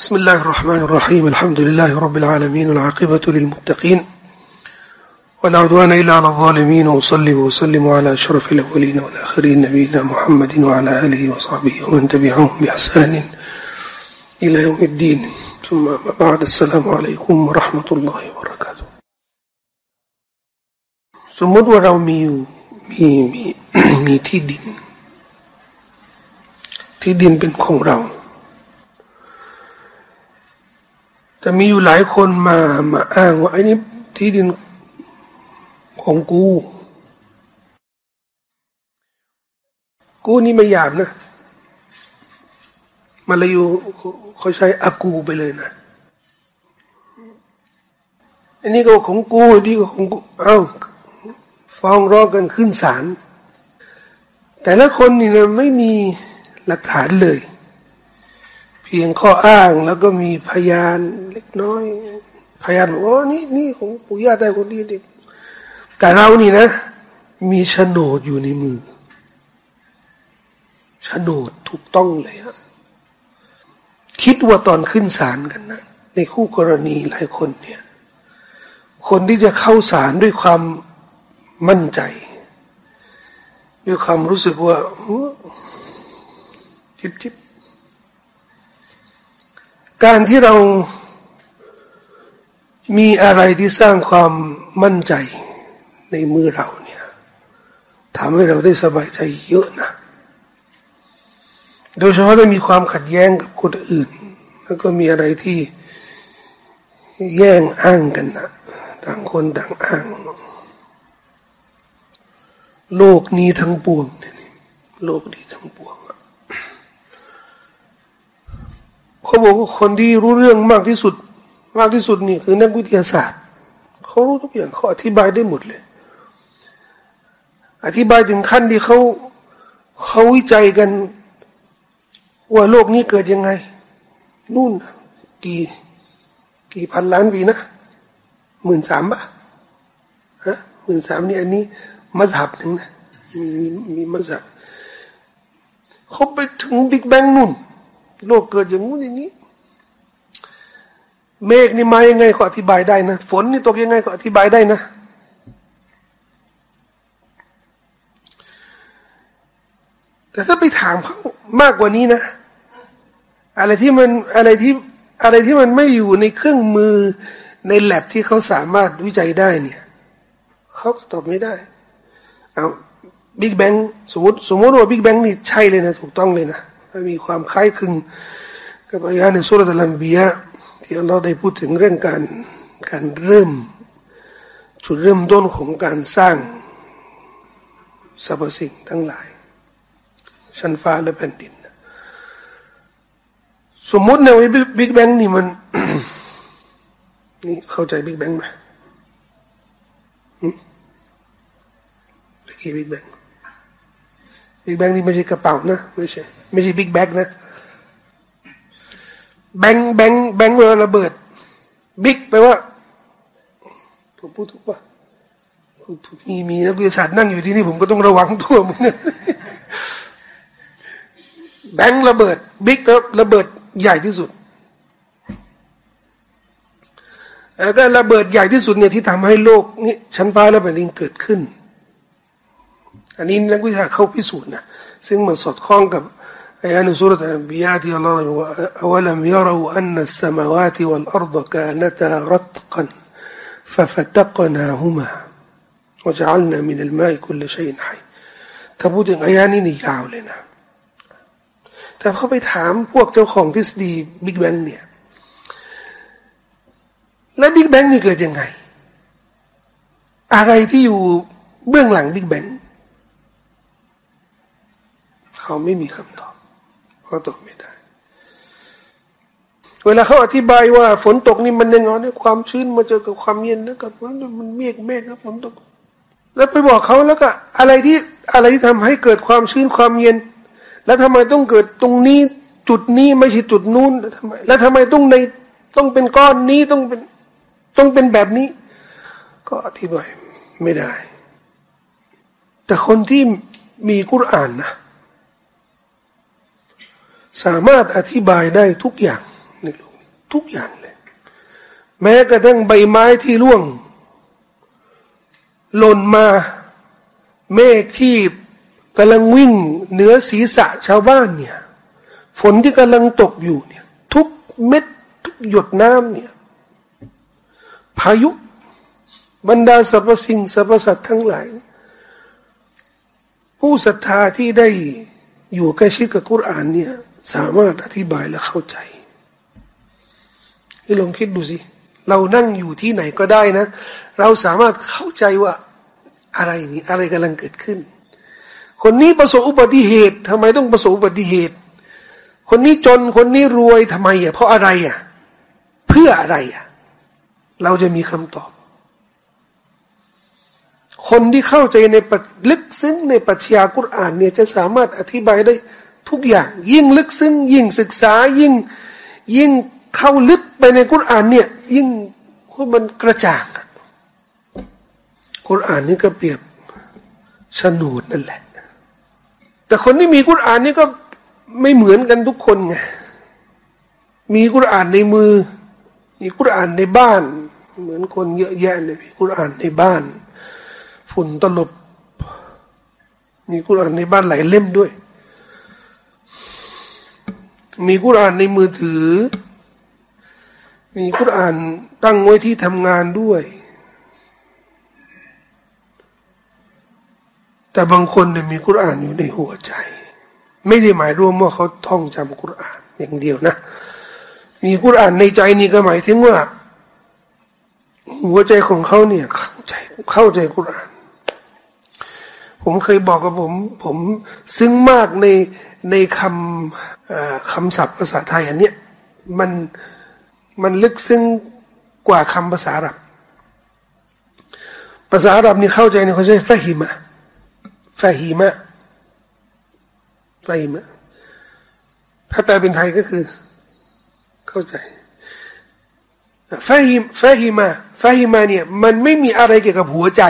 بسم الله الرحمن الرحيم الحمد لله رب العالمين والعاقبة للمتقين ولا عدوان إلا على الظالمين وصلي وسلم على أشرف الأولين والآخرين نبينا محمد وعلى آله وصحبه ومن تبعهم بإحسان إلى يوم الدين ثم بعد السلام عليكم ورحمة الله وبركاته สมมติว่าเรามีมีมีมีที่ดินที่ดินเป็นของเรา แต่มีอยู่หลายคนมามาอ้างว่าไอ้นี่ที่ดินของกู กูนี่ไม่หยาบนะมาเลยอยู่เขาใช้อากูไปเลยนะอันนี้ก็ของกูนี่ก็ของกูเอ้าฟ้องร้องกันขึ้นศาลแต่ละคนนี่นะไม่มีหลักฐานเลย เพียงข้ออ้างแล้วก็มีพยานเล็กน้อย พยานบอกว่านี่นี่ของปู่ย่าตายคนนี้ดิแต่เรานี่นะ มีโฉนดอยู่ในมือโฉนดถูกต้องเลยฮะคิดว่าตอนขึ้นศาลกันนะในคู่กรณีหลายคนเนี่ย คนที่จะเข้าศาลด้วยความมั่นใจ ด้วยความรู้สึกว่าจิบจิบ การที่เรามีอะไรที่สร้างความมั่นใจในมือเราเนี่ยทำให้เราได้สบายใจเยอะนะ โดยเฉพาะถ้ามีความขัดแย้งกับคนอื่น แล้วก็มีอะไรที่แย่งอ้างกันนะต่างคนต่างอ้าง โลกนี้ทั้งปวง โลกนี้ทั้งปวง เขาบอกว่าคนที่รู้เรื่องมากที่สุด มากที่สุดนี่คือนักวิทยาศาสตร์เขารู้ทุกอย่างเขาอธิบายได้หมดเลย อธิบายถึงขั้นที่เขาเขาวิจัยกัน ว่าโลกนี้เกิดยังไง นู่นกี่กี่พันล้านปีนะหมื่นสามบะฮะหมื่นสามนี่อันนี้มัสฮับหนึ่งนะมีมีมัสฮับเขาไปถึงบิ๊กแบงนู่น โลกเกิดอย่างงู้นอย่างนี้ เมฆนี่มายังไงก็อธิบายได้นะฝนนี่ตกยังไงก็อธิบายได้นะแต่ถ้าไปถามเขามากกว่านี้นะ อะไรที่มันอะไรที่อะไรที่มันไม่อยู่ในเครื่องมือในแลบที่เขาสามารถวิจัยได้เนี่ยเขาก็ตอบไม่ได้เอาบิ๊กแบงสมมติสมมติว่าบิ๊กแบงนี่ใช่เลยนะ ถูกต้องเลยนะ มีความคล้ายคลึงกับอายะในสุรษะลัมบียะที่เราได้พูดถึงเรื่องการการเริ่ม จุดเริ่มต้นของการสร้างสรรพสิ่งทั้งหลาย ชั้นฟ้าและแผ่นดิน สมมติใน Big Bang นี่มัน นี่เข้าใจ Big Bang ไหมเมื่อกี้ Big Bang Big Bang นี่ไม่ใช่กระเป๋านะไม่ใช่ไม่ใช่ big bag นะ bang bang bang เวลาระเบิด big แปลว่า ผมพูดถูกปะมีมีนักวิทยาศาสตร์นั่งอยู่ที่นี่ผมก็ต้องระวังตัวมึงนะแบงระเบิดบิ๊กระเบิดใหญ่ที่สุดแล้วก็ระเบิดใหญ่ที่สุดเนี่ยที่ทำให้โลกนี้ชั้นฟ้าและแผ่นดินเกิดขึ้น อันนี้นักวิชาเขาพิสูจน์นะซึ่งมันสอดคล้องกับอันสุรษอันบิยาที่อัลลอฮ์บอว่าอวลัมยาราอันนัมวาติวัลอัรดกานตารัตกันฟะฟัตกนาฮุมาวจะอัลนามินัลมาอิคุลชัยนไฮถ้าพูดถึงอายนี้นี่ยาวเลยนะแต่พอไปถามพวกเจ้าของทฤษฎีบิ๊กแบงเนี่ยและบิ๊กแบงนี่เกิดยังไง อะไรที่อยู่เบื้องหลังบิ๊กแบง เขาไม่มีคำตอบเขาตอบไม่ได้ เวลาเขาอธิบายว่าฝนตกนี่มันยังไงเนี่ยความชื้นมาเจอกับความเย็นนะกับมันเมฆเมฆนะฝนตก แล้วไปบอกเขาแล้วก็ อะไรที่อะไรที่ทำให้เกิดความชื้นความเย็น แล้วทำไมต้องเกิดตรงนี้จุดนี้ไม่ใช่จุดนู้นแล้วทำไม แล้วทำไมต้องในต้องเป็นก้อนนี้ต้องเป็นต้องเป็นแบบนี้ ก็อธิบายไม่ได้ แต่คนที่มีกุรอานนะ สามารถอธิบายได้ทุกอย่างในโลกทุกอย่างเลย แม้กระทั่งใบไม้ที่ร่วง หล่นมาเมฆที่กำลังวิ่งเหนือศีรษะชาวบ้านเนี่ย ฝนที่กำลังตกอยู่เนี่ย ทุกเม็ดทุกหยดน้ำเนี่ย พายุบรรดาสรรพสิ่งสรรพสัตว์ทั้งหลาย ผู้ศรัทธาที่ได้อยู่ใกล้ชิดกับกุรอานเนี่ย สามารถอธิบายและเข้าใจให้ลองคิดดูสิ เรานั่งอยู่ที่ไหนก็ได้นะ เราสามารถเข้าใจว่าอะไรนี่อะไรกำลังเกิดขึ้น คนนี้ประสบอุบัติเหตุทำไมต้องประสบอุบัติเหตุ คนนี้จนคนนี้รวยทำไมอะเพราะอะไรอะ เพื่ออะไรอะ เราจะมีคำตอบ คนที่เข้าใจในลึกซึ้งในปัจญากุรอานเนี่ยจะสามารถอธิบายได้ ทุกอย่าง ยิ่งลึกซึ้งยิ่งศึกษายิ่งยิ่งเข้าลึกไปในกุรอานเนี่ย ยิ่งมันกระจ่างกุรอานนี่ก็เปรียบฉนูดนั่นแหละ แต่คนที่มีกุรอานนี่ก็ไม่เหมือนกันทุกคนไงมีกุรอานในมือ มีกุรอานในบ้าน เหมือนคนเยอะแยะเลยมีกุรอานในบ้าน ฝุ่นตลบมีกุรอานในบ้านหลายเล่มด้วย มีกุรอานในมือถือ มีกุรอานตั้งไว้ที่ทำงานด้วย แต่บางคนเนี่ยมีกุรอานอยู่ในหัวใจ ไม่ได้หมายรวมว่าเขาท่องจำกุรอานอย่างเดียวนะ มีกุรอานในใจนี่ก็หมายถึงว่า หัวใจของเขาเนี่ยเข้าใจเข้าใจกุรอานผมเคยบอกกับผม ผมซึ้งมากในในคำ คำศัพท์ภาษาไทยอันเนี้ยมันมันลึกซึ้งกว่าคำภาษาอาหรับภาษาอาหรับนี่เข้าใจเนี่ยเขาใช้ฟะฮิมะฟาฮีมะฟาฮีมะถ้าแปลเป็นไทยก็คือ เข้าใจฟาฮิมฟาฮิมาฟาฮิมาเนี่ยมันไม่มีอะไรเกี่ยวกับหัวใจ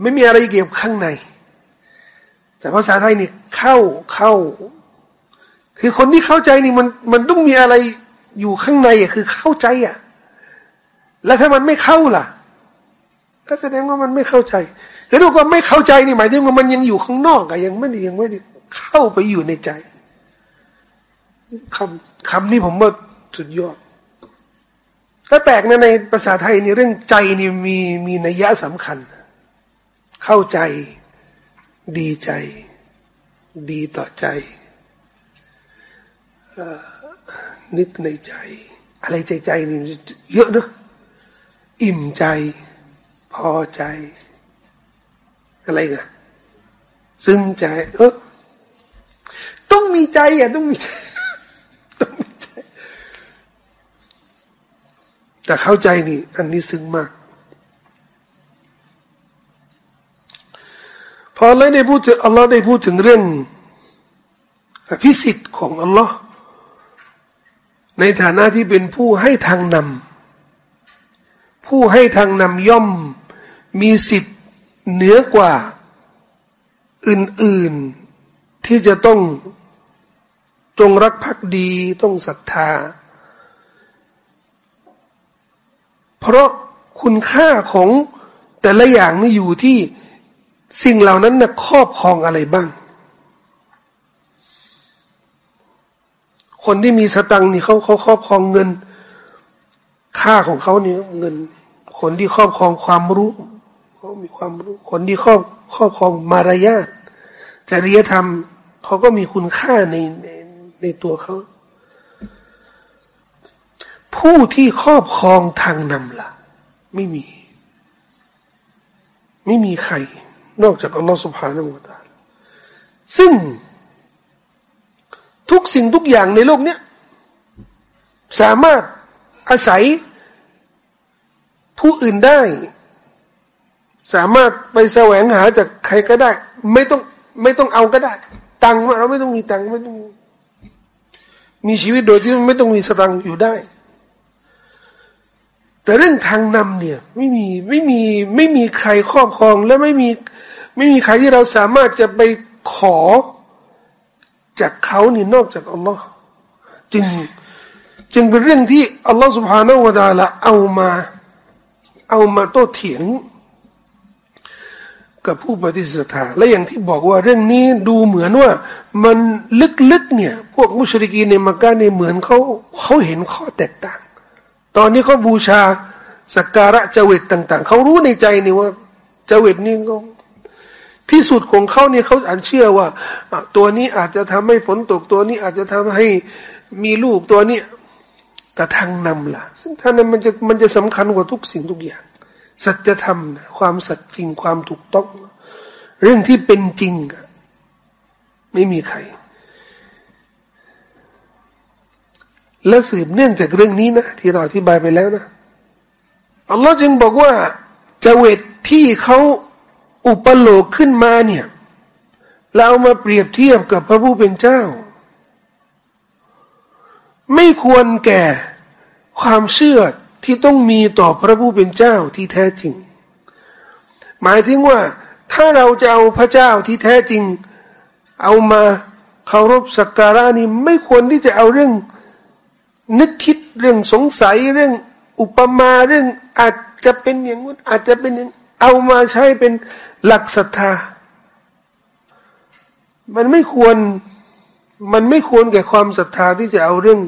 ไม่มีอะไรเกี่ยวกับข้างใน แต่ภาษาไทยนี่เข้าเข้า คือคนที่เข้าใจนี่มันมันต้องมีอะไรอยู่ข้างในอะคือเข้าใจอะ แล้วถ้ามันไม่เข้าล่ะ ก็แสดงว่ามันไม่เข้าใจ แล้วถ้าว่าไม่เข้าใจนี่หมายถึงว่ามันยังอยู่ข้างนอกอะยังไม่ได้ยังไม่ได้เข้าไปอยู่ในใจคำคำนี้ผมว่าสุดยอดถ้าแปลกนะในภาษาไทยนี่เรื่องใจนี่มีมีนัยยะสำคัญ เข้าใจ ดีใจ ดีต่อใจนึกในใจ อะไรใจใจนี่เยอะเนอะอิ่มใจ พอใจ อะไรกันซึ้งใจ เออต้องมีใจอะต้องมีต้องมีใจ แต่เข้าใจนี่ อันนี้ซึ้งมาก อเราได้พูดถึงอัลลอฮ์ได้พูดถึงเรื่องอภิสิทธิ์ของอัลลอฮ์ในฐานะที่เป็นผู้ให้ทางนำผู้ให้ทางนำย่อมมีสิทธิ์เหนือกว่าอื่นๆที่จะต้องจงรักภักดีต้องศรัทธา เพราะคุณค่าของแต่ละอย่างนี่อยู่ที่ สิ่งเหล่านั้นนะครอบครองอะไรบ้าง คนที่มีสตังนี่เขาเขาครอบครองเงิน ค่าของเขาเนี่ยเงิน คนที่ครอบครองความรู้เขามีความรู้ คนที่ครอบครอบครองมารยาทจริยธรรมเขาก็มีคุณค่าในในในตัวเขา ผู้ที่ครอบครองทางนำละ่ะ ไม่มี ไม่มีใคร นอกจากอัลลอฮฺสุบฮานาอูตาซึ่งทุกสิ่งทุกอย่างในโลกเนี้ยสามารถอาศัยผู้อื่นได้ สามารถไปแสวงหาจากใครก็ได้ ไม่ต้องไม่ต้องเอาก็ได้ ตังค์เราไม่ต้องมีตังค์ไม่ต้องมีชีวิตโดยที่ไม่ต้องมีสตังค์อยู่ได้ แต่เรื่องทางนำเนี่ย ไม่มีไม่มีไม่มีใครครอบครองและไม่มี ไม่มีใครที่เราสามารถจะไปขอจากเขานี่นอกจากอัลลอฮ์จริงจึงเป็นเรื่องที่อัลลอฮ์สุภาานวะาละเอามา เอามาโต้เถียง กับผู้ปฏิเสธาและอย่างที่บอกว่าเรื่องนี้ดูเหมือนว่า มันลึกๆเนี่ย พวกมุชริกีในมักกะเนี่ยเหมือนเขาเขาเห็นข้อแตกต่าง ตอนนี้เขาบูชาสักการะเจวิตต่าง ๆเขารู้ในใจนี่ว่าเจวิตนี่ก็ ที่สุดของเขาเนี่ยเขาอาจเชื่อว่า ตัวนี้อาจจะทำให้ฝนตกตัวนี้อาจจะทำให้มีลูกตัวนี้แต่ทางนำล่ะซึ่งทางนั้นมันจะมันจะสำคัญกว่าทุกสิ่งทุกอย่าง สัจธรรมนะความสัจจริงความถูกต้อง เรื่องที่เป็นจริง ไม่มีใคร และสืบเนื่องจากเรื่องนี้นะที่เราอธิบายไปแล้วนะอัลลอฮ์จึงบอกว่าจเวตที่เขา อุปโลกขึ้นมาเนี่ยเรามาเปรียบเทียบกับพระผู้เป็นเจ้า ไม่ควรแก่ความเชื่อที่ต้องมีต่อพระผู้เป็นเจ้าที่แท้จริง หมายถึงว่าถ้าเราจะเอาพระเจ้าที่แท้จริง เอามาเคารพสักการะนี่ไม่ควรที่จะเอาเรื่อง นึกคิดเรื่องสงสัยเรื่องอุปมาเรื่องอาจจะเป็นอย่างนู้นอาจจะเป็นอย่าง เอามาใช้เป็นหลักศรัทธา มันไม่ควรมันไม่ควรแก่ความศรัทธาที่จะเอาเรื่อง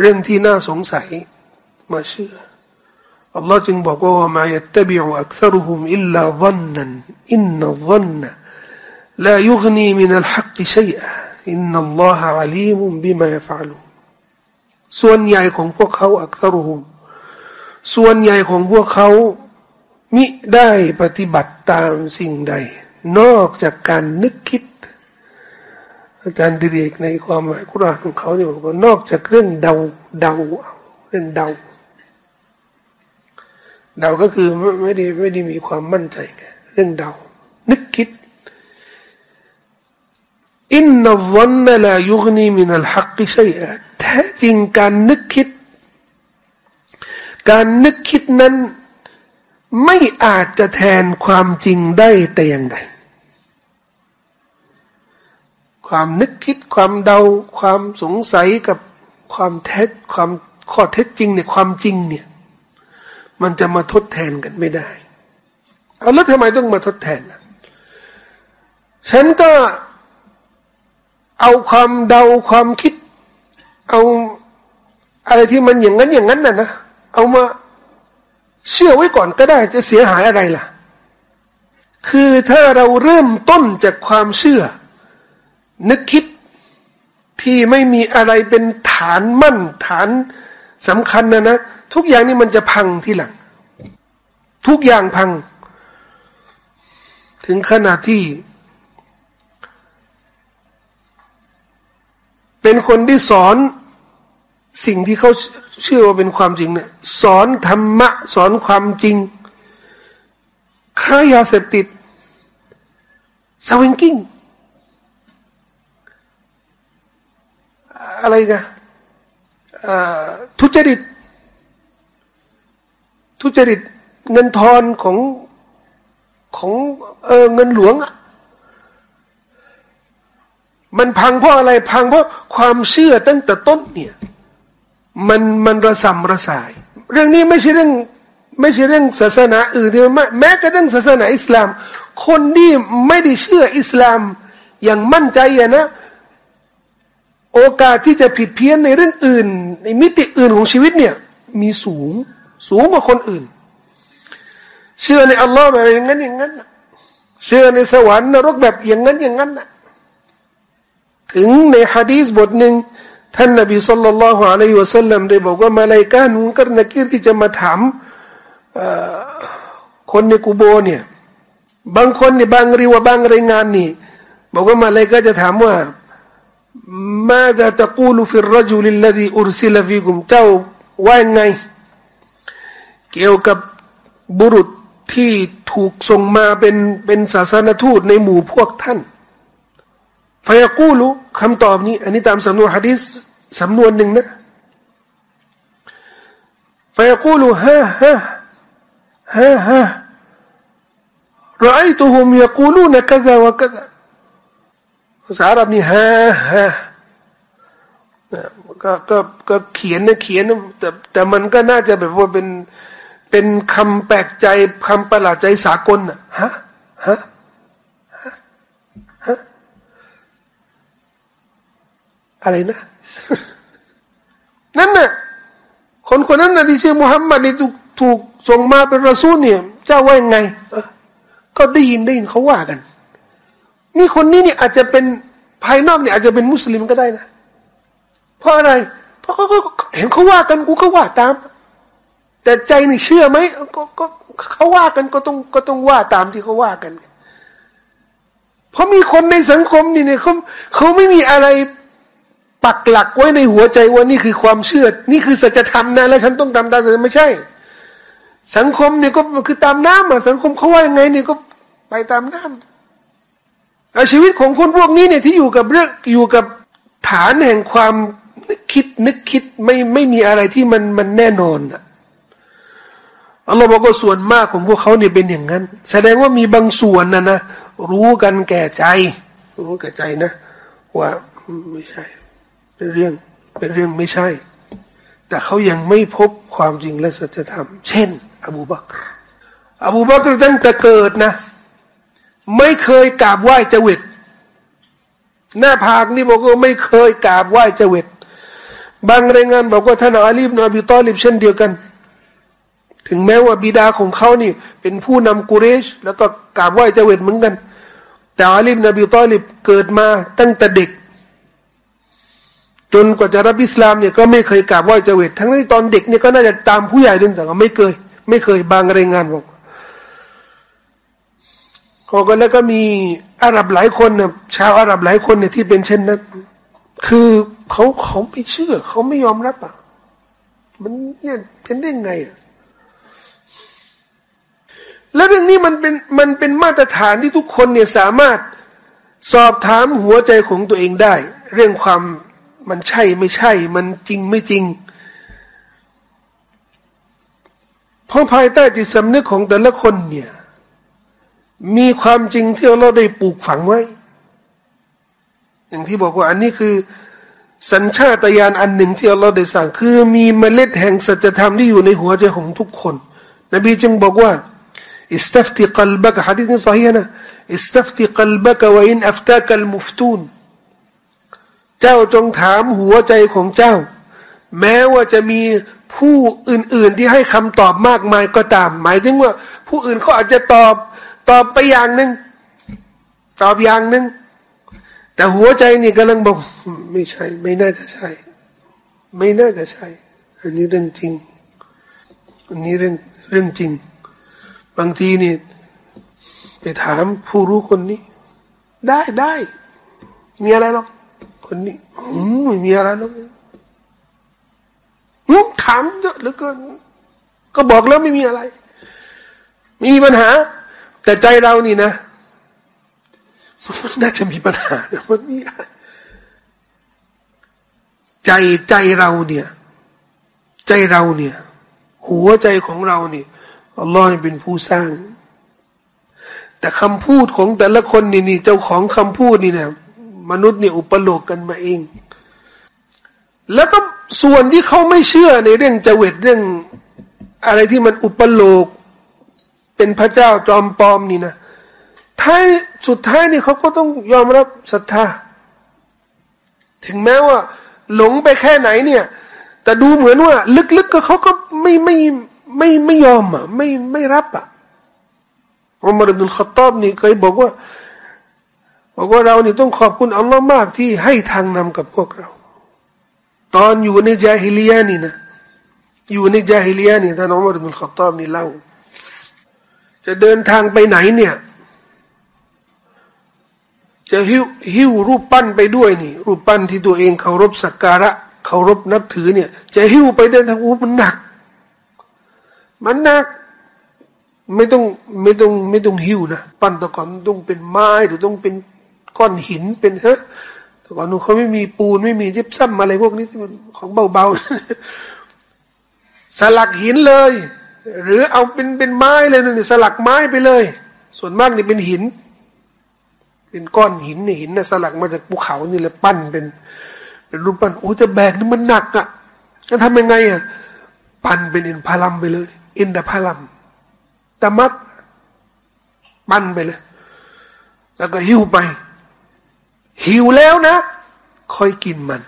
เรื่องที่น่าสงสัยมาเชื่ออัลลอฮ์จึงบอกว่ามายัตบิอุอักษรุฮุมอิลลาวันนันอินนัวันนลายุกนีมินัลฮักชัยอะอินนัลลอฮะอัลีมุบิมาฟะลูส่วนใหญ่ของพวกเขาอักษรุฮุมส่วนใหญ่ของพวกเขา มิได้ปฏิบัติตามสิ่งใด นอกจากการนึกคิด อาจารย์ดิเรกในความหมายคุรานของเขาเนี่ยบอกว่านอกจากเรื่องเดาเดาเรื่องเดาเดาก็คือไม่ได้ไม่ได้มีความมั่นใจเรื่องเดา นึกคิดอินนัวันนลายุกนีมินัลฮักกิชัยแท้จริงการนึกคิด การนึกคิดนั้น ไม่อาจจะแทนความจริงได้แต่อย่างใด ความนึกคิดความเดาความสงสัยกับความเท็จความข้อเท็จจริงเนี่ยความจริงเนี่ย มันจะมาทดแทนกันไม่ได้ เอาแล้วทำไมต้องมาทดแทนนะฉันก็เอาความเดาความคิด เอาอะไรที่มันอย่างนั้นอย่างนั้นน่ะนะเอามา เชื่อไว้ก่อนก็ได้จะเสียหายอะไรล่ะ คือถ้าเราเริ่มต้นจากความเชื่อ นึกคิดที่ไม่มีอะไรเป็นฐานมั่นฐานสำคัญนะนะ ทุกอย่างนี่มันจะพังทีหลัง ทุกอย่างพัง ถึงขนาดที่ เป็นคนที่สอนสิ่งที่เขา เชื่อว่าเป็นความจริงเนี่ยสอนธรรมะ สอนความจริงค้ายาเสพติดสวิงกิ้งอะไรกันทุจริต ทุจริตเงินทอนของของเออเงินหลวงอะมันพังเพราะอะไรพังเพราะความเชื่อตั้งแต่ต้นเนี่ย มันมันระสำระสาย เรื่องนี้ไม่ใช่เรื่องไม่ใช่เรื่องศาสนาอื่นที่มันแม้กระทั่งศาสนาอิสลาม คนที่ไม่ได้เชื่ออิสลามอย่างมั่นใจอะนะโอกาสที่จะผิดเพี้ยนในเรื่องอื่น ในมิติอื่นของชีวิตเนี่ย มีสูงสูงกว่าคนอื่น เชื่อในอัลลอฮ์แบบอย่างนั้นอย่างนั้นเชื่อในสวรรค์นรกแบบอย่างนั้นอย่างนั้นถึงในฮะดีษบทหนึ่ง ท่านนบีสุลต่านละฮ์อะลัยฮิวะสัลลัมได้บอกว่ามาลายกาหนุนกรนักีรที่จะมาถามคนในกูโบเนี่ยบางคนเนี่บางรีวบางรายงานนี่บอกว่ามาลายกาจะถามว่ามาจะตะกูลุฟิรรจุลิลลดีอุรซิลฟิกุมเจ้าว่าไง เกี่ยวกับบุรุษที่ถูกส่งมาเป็นเป็นศาสนทูตในหมู่พวกท่าน ฟยกูลุคำตอบนี้ อันนี้ตามสำนวนฮะดิษสำนวนหนึ่งนะฟยกูลุฮะฮะฮะฮะ رأيتهم يقولون كذا وكذا ภาษาอาหรับนี่ฮะฮะ ก็ก็ก็เขียนนะเขียนแต่แต่มันก็น่าจะแบบว่าเป็นเป็นคำแปลกใจคำประหลาดใจสากลอ่ะฮะฮะ อะไรนะ นั่นน่ะคนคนนั้นนะที่ชื่อมุฮัมมัดนี่ถูกถูกส่งมาเป็นรอซูลเนี่ยเจ้าว่ายังไงก็ได้ยินได้ยินเขาว่ากัน นี่คนนี้เนี่ยอาจจะเป็นภายนอกเนี่ยอาจจะเป็นมุสลิมก็ได้นะ เพราะอะไร เพราะเขาเห็นเขาว่ากันกูก็ว่าตาม แต่ใจนี่เชื่อไหมก็ก็เขาว่ากันก็ต้องก็ต้องว่าตามที่เขาว่ากัน เพราะมีคนในสังคมนี่เนี่ยเขาเขาไม่มีอะไร ปักหลักไว้ในหัวใจว่านี่คือความเชื่อ นี่คือสัจธรรมนะแล้วฉันต้องทำตามแต่ไม่ใช่ สังคมเนี่ยก็คือตามน้ำอะสังคมเขาว่ายังไงเนี่ยก็ไปตามน้ำชีวิตของคนพวกนี้เนี่ยที่อยู่กับเรื่องอยู่กับฐานแห่งความนึกคิดนึกคิดไม่ไม่มีอะไรที่มันมันแน่นอนอะอัลลอฮ์บอกว่าส่วนมากของพวกเขาเนี่ยเป็นอย่างนั้น แสดงว่ามีบางส่วนนะนะรู้กันแก่ใจ รู้แก่ใจนะ ว่าไม่ใช่ เป็นเรื่องเป็นเรื่องไม่ใช่ แต่เขายังไม่พบความจริงและสัจธรรม เช่น อบูบักอบูบักตั้งแต่เกิดนะ ไม่เคยกราบไหว้เจว็ดหน้าผากนี่บอกว่าไม่เคยกราบไหว้เจว็ดบางรายงานบอกว่าท่านอาลีบนอบิตอลิบเช่นเดียวกัน ถึงแม้ว่าบิดาของเขานี่ เป็นผู้นำกุเรช แล้วก็กราบไหว้เจว็ดเหมือนกัน แต่อาลีบนอบิตอลิบเกิดมาตั้งแต่เด็ก จนกว่าจะรับอิสลามเนี่ยก็ไม่เคยกราบไหว้เจว็ดทั้งที่ตอนเด็กเนี่ยก็น่าจะตามผู้ใหญ่ด้วยแต่ก็ไม่เคย ไม่เคยบางรายงานบอกเขาก็แล้วก็มีอาหรับหลายคนเนี่ยชาวอาหรับหลายคนเนี่ยที่เป็นเช่นนั้นคือเขาเขาไม่เชื่อ เขาไม่ยอมรับอะ มันเนี่ยเป็นได้ไงอะแล้วเรื่องนี้มันเป็นมันเป็นมาตรฐานที่ทุกคนเนี่ยสามารถสอบถามหัวใจของตัวเองได้ เรื่องความ มันใช่ไม่ใช่ มันจริงไม่จริง เพราะภายใต้จิตสำนึกของแต่ละคนเนี่ย มีความจริงที่เราได้ปลูกฝังไว้ อย่างที่บอกว่าอันนี้คือสัญชาตญาณอันหนึ่งที่เราได้สั่งคือ มีเมล็ดแห่งสัจธรรมที่อยู่ในหัวใจของทุกคน นบีจึงบอกว่าاستفت قلبك ฮะดีษนี้ صحيح นะ استفت قلبك وإن أفتاك المفتون เจ้าจงถามหัวใจของเจ้า แม้ว่าจะมีผู้อื่น ๆที่ให้คำตอบมากมายก็ตาม หมายถึงว่า ผู้อื่นเขาอาจจะตอบตอบไปอย่างหนึ่งตอบอย่างหนึ่งแต่หัวใจนี่กำลังบอกไม่ใช่ ไม่น่าจะใช่ ไม่น่าจะใช่ อันนี้เรื่องจริง อันนี้เรื่องเรื่องจริง บางทีนี่ไปถามผู้รู้คนนี้ ได้ได้มีอะไรหรอก คนนี้ไม่มีอะไรหรอกถามเยอะเหลือเกินก็บอกแล้วไม่มีอะไร มีปัญหา แต่ใจเรานี่นะมันน่าจะมีปัญหานะมันมีใจใจเราเนี่ย ใจเราเนี่ย หัวใจของเราเนี่ยอัลลอฮ์เป็นผู้สร้าง แต่คำพูดของแต่ละคนนี่นี่เจ้าของคำพูดนี่เนี่ย มนุษย์เนี่ยอุปโลกกันมาเอง แล้วก็ส่วนที่เขาไม่เชื่อในเรื่องจเวตเรื่อง อะไรที่มันอุปโลก เป็นพระเจ้าจอมปลอมนี่นะท้ายสุดท้ายนี่เขาก็ต้องยอมรับศรัทธา ถึงแม้ว่า หลงไปแค่ไหนเนี่ย แต่ดูเหมือนว่า ลึกๆก็เขาก็ไม่ไม่ไม่ไม่ยอมอะ ไม่ไม่รับอะอุมารดุลขตอบนี่เคยบอกว่า บอกว่าเรานี่ต้องขอบคุณอัลลอฮ์มากที่ให้ทางนำกับพวกเรา ตอนอยู่ในจาฮิลียานี่นะ อยู่ในจาฮิลียานี่ท่านอุมารดุลขตอบนี่เล่า จะเดินทางไปไหนเนี่ย จะหิวหิวรูปปั้นไปด้วยนี่ รูปปั้นที่ตัวเองเคารพสักการะเคารพนับถือเนี่ย จะหิวไปเดินทางโอ้มันหนัก มันหนักไม่ต้องไม่ต้องไม่ต้องหิวนะปั้นตะก่อนต้องเป็นไม้หรือต้องเป็น ก้อนหินเป็นฮะแต่ก่อนนู้นเขาไม่มีปูนไม่มียิบซ้ำอะไรพวกนี้ที่มันของเบาๆสลักหินเลย หรือเอาเป็นเป็นไม้เลยนี่สลักไม้ไปเลย ส่วนมากนี่เป็นหิน เป็นก้อนหินนี่หินนะสลักมาจากภูเขานี่แหละปั้นเป็นรูปปั้นโอ้จะแบกนี่มันหนักอะ่ะจะทำยังไงอะปั่นเป็นอินพาลัมไปเลย อินดาพาลัมตะมัดปั่นไปเลย แล้วก็หิวไป หิวแล้วนะค่อยกินมัน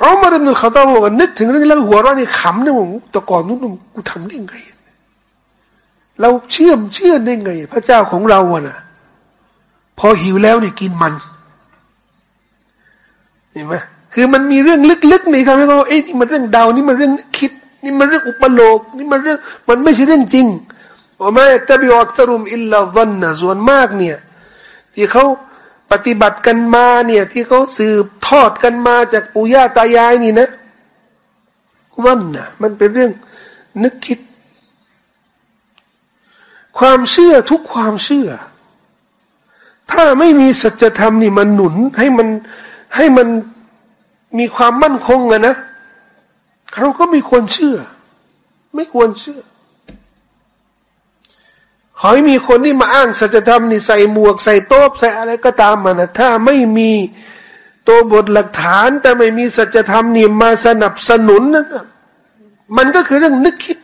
เอามาเรื่องเขาต้องบอกนึกถึงเรื่องแล้วหัวเราะนี่ขำนะผมแต่ก่อนนู้นกูทำได้ไง เราเชื่อมเชื่อได้ไง พระเจ้าของเราอะนะพอหิวแล้วนี่กินมันเห็นไหมคือมันมีเรื่องลึกๆนี่ทำให้เราเอ้ยนี่มันเรื่องเดานี่มันเรื่องคิด นี่มันเรื่องอุปโลก นี่มันเรื่องมันไม่ใช่เรื่องจริงโอ้ไม่ตบิอักตรุมอิลลาวันนะส่วนมากเนี่ย ที่เขา ปฏิบัติกันมาเนี่ย ที่เขาสืบทอดกันมาจากปู่ย่าตายายนี่นะวันนะมันเป็นเรื่องนึกคิด ความเชื่อทุกความเชื่อ ถ้าไม่มีสัจธรรมนี่มันหนุนให้มันให้มันมีความมั่นคงอะนะ เราก็ไม่ควรเชื่อ ไม่ควรเชื่อ ขอให้มีคนที่มาอ้างสัจธรรมนี่ใส่หมวกใส่โต๊ะใส่อะไรก็ตามมานะถ้าไม่มีตัวบทหลักฐานแต่ไม่มีสัจธรรมนี่มาสนับสนุนนะมันก็คือเรื่องนึกคิด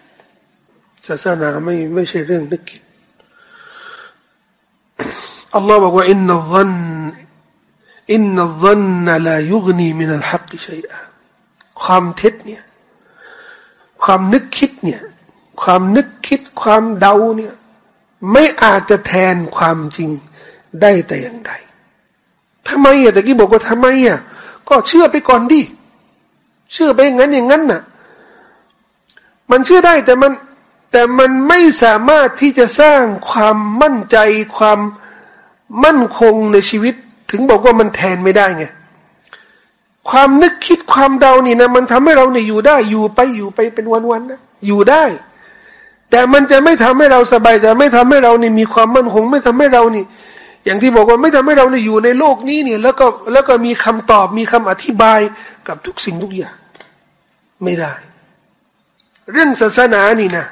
ศาสนาไม่ไม่ใช่เรื่องนึกคิดอัลลอฮ์บอกว่าอินนัลซันอินนัลซันนลายุกนีมินัลฮักชัยอะความเท็จเนี่ย ความนึกคิดเนี่ย ความนึกคิดความเดาเนี่ย ไม่อาจจะแทนความจริงได้แต่อย่างใดทำไมอะต่กี้บอกว่าทำไมอะก็เชื่อไปก่อนดิเชื่อไปอย่างนั้นอย่างนั้นน่ะ มันเชื่อได้แต่มัน แต่มันไม่สามารถที่จะสร้างความมั่นใจความมั่นคงในชีวิต ถึงบอกว่ามันแทนไม่ได้ไงความนึกคิดความเดานี่นะมันทำให้เราเนี่ยอยู่ได้ อยู่ไปอยู่ไปเป็นวันๆนะอยู่ได้ แต่มันจะไม่ทำให้เราสบายใจไม่ทำให้เรานี่มีความมั่นคง ไม่ทำให้เรานี่ อย่างที่บอกว่าไม่ทำให้เราเนี่ยอยู่ในโลกนี้เนี่ย แล้วก็แล้วก็มีคำตอบมีคำอธิบายกับทุกสิ่งทุกอย่าง ไม่ได้ เรื่องศาสนานี่นะ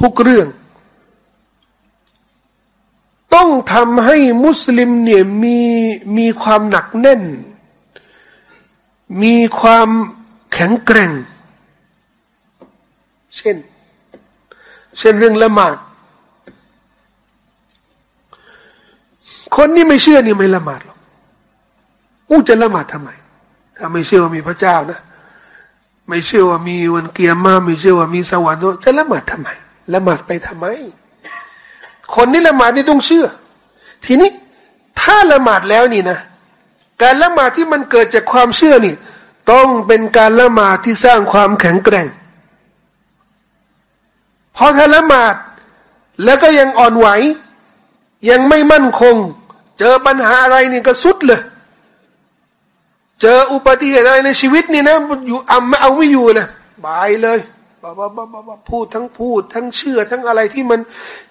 ทุกเรื่อง ต้องทำให้มุสลิมเนี่ยมีมีความหนักแน่น มีความแข็งแกร่ง เช่น เช่นเรื่องละหมาด คนนี้ไม่เชื่อนี่ไม่ละหมาดหรอกอู้จะละหมาดทำไม ถ้าไม่เชื่อว่ามีพระเจ้านะ ไม่เชื่อว่ามีวันเกียร์มาไม่เชื่อว่ามีสวรรค์จะละหมาดทำไมละหมาดไปทำไม คนนี้ละหมาดนี่ต้องเชื่อ ทีนี้ถ้าละหมาดแล้วนี่นะ การละหมาดที่มันเกิดจากความเชื่อนี่ ต้องเป็นการละหมาดที่สร้างความแข็งแกร่ง พราะถ้าละหมาด แล้วก็ยังอ่อนไหว ยังไม่มั่นคง เจอปัญหาอะไรนี่ก็สุดเลย เจออุบัติเหตุอะไรในชีวิตนี่นะอยู่อ่ำไม่เอาไม่อยู่เลยบายเลยบ้าบ้าบ้าบ้าพูดทั้งพูด ทั้งเชื่อทั้งอะไรที่มัน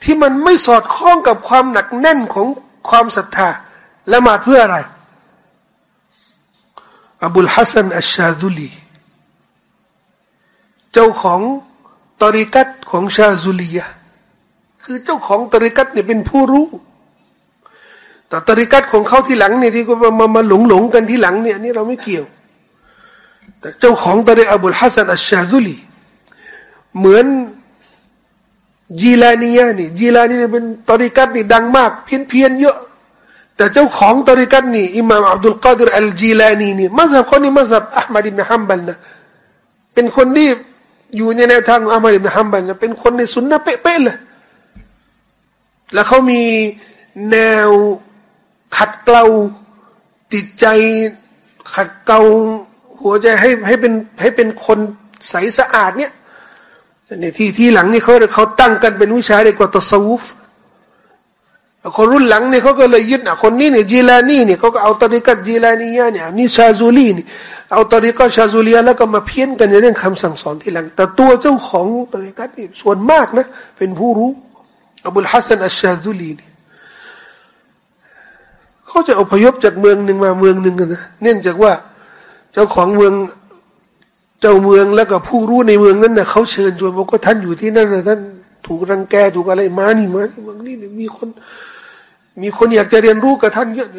ที่มันไม่สอดคล้องกับความหนักแน่นของความศรัทธาละหมาดเพื่ออะไรอบุลฮัสซันอัชชาซุลี เจ้าของ ตริกัตของชาซุลียคือเจ้าของตริกัตเนี่ยเป็นผู้รู้ แต่ตริกัตของเขาที่หลังเนี่ยที่ก็มามาหลงหลงกันที่หลังเนี่ยนี่เราไม่เกี่ยว แต่เจ้าของตริอบุลฮัสซันอัชชาซุลี เหมือนจีลานียนี่จีลานีเนี่ยเป็นตริกัตนี่ดังมาก เพี้ยนเพียนเยอะ แต่เจ้าของตริกัตนี่อิมามอับดุลกาดิรอัลจีลานีนี่มัสฮับคนนี้มัสฮับอัลมัดอิบนฮัมบัลนะเป็นคนที่ อยู่ในแนวทางอามัดอิบนฮัมบัลนะเป็นคนในสุนนะเป๊ะๆเลย แล้วเขามีแนวขัดเกลาจิตใจขัดเกลาหัวใจให้ให้เป็นให้เป็นคนใสสะอาดเนี่ยในที่ที่หลังนี่เขาเขาตั้งกันเป็นวิชาเรียกว่าตัสวุฟ คนรุ่นหลังเนี่ยเขาก็เลยยึดอะคนนี้เนี่ยจีลานีเนี่ยเขาก็เอาตริกัตจีลานียเนี่ยนี่ชาซูลีนี่เอาตริกัตชาซูลียแล้วก็มาเพี้ยนกันในเรื่องคำสั่งสอนที่หลัง แต่ตัวเจ้าของตริกัตนี่ส่วนมากนะเป็นผู้รู้อับุลฮัสซันอัชชาซูลีนี่เขาจะอพยพจากเมืองหนึ่งมาเมืองหนึ่งกันนะเนื่องจากว่าเจ้าของเมืองเจ้าเมืองแล้วก็ผู้รู้ในเมืองนั้นนะ่ะเขาเชิญชวนบอกว่าท่านอยู่ที่นั่นนะท่านถูกรังแกถูกอะไรมานี่มาเมืองนี้เนี่ยมีคน มีคนอยากจะเรียนรู้กับท่านเยอะ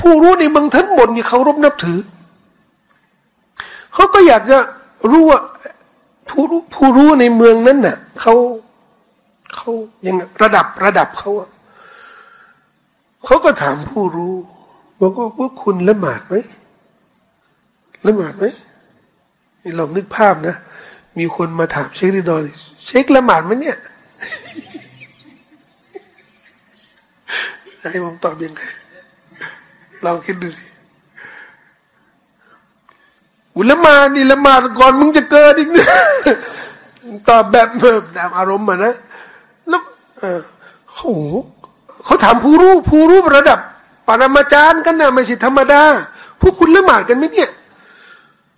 ผู้รู้ในเมืองทั้งหมดนี่เขารบนับถือ เขาก็อยากจะรู้ว่าผู้รู้ผู้รู้ในเมืองนั้นน่ะเขาเขายังระดับระดับเขาเขาก็ถามผู้รู้บอกว่าพวกคุณละหมาดไหมละหมาดไหมลองนึกภาพนะ มีคนมาถามเชคดิดอนเชคละหมาดไหมเนี่ย ให้ผมตอบยังไงลองคิดดูสิอุลมานี่ละมาก่อนมึงจะเกิดอีกนะตอบแบบแบบตามอารมณ์มานะแล้วเออโหเขาถามผู้รู้ผู้รู้ระดับปรมาจารย์กันนะไม่ใช่ธรรมดาพวกคุณละหมาดกันไหมเนี่ย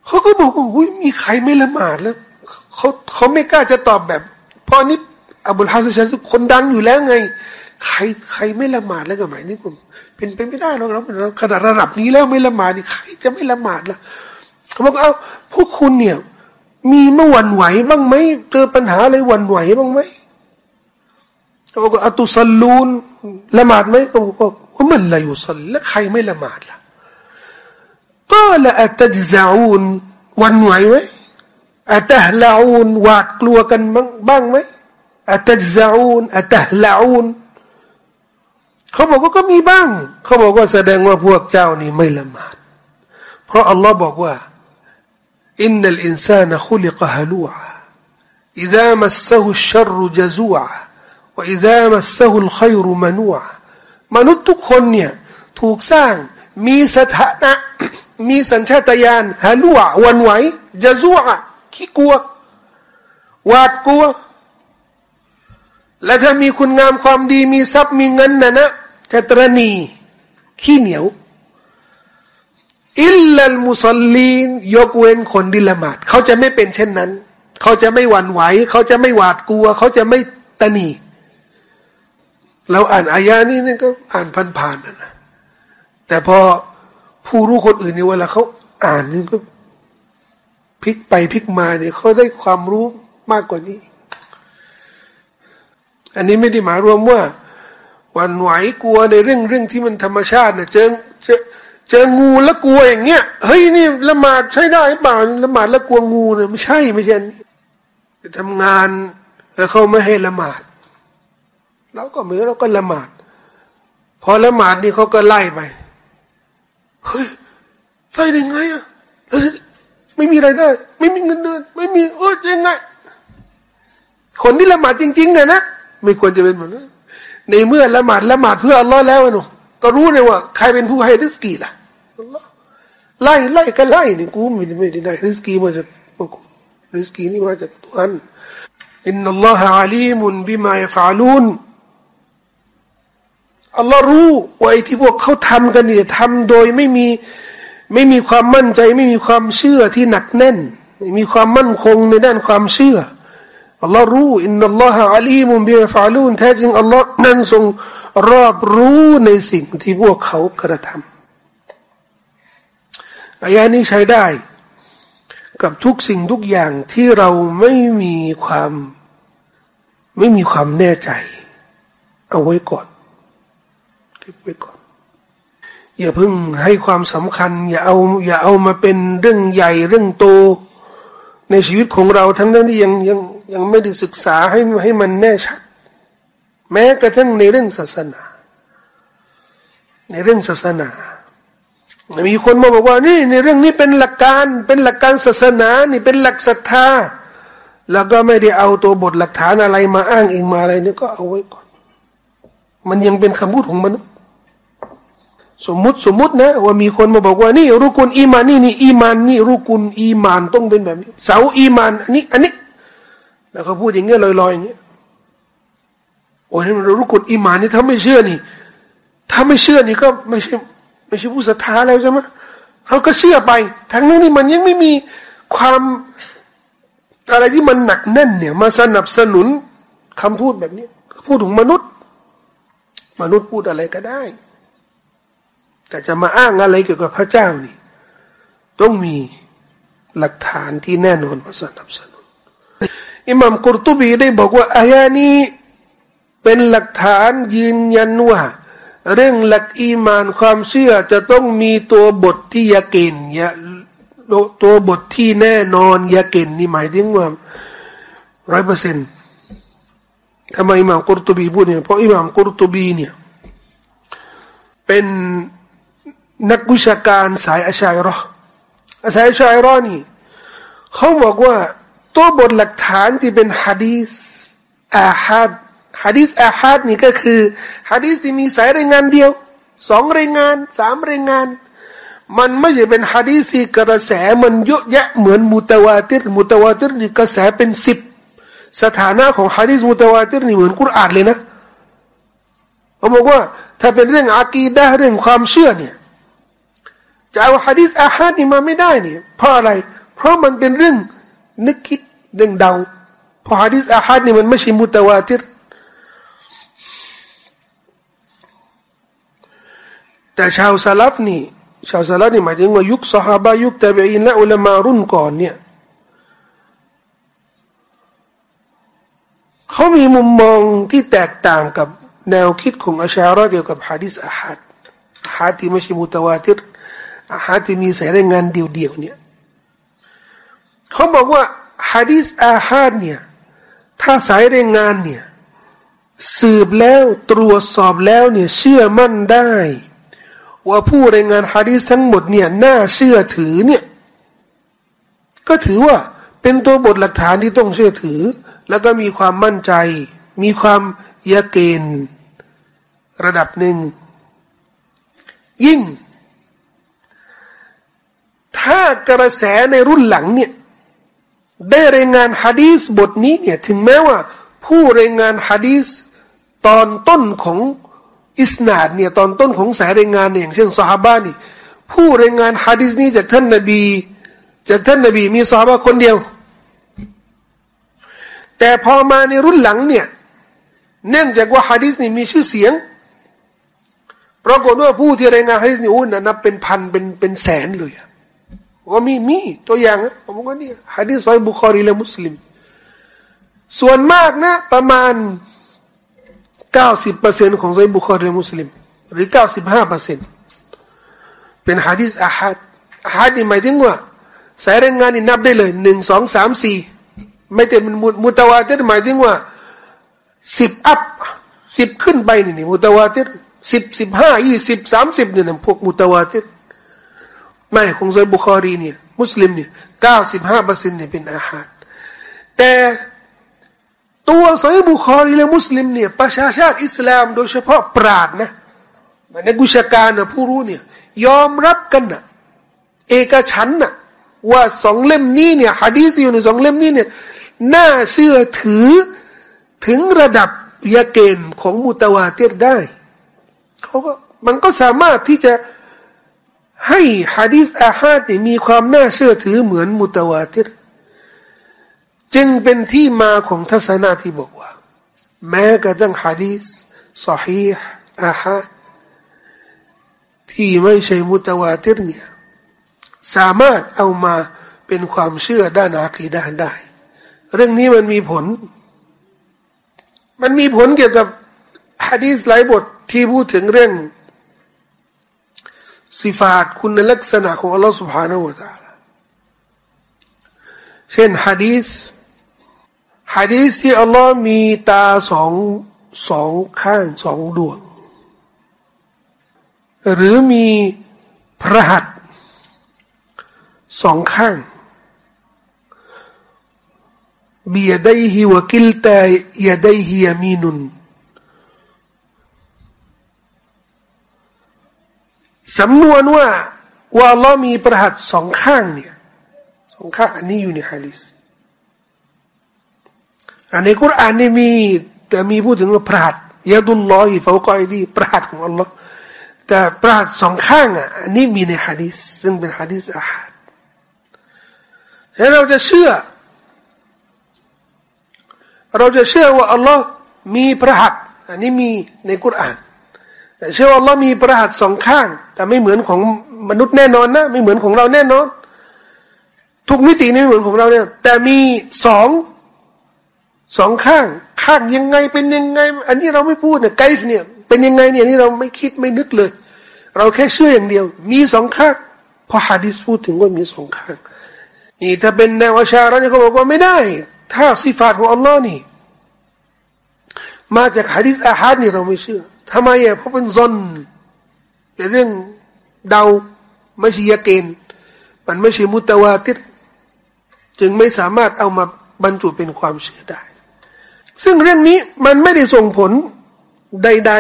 เขาก็บอกว่าอุ้ยมีใครไม่ละหมาดแล้วเขาเขาไม่กล้าจะตอบแบบเพราะนี้อับุลฮัสซันคนดังอยู่แล้วไง ใครใครไม่ละหมาดแล้วก็หมายนี่ผมเป็นไปไม่ได้หรอกเราขนาดระดับนี้แล้วไม่ละหมาดนี่ใครจะไม่ละหมาดล่ะเขาบอกเอาพวกคุณเนี่ย มีเมื่อวันไหวบ้างไหมเจอปัญหาอะไรวันไหวบ้างไหมเขาบอกอัตุสลูนละหมาดไหมเขาบอกว่ามันละอยู่สัลแล้วใครไม่ละหมาดล่ะก็ละอัตจซาอูนวันไหวไหมอัตฮลาอูนหวาดกลัวกันบ้างไหมอัตจซาอูนอัตฮลาอูน เขาบอกว่าก็มีบ้าง เขาบอกว่าแสดงว่าพวกเจ้านี่ไม่ละหมาด เพราะอัลลอฮ์บอกว่าอินนัลอินซานขุลิกฮะลูอา إذا مسه الشر جزوعا وإذا مسه الخير منوعا มนุษย์ทุกคนเนี่ยถูกสร้างมีสถานะมีสัญชาตญาณฮะลัววันไหวจะซัวขี้กลัวหวาดกลัว และถ้ามีคุณงามความดีมีทรัพย์มีเงินนะนะ จะตรณีขี้เหนียวอิลลัลมุสลีนยกเว้นคนดิละหมาดเขาจะไม่เป็นเช่นนั้น เขาจะไม่หวั่นไหว เขาจะไม่หวาดกลัว เขาจะไม่ตนี เราอ่านอายานี้นี่ก็อ่านผ่านๆนะแต่พอผู้รู้คนอื่นเนี่ยเวลาเขาอ่านนี่ก็พลิกไปพลิกมาเนี่ยเขาได้ความรู้มากกว่านี้ อันนี้ไม่ได้หมายรวมว่า วันไหวกลัวในเรื่องเรื่องที่มันธรรมชาติเนี่ยเจอเจอเจองูแล้วกลัวอย่างเงี้ยเฮ้ยนี่ละหมาดใช้ได้เปล่าละหมาดแล้วกลัวงูเนี่ยไม่ใช่ไม่ใช่ทำงานแล้วเขาไม่ให้ละหมาดเราก็เหมือนเราก็ละหมาด พอละหมาดนี่เขาก็ไล่ไปเฮ้ยไล่ได้ไงอะไม่มีรายได้ ไม่มีเงินเดือนไม่มีโอ้ยยังไง คนที่ละหมาดจริงๆเนี่ยนะไม่ควรจะเป็นแบบนั้น ในเมื่อละหมาดละหมาดเพื่ออัลลอฮ์แล้วหนูก็รู้เลยว่า ใครเป็นผู้ให้ริสกีล่ะไล่ไล่ก็ไล่นี่กูไม่ได้ไม่ได้ริสกีมาจากพวกริสกีนี่มาจากตัวอันอินนัลลอฮะอาลีมุนบิมายฟาลูนอัลลอฮ์รู้ว่าไอ้ที่พวกเขาทำกันเนี่ยทำโดยไม่มีไม่มีความมั่นใจ ไม่มีความเชื่อที่หนักแน่น ไม่มีความมั่นคงในด้านความเชื่อ อัลลอฮ์รู้อินนัลลอฮะอาลีมุนบิมาฟาลูนแท้จริงอัลลอฮ์นั้นทรงรอบรู้ในสิ่งที่พวกเขากระทำอายานี้ใช้ได้ กับทุกสิ่งทุกอย่างที่เราไม่มีความ ไม่มีความแน่ใจ เอาไว้ก่อนเก็บไว้ก่อน อย่าเพิ่งให้ความสำคัญ อย่าเอาอย่าเอามาเป็นเรื่องใหญ่เรื่องโต ในชีวิตของเราทั้งนั้นที่ยังยัง ยังไม่ได้ศึกษาให้ให้มันแน่ชัด แม้กระทั่งในเรื่องศาสนา ในเรื่องศาสนา มีคนมาบอกว่านี่ในเรื่องนี้เป็นหลักการเป็นหลักการศาสนา นี่เป็นหลักศรัทธาแล้วก็ไม่ได้เอาตัวบทหลักฐานอะไรมาอ้างเองมาอะไรนี่ก็เอาไว้ก่อน มันยังเป็นคำพูดของมนุษย์สมมุติสมมุตินะว่ามีคนมาบอกว่านี่รุกุลอีมานนี่นี่อีมานนี่รุกุลอีมานต้องเป็นแบบนี้เสาอีมานอันนี้ อันนี้ แล้วเขาพูดอย่างเงี้ยลอยๆอย่างเงี้ยโอ้ยมันรุกุลอีมานนี่ถ้าไม่เชื่อนี่ ถ้าไม่เชื่อนี่ก็ไม่ใช่ไม่ใช่ผู้ศรัทธาแล้วใช่ไหมเขาก็เชื่อไป ทั้งนั้นนี่มันยังไม่มีความอะไรที่มันหนักแน่นเนี่ยมาสนับสนุนคำพูดแบบนี้พูดถึงมนุษย์ มนุษย์พูดอะไรก็ได้ แต่จะมาอ้างอะไรเกี่ยวกับพระเจ้านี่ ต้องมีหลักฐานที่แน่นอนมาสนับสนุน อิหมัมกุรตุบีได้บอกว่าอายานี้เป็นหลักฐานยืนยันว่าเรื่องหลักอีมานความเชื่อจะต้องมีตัวบทที่ยากินยาตัวบทที่แน่นอนยาก่นนี่หมายถึงว่าร้อยเปอร์เซ็นต์ทำไมอิหม่ามกุรตุบีพูดเนี่ยเพราะอิหม่ามกุรตุบีเนี่ยเป็นนักวิชาการสายอาชัยรอสายอาชัยรอนี่เขาบอกว่า ตัวบทหลักฐานที่เป็นฮะดีสอาฮัดฮะดีสอาฮัดนี่ก็คือฮะดีสที่มีสายรายงานเดียวสองรายงานสามรายงาน มันไม่ใช่เป็นฮะดีสีกระแสมันเยอะแยะเหมือนมุตวาติรมุตวาติรนี่กระแสเป็นสิบสถานะของฮะดีสมุตวาติรนี่เหมือนกุรอานเลยนะเขาบอกว่าถ้าเป็นเรื่องอากีดะเรื่องความเชื่อเนี่ยจะเอาฮะดีสอาฮัดนี่มาไม่ได้เนี่ยเพราะอะไร เพราะมันเป็นเรื่อง นึกคิดเรื่องเดาพราะฮะดีสอาฮัดนี่มันไม่ใช่มุตวาติรแต่ชาวซาลฟนี่ ชาวซาลฟนี่หมายถึงว่ายุคสหายยุคตะบีอินและอุลามารุ่นก่อนเนี่ยเขามีมุมมองที่แตกต่างกับแนวคิดของอาชาระเกี่ยวกับฮะดิษอาฮัดฮะที่ไม่ใช่มุตวาติรอาฮัดที่มีสายรายงานเดียวๆเนี่ย เขาบอกว่าฮะดิษอาฮัดเนี่ย ถ้าสายรายงานเนี่ย สืบแล้วตรวจสอบแล้วเนี่ยเชื่อมั่นได้ ว่าผู้รายงานฮะดีษทั้งหมดเนี่ยน่าเชื่อถือเนี่ย ก็ถือว่าเป็นตัวบทหลักฐานที่ต้องเชื่อถือ แล้วก็มีความมั่นใจ มีความยะเกณฑ์ระดับหนึ่ง ยิ่ง ถ้ากระแสในรุ่นหลังเนี่ย ได้รายงานฮะดีษบทนี้เนี่ยถึงแม้ว่า ผู้รายงานฮะดีษตอนต้นของอิสนาดเนี่ยตอนต้นของสายรายงานเนี่ยอย่างเช่นสหาบ้านี่ผู้รายงานฮะดิษนี้จากท่านนบี จากท่านนบีมีสหาบะคนเดียว แต่พอมาในรุ่นหลังเนี่ยเนื่องจากว่าฮะดิษนี่มีชื่อเสียงปรากฏว่าผู้ที่รายงานฮะดิษนี่อุ้นนับเป็นพันเป็นเป็นแสนเลยว่ามีมีตัวอย่างผมว่านี่ฮะดิษไซบุคอรีและมุสลิม ส่วนมากนะ ประมาณเก้าสิบเปอร์เซ็นของไซบุคอรีมุสลิม หรือเก้าสิบห้าเปอร์เซ็นเป็นฮะดิษอาฮัดอาฮัดนี่หมายถึงว่า สายรายงานนี่นับได้เลยหนึ่งสองสามสี่ไม่แต่มันมุตวาติรหมายถึงว่าสิบอัพสิบขึ้นไปนี่นี่มุตวาติรสิบสิบห้ายี่สิบสามสิบเนี่ยพวกมุตวาติร ไม่ของซอเฮียะฮ์บุคอรีเนี่ย มุสลิมเนี่ยเก้าสิบห้าเปอร์เซ็นต์เนี่ยเป็น آحاد แต่ตัวซอเฮียะฮ์บุคอรีและมุสลิมเนี่ยประชาชาติอิสลาม โดยเฉพาะปราชญ์นะนักวิชาการนะผู้รู้เนี่ยยอมรับกันนะเอกฉันนะว่าสองเล่มนี้เนี่ยฮะดีษอยู่ในสองเล่มนี้เนี่ยน่าเชื่อถือถึงระดับيقين ของ متواتر ได้เขาก็มันก็สามารถที่จะ ให้ฮะดีษอาฮัดมีความน่าเชื่อถือเหมือนมุตวาเตรจึงเป็นที่มาของทัศนะที่บอกว่า แม้กระทั่งฮะดีสสอฮีอาฮะที่ไม่ใช่มุตวาติรเนี่ยสามารถเอามาเป็นความเชื่อด้านอาคีดานได้ เรื่องนี้มันมีผล มันมีผลเกี่ยวกับฮะดีสหลายบทที่พูดถึงเรื่อง สิฟาตคุณลักษณะของอัลลอฮฺ سبحانه และ تعالى เช่นฮะดีสฮะดีสที่อัลลอฮ์มีตาสองสองข้างสองดวง หรือมีพระหัตถ์สองข้างบียดฮิวกิลตายดฮิยามีนุน สำนวนว่าว่าอัลลอฮ์มีประหัตสองข้างเนี่ยสองข้างอันนี้อยู่ในฮะดิษอันในคุรานนี่มีแต่มีพูดถึงว่าพระหัตยาดุลลอฮิฟาวกอยดีพระหัตของอัลลอฮ์แต่พระหัตสองข้างอะอันนี้มีในฮะดิษซึ่งเป็นฮะดิษอาฮัดแล้วเราจะเชื่อ เราจะเชื่อว่าอัลลอฮ์มีพระหัตอันนี้มีในคุราน แต่เชื่อว่าอัลลอฮ์มีพระหัตสองข้าง แต่ไม่เหมือนของมนุษย์แน่นอนนะไม่เหมือนของเราแน่นอน ทุกมิตินี่ไม่เหมือนของเราเนี่ยแต่มีสองสองข้าง ข้างยังไงเป็นยังไง อันนี้เราไม่พูดเนี่ยไกด์เนี่ยเป็นยังไงเนี่ยนี่เราไม่คิดไม่นึกเลย เราแค่เชื่ออย่างเดียว มีสองข้างราะฮะดิษพูดถึงว่ามีสองข้างนี่ถ้าเป็นแนวชาระนี่เขาบอกว่าไม่ได้ ถ้าสิฟาตของอัลลอฮ์นี่ มาจากฮะดิษอาฮัดนี่เราไม่เชื่อ ทำไมอะเพราะเป็นซนเป็นเรื่องเดาไม่ใช่ยาเกณฑ์มันไม่ใช่มุตวาติรจึงไม่สามารถเอามาบรรจุเป็นความเชื่อได้ ซึ่งเรื่องนี้มันไม่ได้ส่งผลใด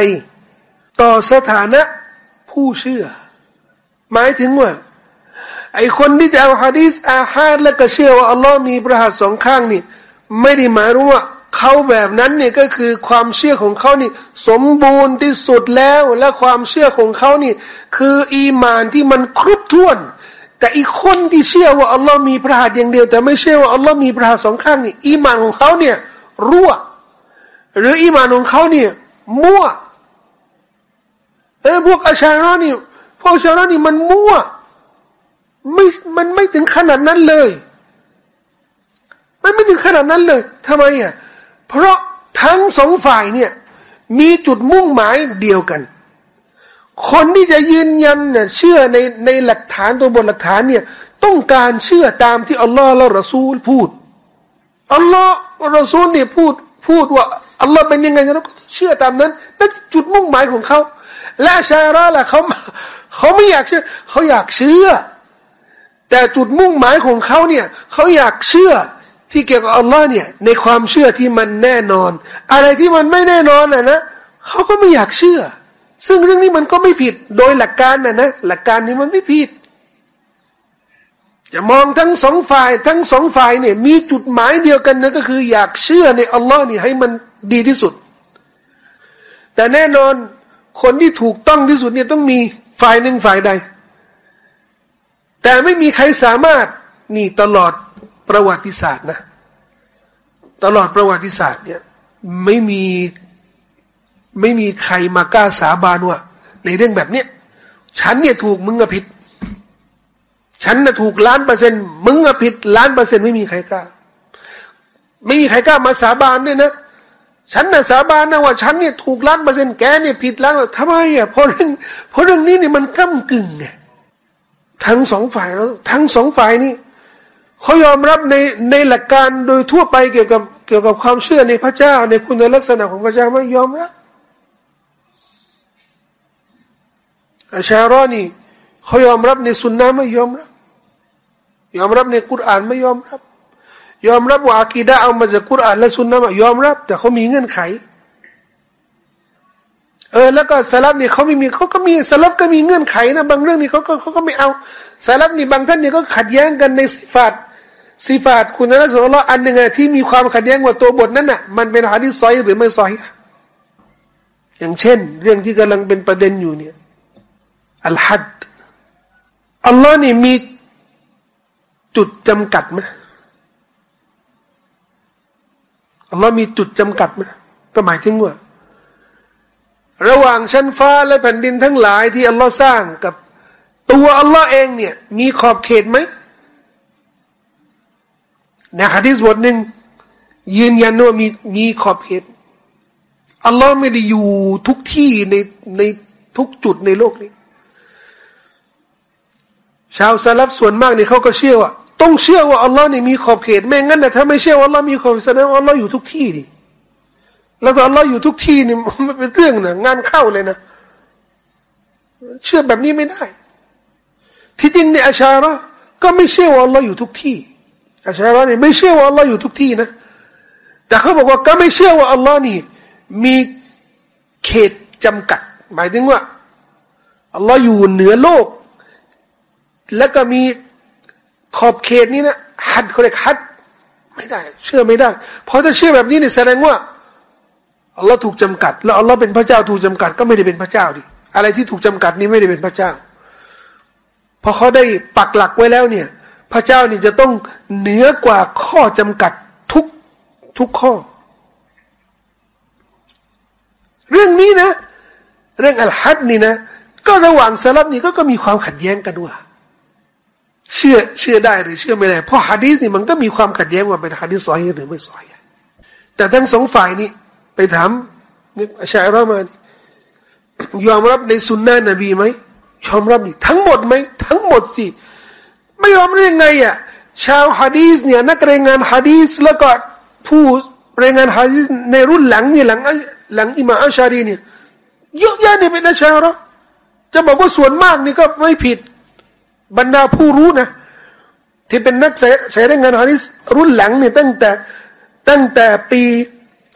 ๆ ต่อสถานะผู้เชื่อ หมายถึงว่า ไอคนที่จะเอาฮะดีษอาฮาดแล้วก็เชื่อว่าอัลลอฮ์มีพระหัตสองข้างนี่ ไม่ได้หมายรู้ว่า เขาแบบนั้นเนี่ยก็คือความเชื่อของเขานี่ สมบูรณ์ที่สุดแล้วและความเชื่อของเขานี่ คืออีมานที่มันครบถ้วน แต่อีกคนที่เชื่อว่าอัลลอฮ์มีพระหัตถ์อย่างเดียว แต่ไม่เชื่อว่าอัลลอฮ์มีพระหัตถ์สองข้างนี่อีมานของเขาเนี่ย รั่ว หรืออีมานของเขาเนี่ย มั่วเออพวกอาชาระนี่พวกอาชาระนี่มันมั่วไม่มันไม่ถึงขนาดนั้นเลย มันไม่ถึงขนาดนั้นเลยทำไมอะ เพราะทั้งสองฝ่ายเนี่ยมีจุดมุ่งหมายเดียวกัน คนที่จะยืนยันเนี่ยเชื่อในในหลักฐานตัวบนหลักฐานเนี่ยต้องการเชื่อตามที่อัลลอฮ์และรอซูลพูดอัลลอฮ์รอซูลเนี่ยพูดพูดว่าอัลลอฮ์เป็นยังไงเราก็เชื่อตามนั้นนั่นจุดมุ่งหมายของเขาและชาระล่ะเขาเขาไม่อยากเชื่อ เขาอยากเชื่อ แต่จุดมุ่งหมายของเขาเนี่ยเขาอยากเชื่อ ที่เกี่ยวกับอัลลอฮ์เนี่ยในความเชื่อที่มันแน่นอน อะไรที่มันไม่แน่นอนน่ะนะเขาก็ไม่อยากเชื่อ ซึ่งเรื่องนี้มันก็ไม่ผิดโดยหลักการน่ะนะหลักการนี้มันไม่ผิด จะมองทั้งสองฝ่ายทั้งสองฝ่ายเนี่ยมีจุดหมายเดียวกันนะก็คือ อยากเชื่อในอัลลอฮ์นี่ให้มันดีที่สุด แต่แน่นอนคนที่ถูกต้องที่สุดเนี่ยต้องมีฝ่ายหนึ่งฝ่ายใด แต่ไม่มีใครสามารถนี่ตลอด ประวัติศาสตร์นะ ตลอดประวัติศาสตร์เนี่ยไม่มีไม่มีใครมากล้าสาบานว่า ในเรื่องแบบเนี้ยฉันเนี่ยถูกมึงอะผิด ฉันน่ะถูกล้านเปอร์เซ็นต์มึงอะผิดล้านเปอร์เซ็นต์ไม่มีใครกล้า ไม่มีใครกล้ามาสาบานด้วยนะฉันน่ะสาบานนะว่าฉันเนี่ยถูกล้านเปอร์เซ็นต์แกเนี่ยผิดล้านทำไมอะเพราะเรื่องเพราะเรื่องนี้เนี่ยมันก้ากึ่งไงทั้งสองฝ่ายแล้ว ทั้งสองฝ่ายนี่ เขายอมรับในในหลักการโดยทั่วไปเกี่ยวกับเกี่ยวกับความเชื่อในพระเจ้า ในคุณลักษณะของพระเจ้าไม่ยอมรับอาชารอนี่เขายอมรับในสุนนะไม่ยอมรับ ยอมรับในกุรอานไม่ยอมรับ ยอมรับว่าอากีดะเอามาจากกุรอานและสุนนะยอมรับ แต่เขามีเงื่อนไข เออแล้วก็สลับนี่เขาไม่มีเขาก็มีสลับก็มีเงื่อนไขนะบางเรื่องนี่เขาก็เขาก็ไม่เอาสลับนี่บางท่านนี่ก็ขัดแย้งกันในสิฟาต สิฟาตคุณลักษณะอันหนึ่งที่มีความขัดแย้งว่าตัวบทนั้นน่ะมันเป็นหะดีษซอยหรือไม่ซอยอย่างเช่น เรื่องที่กำลังเป็นประเด็นอยู่เนี่ยอัลฮัดอัลลอฮ์นี่มีจุดจำกัดไหมอัลลอฮ์มีจุดจำกัดไหมก็หมายถึงว่า ระหว่างชั้นฟ้าและแผ่นดินทั้งหลายที่อัลลอฮ์สร้างกับ ตัวอัลลอฮ์เองเนี่ย มีขอบเขตไหม ในฮะดีษบทหนึ่งยืนยันว่ามีมีขอบเขตอัลลอฮ์ไม่ได้อยู่ทุกที่ในในทุกจุดในโลกนี้ ชาวซาลับส่วนมากเนี่ยเขาก็เชื่อว่า ต้องเชื่อว่าอัลลอฮ์เนี่ยมีขอบเขตไม่งั้นนะถ้าไม่เชื่อว่าอัลลอฮ์มีขอบเขตแสดงว่าอัลลอฮ์อยู่ทุกที่ดิแล้วก็อัลลอฮ์อยู่ทุกที่นี่มันเป็นเรื่องนะงานเข้าเลยนะ เชื่อแบบนี้ไม่ได้ ที่จริงในอาชาระก็ไม่เชื่อว่าอัลลอฮ์อยู่ทุกที่ อาชาระนี่ไม่เชื่อว่าอัลลอฮ์อยู่ทุกที่นะ แต่เขาบอกว่าก็ไม่เชื่อว่าอัลลอฮ์นี่ มีเขตจำกัด หมายถึงว่าอัลลอฮ์อยู่เหนือโลก แล้วก็มีขอบเขตนี้นะฮัดเขาเรียกฮัดไม่ได้ เชื่อไม่ได้ เพราะถ้าเชื่อแบบนี้เนี่ยแสดงว่าอัลลอฮ์ถูกจำกัด แล้วอัลลอฮ์เป็นพระเจ้าถูกจำกัด ก็ไม่ได้เป็นพระเจ้าดิอะไรที่ถูกจำกัดนี้ไม่ได้เป็นพระเจ้าพอเขาได้ปักหลักไว้แล้วเนี่ย พระเจ้านี่จะต้องเหนือกว่าข้อจำกัดทุกทุกข้อ เรื่องนี้นะ เรื่องอัลฮัดนี่นะ ก็ระหว่างสลับนี่ก็ก็มีความขัดแย้งกันว่าเชื่อเชื่อได้หรือเชื่อไม่ได้เพราะฮะดีสนี่มันก็มีความขัดแย้งว่าเป็นฮะดีสซอยหรือไม่ซอยแต่ทั้งสองฝ่ายนี่ไปถามนี่ชายรามานยอมรับในสุนนะนบีไหมยอมรับนี่ทั้งหมดไหมทั้งหมดสิ ไม่ยอมได้ยังไงอะชาวฮะดีสเนี่ยนักเรียนงานฮะดีสแล้วก็ผู้รายงานฮะดีสในรุ่นหลังนี่หลังหลังอิมาอัชารีเนี่ยเยอะแยะเนี่ยเป็นอาชาระจะบอกว่าส่วนมากนี่ก็ไม่ผิดบรรดาผู้รู้นะ ที่เป็นนักเสรายงานฮะดีสรุ่นหลังเนี่ยตั้งแต่ตั้งแต่ปี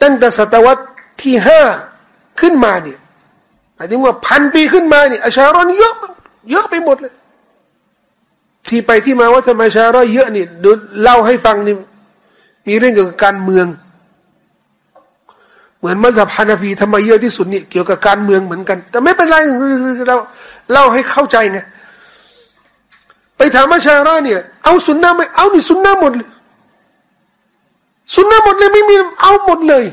ตั้งแต่ศตวรรษที่ห้าขึ้นมาเนี่ยหมายถึงว่าพันปีขึ้นมาเนี่ยอาชารอนเยอะเยอะไปหมดเลย ที่ไปที่มาว่าทำไมอาชารอเยอะนี่ดูเล่าให้ฟังนี่มีเรื่องเกี่ยวกับการเมือง เหมือนมัสยิดฮานาฟีทำไมเยอะที่สุดนี่เกี่ยวกับการเมืองเหมือนกัน แต่ไม่เป็นไรเราเล่าให้เข้าใจไงไปถามอาชาระเนี่ยเอาสุนนะไม่เอานี่สุนนะหมดเลยสุนนะหมดเลยไม่มีเอาหมดเลย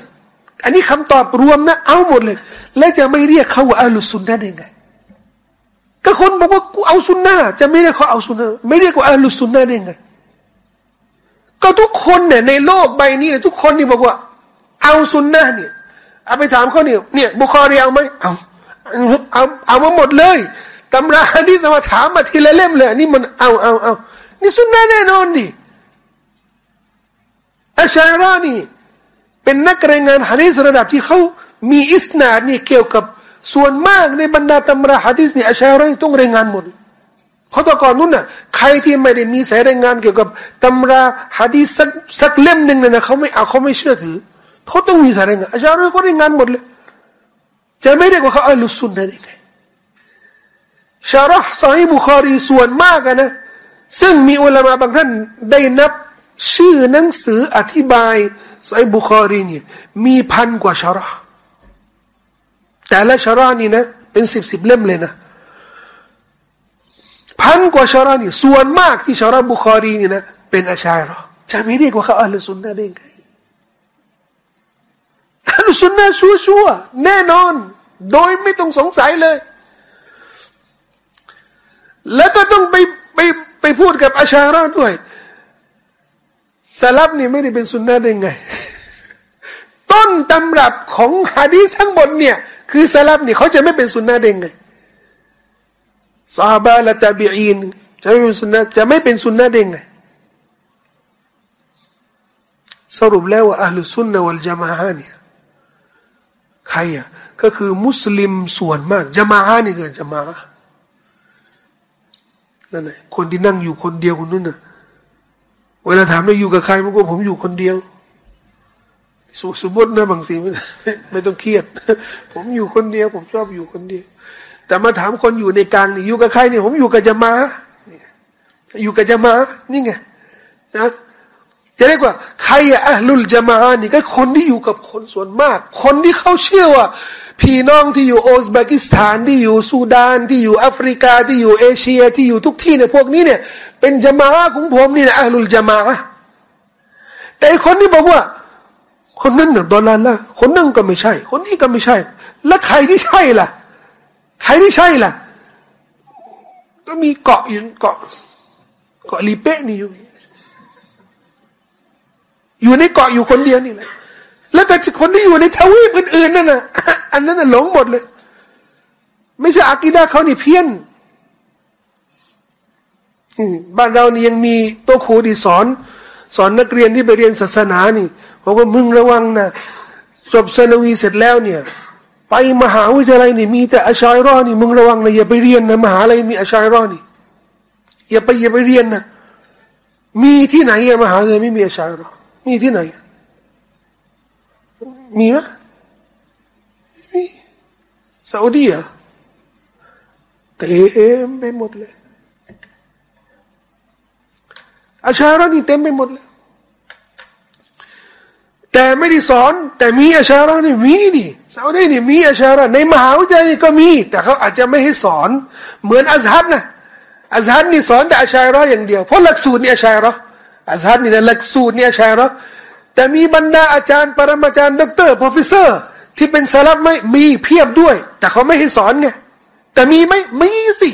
อันนี้คำตอบรวมนะ เอาหมดเลย แล้วจะไม่เรียกเขาว่าอัลสุนนะได้ไง ก็คนบอกว่ากูเอาสุนนะจะไม่เรียกเขาเอาสุนนะไม่เรียกว่าอัลสุนนะได้ไง ก็ทุกคนเนี่ยในโลกใบนี้เนี่ยทุกคนนี่บอกว่า เอาสุนนะเนี่ยเอาไปถามเขาเนี่ยเนี่ยบุคอรีเอาไหมเอาเอาเอามาหมดเลยตำราที่สมาถามมาทีละเล่มเลยนี่มันเอาเอาเอานี่สุนนะแน่นอนดิอาชารานี่เป็นนักรายงานฮะดีษระดับที่เขามีอิสนาดนี่เกี่ยวกับ ส่วนมากในบรรดาตำราฮะดีษนี่อาชาราต้องรายงานหมดเพราะตก่อนนู้นน่ะใครที่ไม่ได้มีสายรายงานเกี่ยวกับตำราฮะดีษสักสักเล่มหนึ่งนะเขาไม่เอาเขาไม่เชื่อถือเขาต้องมีสายรายงานอาชาราเขารายงานหมดเลยจะไม่ได้ว่าเขาอัลลุสุนนะได้ไงชาร์ห์ซอฮีบุคารีส่วนมากนะซึ่งมีอุลามะบางท่านได้นับชื่อหนังสืออธิบายไซบุคอรีเนี่ยมีพันกว่าชาระ แต่ละชาระนี่นะ เป็นสิบสิบเล่มเลยนะพันกว่าชาระนี่ ส่วนมากที่ชาระบุคอรีนี่นะเป็นอาชาระจะไม่เรียกว่าเขาอัลสุนนะได้ไงอัลสุนนะชัวชัวแน่นอน โดยไม่ต้องสงสัยเลย แล้วก็ต้องไปไปไปพูดกับอาชาระด้วยสลับนี่ไม่ได้เป็นสุนนะได้ไง ต้นตำรับของฮะดีทั้งหมดเนี่ย คือสลับนี่เขาจะไม่เป็นสุนนะได้ไงซาบะและตาบีอินจะไม่เป็นสุนนะจะไม่เป็นสุนนะได้ไงสรุปแล้วว่าอัลลสุนนะวัลจามาฮาเนี่ยใครอะก็คือมุสลิมส่วนมากจามาฮานี่คือจามานั่นแหละคนที่นั่งอยู่คนเดียวคนนู้นน่ะเวลาถามว่าอยู่กับใครมันก็ผมอยู่คนเดียว สมมตินะบางสิ่งไม่ต้องเครียด ผมอยู่คนเดียว ผมชอบอยู่คนเดียว แต่มาถามคนอยู่ในกลางนี่อยู่กับใครเนี่ยผมอยู่กับจะมาอยู่กับจะมานี่ไงนะจะเรียกว่าใครอะลุลจะมานี่ก็คนที่อยู่กับคนส่วนมาก คนที่เขาเชื่อว่าพี่น้องที่อยู่โอซเบกิสถานที่อยู่ซูดานที่อยู่แอฟริกาที่อยู่เอเชียที่อยู่ทุกที่เนี่ยพวกนี้เนี่ย เป็นจมาของผมนี่นะอัลลุลจมาแต่คนที่บอกว่า คนนั้นเนี่ยดอลลาร์ละคนนั้นก็ไม่ใช่ คนนี้ก็ไม่ใช่ แล้วใครที่ใช่ล่ะ ใครที่ใช่ล่ะ ก็มีเกาะอยู่เกาะ เกาะลีเป้นี่อยู่ อยู่ในเกาะอยู่คนเดียวนี่แหละแล้วแต่คนที่อยู่ในทวีปอื่นๆนั่นน่ะ อันนั้นน่ะหลงหมดเลย ไม่ใช่อากีดาเขานี่เพี้ยนบ้านเรานี่ยังมีโต๊ะครูที่สอน สอนนักเรียนที่ไปเรียนศาสนานี่บอกว่ามึงระวังนะจบเซนวีเสร็จแล้วเนี่ย ไปมหาวิทยาลัยนี่มีแต่อาชัยรอนี่มึงระวังนะอย่าไปเรียนนะมหาลัยมีอาชัยรอนี่อย่าไปอย่าไปเรียนนะมีที่ไหนอะมหาลัยไม่มีอาชัยรอมีที่ไหน มีไหมมีซาอุดีอะเต็มไปหมดเลยอาชาระนี่เต็มไปหมดเลย แต่ไม่ได้สอน แต่มีอาชาระนี่มีนี่ซาอุดีนี่มีอาชาระในมหาวิทยาลัยก็มี แต่เขาอาจจะไม่ให้สอน เหมือนอัซฮัรนะอัซฮัรนี่สอนแต่อาชาระอย่างเดียวเพราะหลักสูตรนี่อาชาระอัซฮัรนี่นะหลักสูตรนี่อาชาระแต่มีบรรดาอาจารย์ ปรมาจารย์ด็อกเตอร์ professor ที่เป็นสลับไม่มีเพียบด้วย แต่เขาไม่ให้สอนไงแต่มีไหมมีสิ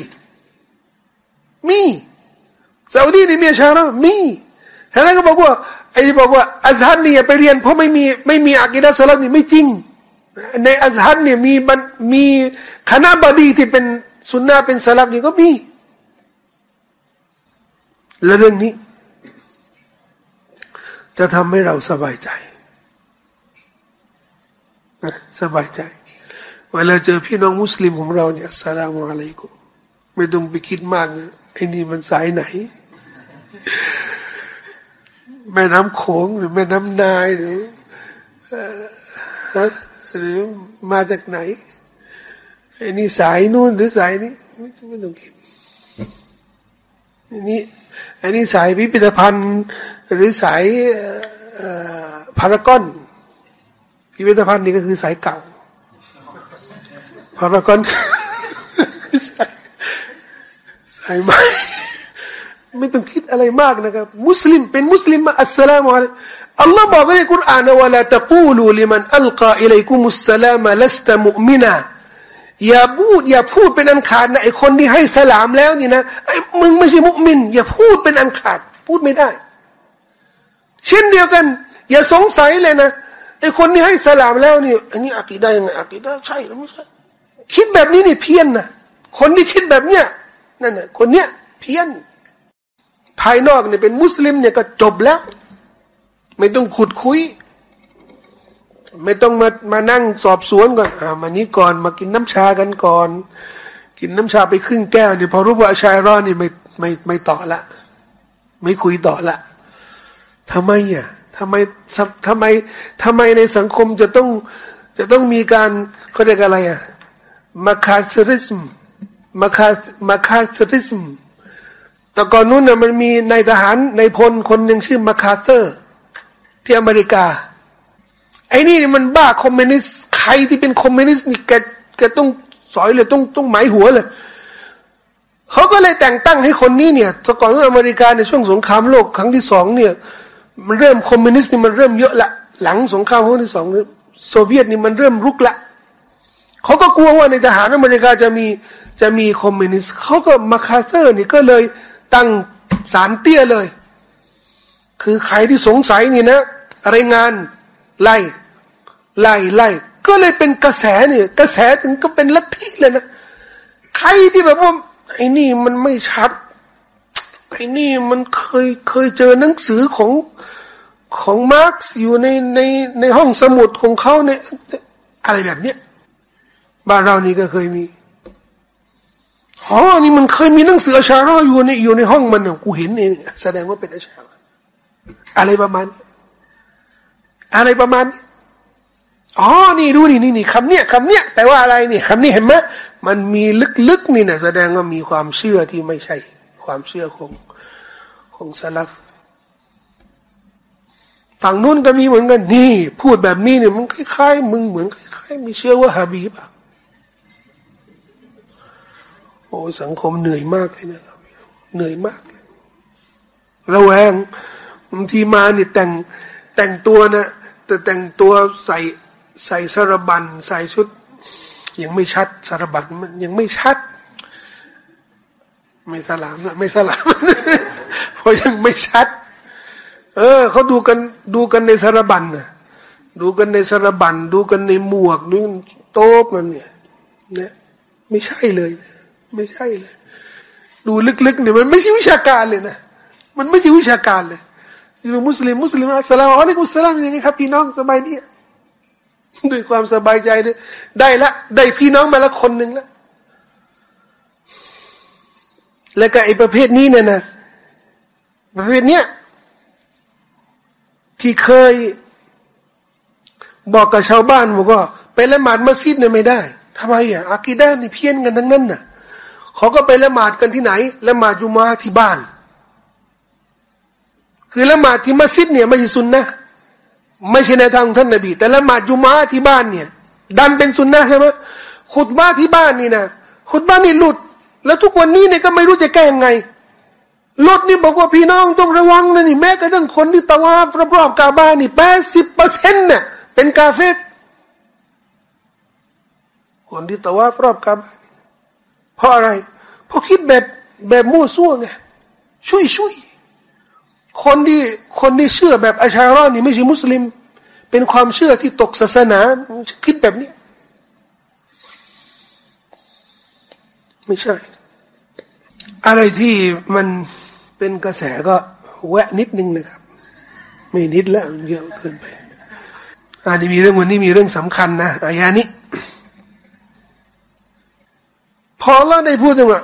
มีซาอุดีนี่มีชาระมีท่านก็บอกว่า ไอ้บอกว่าอัซฮันเนี่ยไปเรียนเพราะไม่มีไม่มีอากิดะสลับนี่ไม่จริง ในอัซฮันเนี่ยมีมันมีคณะบดีที่เป็นสุนนะเป็นสลับนี่ก็มีและเรื่องนี้ จะทำให้เราสบายใจสบายใจ เวลาเจอพี่น้องมุสลิมของเราเนี่ยสลามุอะลัยกุมไม่ต้องไปคิดมากนะไอ้นี่มันสายไหน แม่น้ำโขงหรือแม่น้ำนายหรือหรือมาจากไหนไอ้นี่สายนู่นหรือสายนี้ไม่ไม่ต้องคิดอันนี้อันนี้สายพิพิธภัณฑ์ หรือสายพารากอนพิพิธภัณฑ์นี่ก็คือสายเก่าพารากอนสายสายใหม่ ไม่ต้องคิดอะไรมากนะครับ มุสลิมเป็นมุสลิมมาอัสสลามุอะลัยอัลลอฮ์บอกในคุรานว่าละตะกูลูลิมันอัลกาอิลัยกุมุสลามะลัสตะมุมินาอย่าพูดอย่าพูดเป็นอันขาดนะไอคนที่ให้สลามแล้วนี่นะไอมึงไม่ใช่มุมิน อย่าพูดเป็นอันขาด พูดไม่ได้ เช่นเดียวกัน อย่าสงสัยเลยนะไอคนที่ให้สลามแล้วนี่อันนี้อักีได้ยังไงอักีได้ใช่หรือไม่ใช่คิดแบบนี้นี่เพี้ยนนะคนที่คิดแบบเนี้ยนั่นน่ะคนเนี้ยเพี้ยน ภายนอกเนี่ยเป็นมุสลิมเนี่ยก็จบแล้ว ไม่ต้องขุดคุย ไม่ต้องมามานั่งสอบสวนก่อนอ่ามานี้ก่อนมากินน้ำชากันก่อน กินน้ำชาไปครึ่งแก้วเนี่ยพอรู้ว่าชายรอดนี่ไม่ไม่ไม่ต่อละ ไม่คุยต่อละทำไมอะทำไมทำไมทำไมในสังคมจะต้องจะต้องมีการเขาเรียกอะไรอะมาคาสริสมมาคามาคาสริสม แต่ก่อนนู้นน่ะมันมีนายทหารในพลคนหนึ่งชื่อมาคาเตอร์ ที่อเมริกา ไอ้นี่มันบ้าคอมมิวนิสต์ใครที่เป็นคอมมิวนิสต์นี่แกแกต้องสอยเลยต้องต้องหมายหัวเลยเขาก็เลยแต่งตั้งให้คนนี้เนี่ยแต่ก่อนอเมริกาในช่วงสงครามโลกครั้งที่สองเนี่ย มันเริ่มคอมมิวนิสต์นี่มันเริ่มเยอะละ หลังสงครามโลกที่สองโซเวียตนี่มันเริ่มรุกละเขาก็กลัวว่าในทหารอเมริกาจะมีจะมีคอมมิวนิสต์เขาก็มาคาเตอร์นี่ก็เลย ตั้งสารเตี้ยเลย คือใครที่สงสัยนี่นะรายงานไล่ไล่ไล่ก็เลยเป็นกระแสเนี่ยกระแสถึงก็เป็นลัทธิเลยนะใครที่แบบว่าไอ้นี่มันไม่ชัดไอ้นี่มันเคยเคยเจอหนังสือของของมาร์กซ์อยู่ในในในห้องสมุดของเขาเนี่ยอะไรแบบเนี้ยบ้านเรานี่ก็เคยมี อ๋อนี่มันเคยมีหนังสืออาชาราอยู่ในอยู่ในห้องมันเนี่ยกูเห็นเองแสดงว่าเป็นอาชาราอะไรประมาณ อะไรประมาณอ๋อนี่ดูนี่นี่นี่คำเนี้ยคำเนี้ยแปลว่าอะไรนี่คำนี้เห็นไหมมันมีลึกๆนี่นะแสดงว่ามีความเชื่อที่ไม่ใช่ ความเชื่อของของสลับฝั่งนู้นก็มีเหมือนกันนี่ พูดแบบนี้เนี่ยมันคล้ายๆมึงเหมือนคล้ายๆมีเชื่อว่าฮาบีบอะ โอ้สังคมเหนื่อยมากเลยนะครับเหนื่อยมากเลยระแวงบางทีมาเนี่ยแต่งแต่งตัวนะแต่แต่งตัวใส่ใส่สารบันใส่ชุด ยังไม่ชัดสารบันมันยังไม่ชัด ไม่สลามละไม่สลามเพราะยังไม่ชัด เออเขาดูกันดูกันในสารบันนะดูกันในสารบัน ดูกันในหมวกดูโต๊ะมันเนี่ยเนี่ยไม่ใช่เลย ไม่ใช่เลยดูลึกๆเนี่ยมันไม่ใช่วิชาการเลยนะมันไม่ใช่วิชาการเลยอยู่มุสลิมมุสลิมอัสลามอัลกุสลามยังไงครับพี่น้องสบายดีด้วยความสบายใจเลยได้ละได้พี่น้องมาละคนหนึ่งละแล้วก็ไอ้ประเภทนี้เนี่ยนะประเภทเนี้ยที่เคย บอกกับชาวบ้านบอกว่าไปละหมาดมัสยิดเนี่ยไม่ได้ทำไมอะอากีด้านนี่เพี้ยนกันทั้งนั้นน่ะ เขาก็ไปละหมาดกันที่ไหนละหมาดจุมาที่บ้าน คือละหมาดที่มัสยิดเนี่ยไม่ใช่สุนนะไม่ใช่ในทางท่านนบี แต่ละหมาดจุมาที่บ้านเนี่ย ดันเป็นสุนนะใช่ไหมขุดบ้าที่บ้านนี่นะขุดบ้านนี่หลุด แล้วทุกวันนี้เนี่ยก็ไม่รู้จะแก้ยังไงหลุดนี่บอกว่าพี่น้องต้องระวังนะนี่แม้กระทั่งคนที่ตะวาบรอบๆกาบ้านนี่แปดสิบเปอร์เซ็นต์เนี่ยเป็นกาเฟตคนที่ตะวาบรอบกาบ้าน เพราะอะไร เพราะคิดแบบแบบมั่วซั่วไงช่วยช่วยคนที่คนที่เชื่อแบบอาชารอนนี่ไม่ใช่มุสลิม เป็นความเชื่อที่ตกศาสนา คิดแบบนี้ ไม่ใช่ อะไรที่มันเป็นกระแสก็แวะนิดนึงนะครับ ไม่นิดแล้วเยอะเกินไปอันนี้มีเรื่องวันนี้มีเรื่องสำคัญนะอายานี้ พอเราได้พูดถึงว่า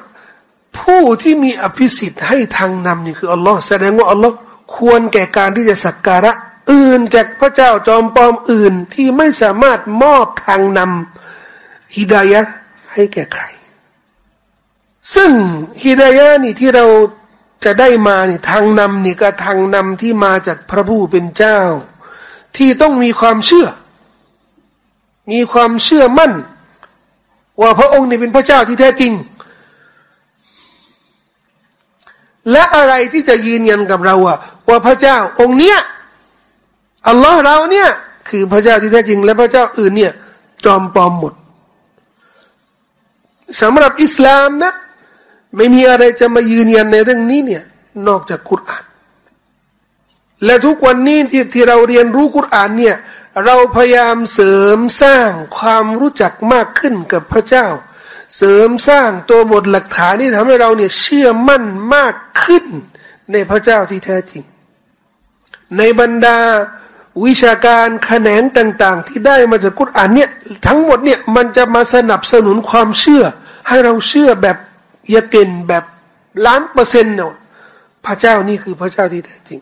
ผู้ที่มีอภิสิทธิ์ให้ทางนำนี่คืออัลลอฮ์แสดงว่าอัลลอฮ์ควรแก่การที่จะสักการะ อื่นจากพระเจ้าจอมปลอมอื่นที่ไม่สามารถมอบทางนำฮิดายะให้แก่ใคร ซึ่งฮิดายะนี่ที่เราจะได้มานี่ทางนำนี่ก็ทางนำที่มาจากพระผู้เป็นเจ้า ที่ต้องมีความเชื่อ มีความเชื่อมั่น ว่าพระองค์นี่เป็นพระเจ้าที่แท้จริง และอะไรที่จะยืนยันกับเราอะว่าพระเจ้าองค์เนี้ยอัลลอฮ์เราเนี่ย คือพระเจ้าที่แท้จริง และพระเจ้าอื่นเนี่ย จอมปลอมหมดสำหรับอิสลามนะ ไม่มีอะไรจะมายืนยันในเรื่องนี้เนี่ย นอกจากกุราน และทุกวันนี้ที่ที่เราเรียนรู้กุรานเนี่ย เราพยายามเสริมสร้างความรู้จักมากขึ้นกับพระเจ้า เสริมสร้างตัวบทหลักฐานที่ทำให้เราเนี่ยเชื่อมั่นมากขึ้นในพระเจ้าที่แท้จริง ในบรรดาวิชาการแขนงต่างๆ ที่ได้มาจากกุรอานเนี่ยทั้งหมดเนี่ยมันจะมาสนับสนุนความเชื่อ ให้เราเชื่อแบบยะเกินแบบล้านเปอร์เซ็นต์เนี่ยพระเจ้านี่คือพระเจ้าที่แท้จริง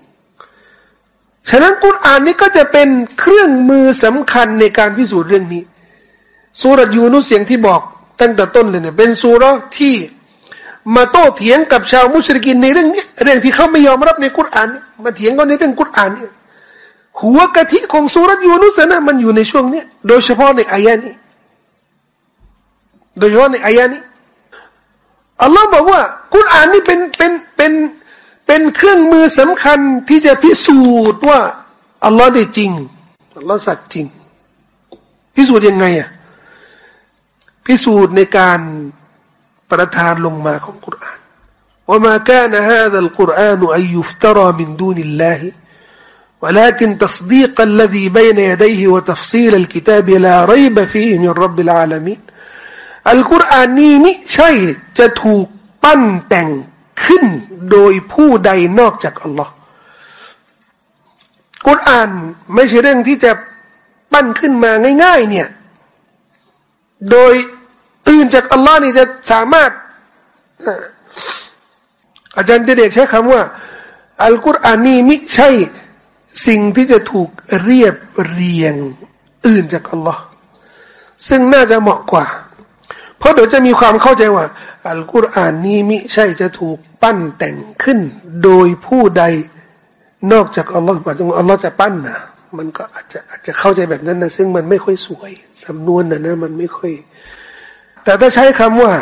ฉะนั้นกุรอานนี้ก็จะเป็นเครื่องมือสำคัญในการพิสูจน์เรื่องนี้สุรยูนุเสียงที่บอกตั้งแต่ต้นเลยเนี่ยเป็นสุรที่มาโต้เถียงกับชาวมุชริกินในเรื่องนี้เรื่องที่เขาไม่ยอมรับในกุรอานมาเถียงกันในเรื่องกุรอานเนี่ยหัวกะทิของสุรยูนุสนะมันอยู่ในช่วงนี้โดยเฉพาะในอายะนี้ โดยเฉพาะในอายะนี้อัลลอฮ์บอกว่ากุรอานนี่เป็นเป็นเป็น เป็นเครื่องมือสำคัญที่จะพิสูจน์ว่าอัลลอฮ์ได้จริงอัลลอฮ์สัตย์จริง พิสูจน์ยังไงอ่ะพิสูจน์ในการประทานลงมาของกุรอานว่ามา كان هذا القرآن أن يفترى من دون الله ولكن تصديق الذي بين يديه وتفصيل الكتاب لا ريب فيه من رب العالمين อัลกุรอานนี้มิใช่จะถูกปั้นแต่ง ขึ้นโดยผู้ใดนอกจากอัลลอฮ์กุรอานไม่ใช่เรื่องที่จะปั้นขึ้นมาง่าย ๆ เนี่ย โดยอื่นจากอัลลอฮ์นี่จะสามารถ อาจารย์เด็กใช้คำว่า อัลกุรอานนี่ไมิใช่สิ่งที่จะถูกเรียบเรียงอื่นจากอัลลอฮ์ซึ่งน่าจะเหมาะกว่า เพราะเดี๋ยวจะมีความเข้าใจว่า อัลกุรอานนี้มิใช่จะถูกปั้นแต่งขึ้น โดยผู้ใดนอกจากอัลลอฮ์มายถึงอัลลอฮ์จะปั้นนะมันก็อาจจะอาจจะเข้าใจแบบนั้นนะซึ่งมันไม่ค่อยสวยสำนวนนะนะมันไม่ค่อย แต่ถ้าใช้คำว่า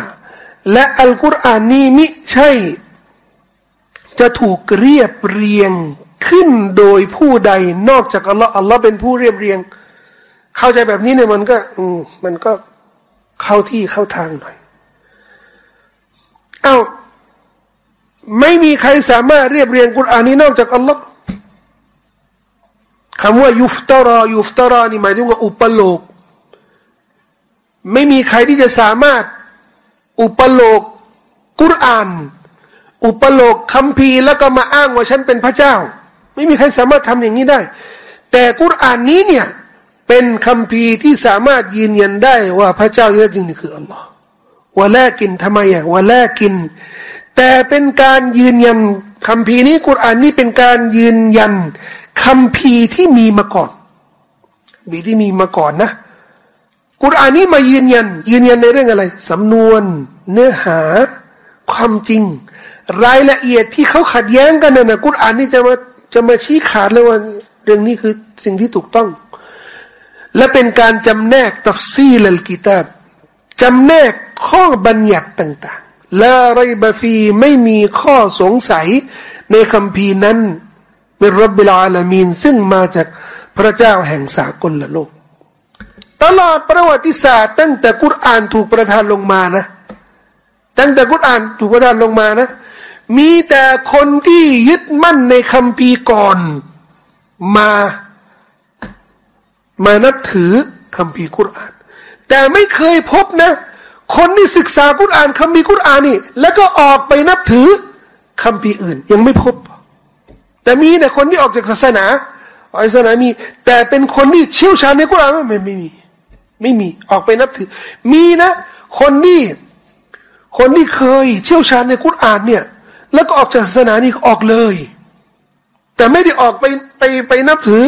และอัลกุรอานนี้มิใช่ จะถูกเรียบเรียงขึ้นโดยผู้ใดนอกจากอัลลอฮ์อัลลอฮ์เป็นผู้เรียบเรียง เข้าใจแบบนี้เนี่ยมันก็ อืมันก็เข้าที่เข้าทางหน่อย เอา้าไม่มีใครสามารถเรียบเรียงกุรอานนี้นอกจากอัลลอฮ์คำว่ายุฟตารอยุฟตารานี่หมายถึงว่าอุปโลก ไม่มีใครที่จะสามารถ อุปโลกกุรอาน อุปโลกคัมภีแล้วก็มาอ้างว่าฉันเป็นพระเจ้า ไม่มีใครสามารถทำอย่างนี้ได้ แต่กุรอานนี้เนี่ยเป็นคัมภีที่สามารถยืนยันได้ว่าพระเจ้าที่จริงนี่คืออัลลอฮ์ ว่าแลกินทำไมอะว่าแลกิน แต่เป็นการยืนยันคัมภีร์นี้กุรอานนี้เป็นการยืนยันคัมภีร์ที่มีมาก่อนมีที่มีมาก่อนนะกุรอานนี้มายืนยัน ยืนยันในเรื่องอะไรสำนวน เนื้อหา ความจริง รายละเอียดที่เขาขัดแย้งกันนะกุรอานนี้จะมาจะมาชี้ขาดเลยว่าเรื่องนี้คือสิ่งที่ถูกต้อง และเป็นการจำแนกتفصيل الكتاب จำแนก ข้อบัญญัติต่างๆلا ريب فيه ไม่มีข้อสงสัยในคัมภีร์นั้น من رب العالمين ซึ่งมาจากพระเจ้าแห่งสากลละโลก ตลอดประวัติศาสตร์ตั้งแต่กุรอานถูกประทานลงมานะ ตั้งแต่กุรอานถูกประทานลงมานะ มีแต่คนที่ยึดมั่นในคำพีก่อนมามานับถือคำพีกุรอาน แต่ไม่เคยพบนะ คนที่ศึกษากุรอานคำพีกุรอานนี่ แล้วก็ออกไปนับถือคำพีอื่น ยังไม่พบ แต่มีแต่คนที่ออกจากศาสนาศาสนามี แต่เป็นคนที่เชี่ยวชาญในกุรอานไม่ไม่มี ไม่มีออกไปนับถือ มีนะ คนที่คนที่เคยเชี่ยวชาญในกุรอานเนี่ย แล้วก็ออกจากศาสนานี่ออกเลย แต่ไม่ได้ออกไปไปไปนับถือ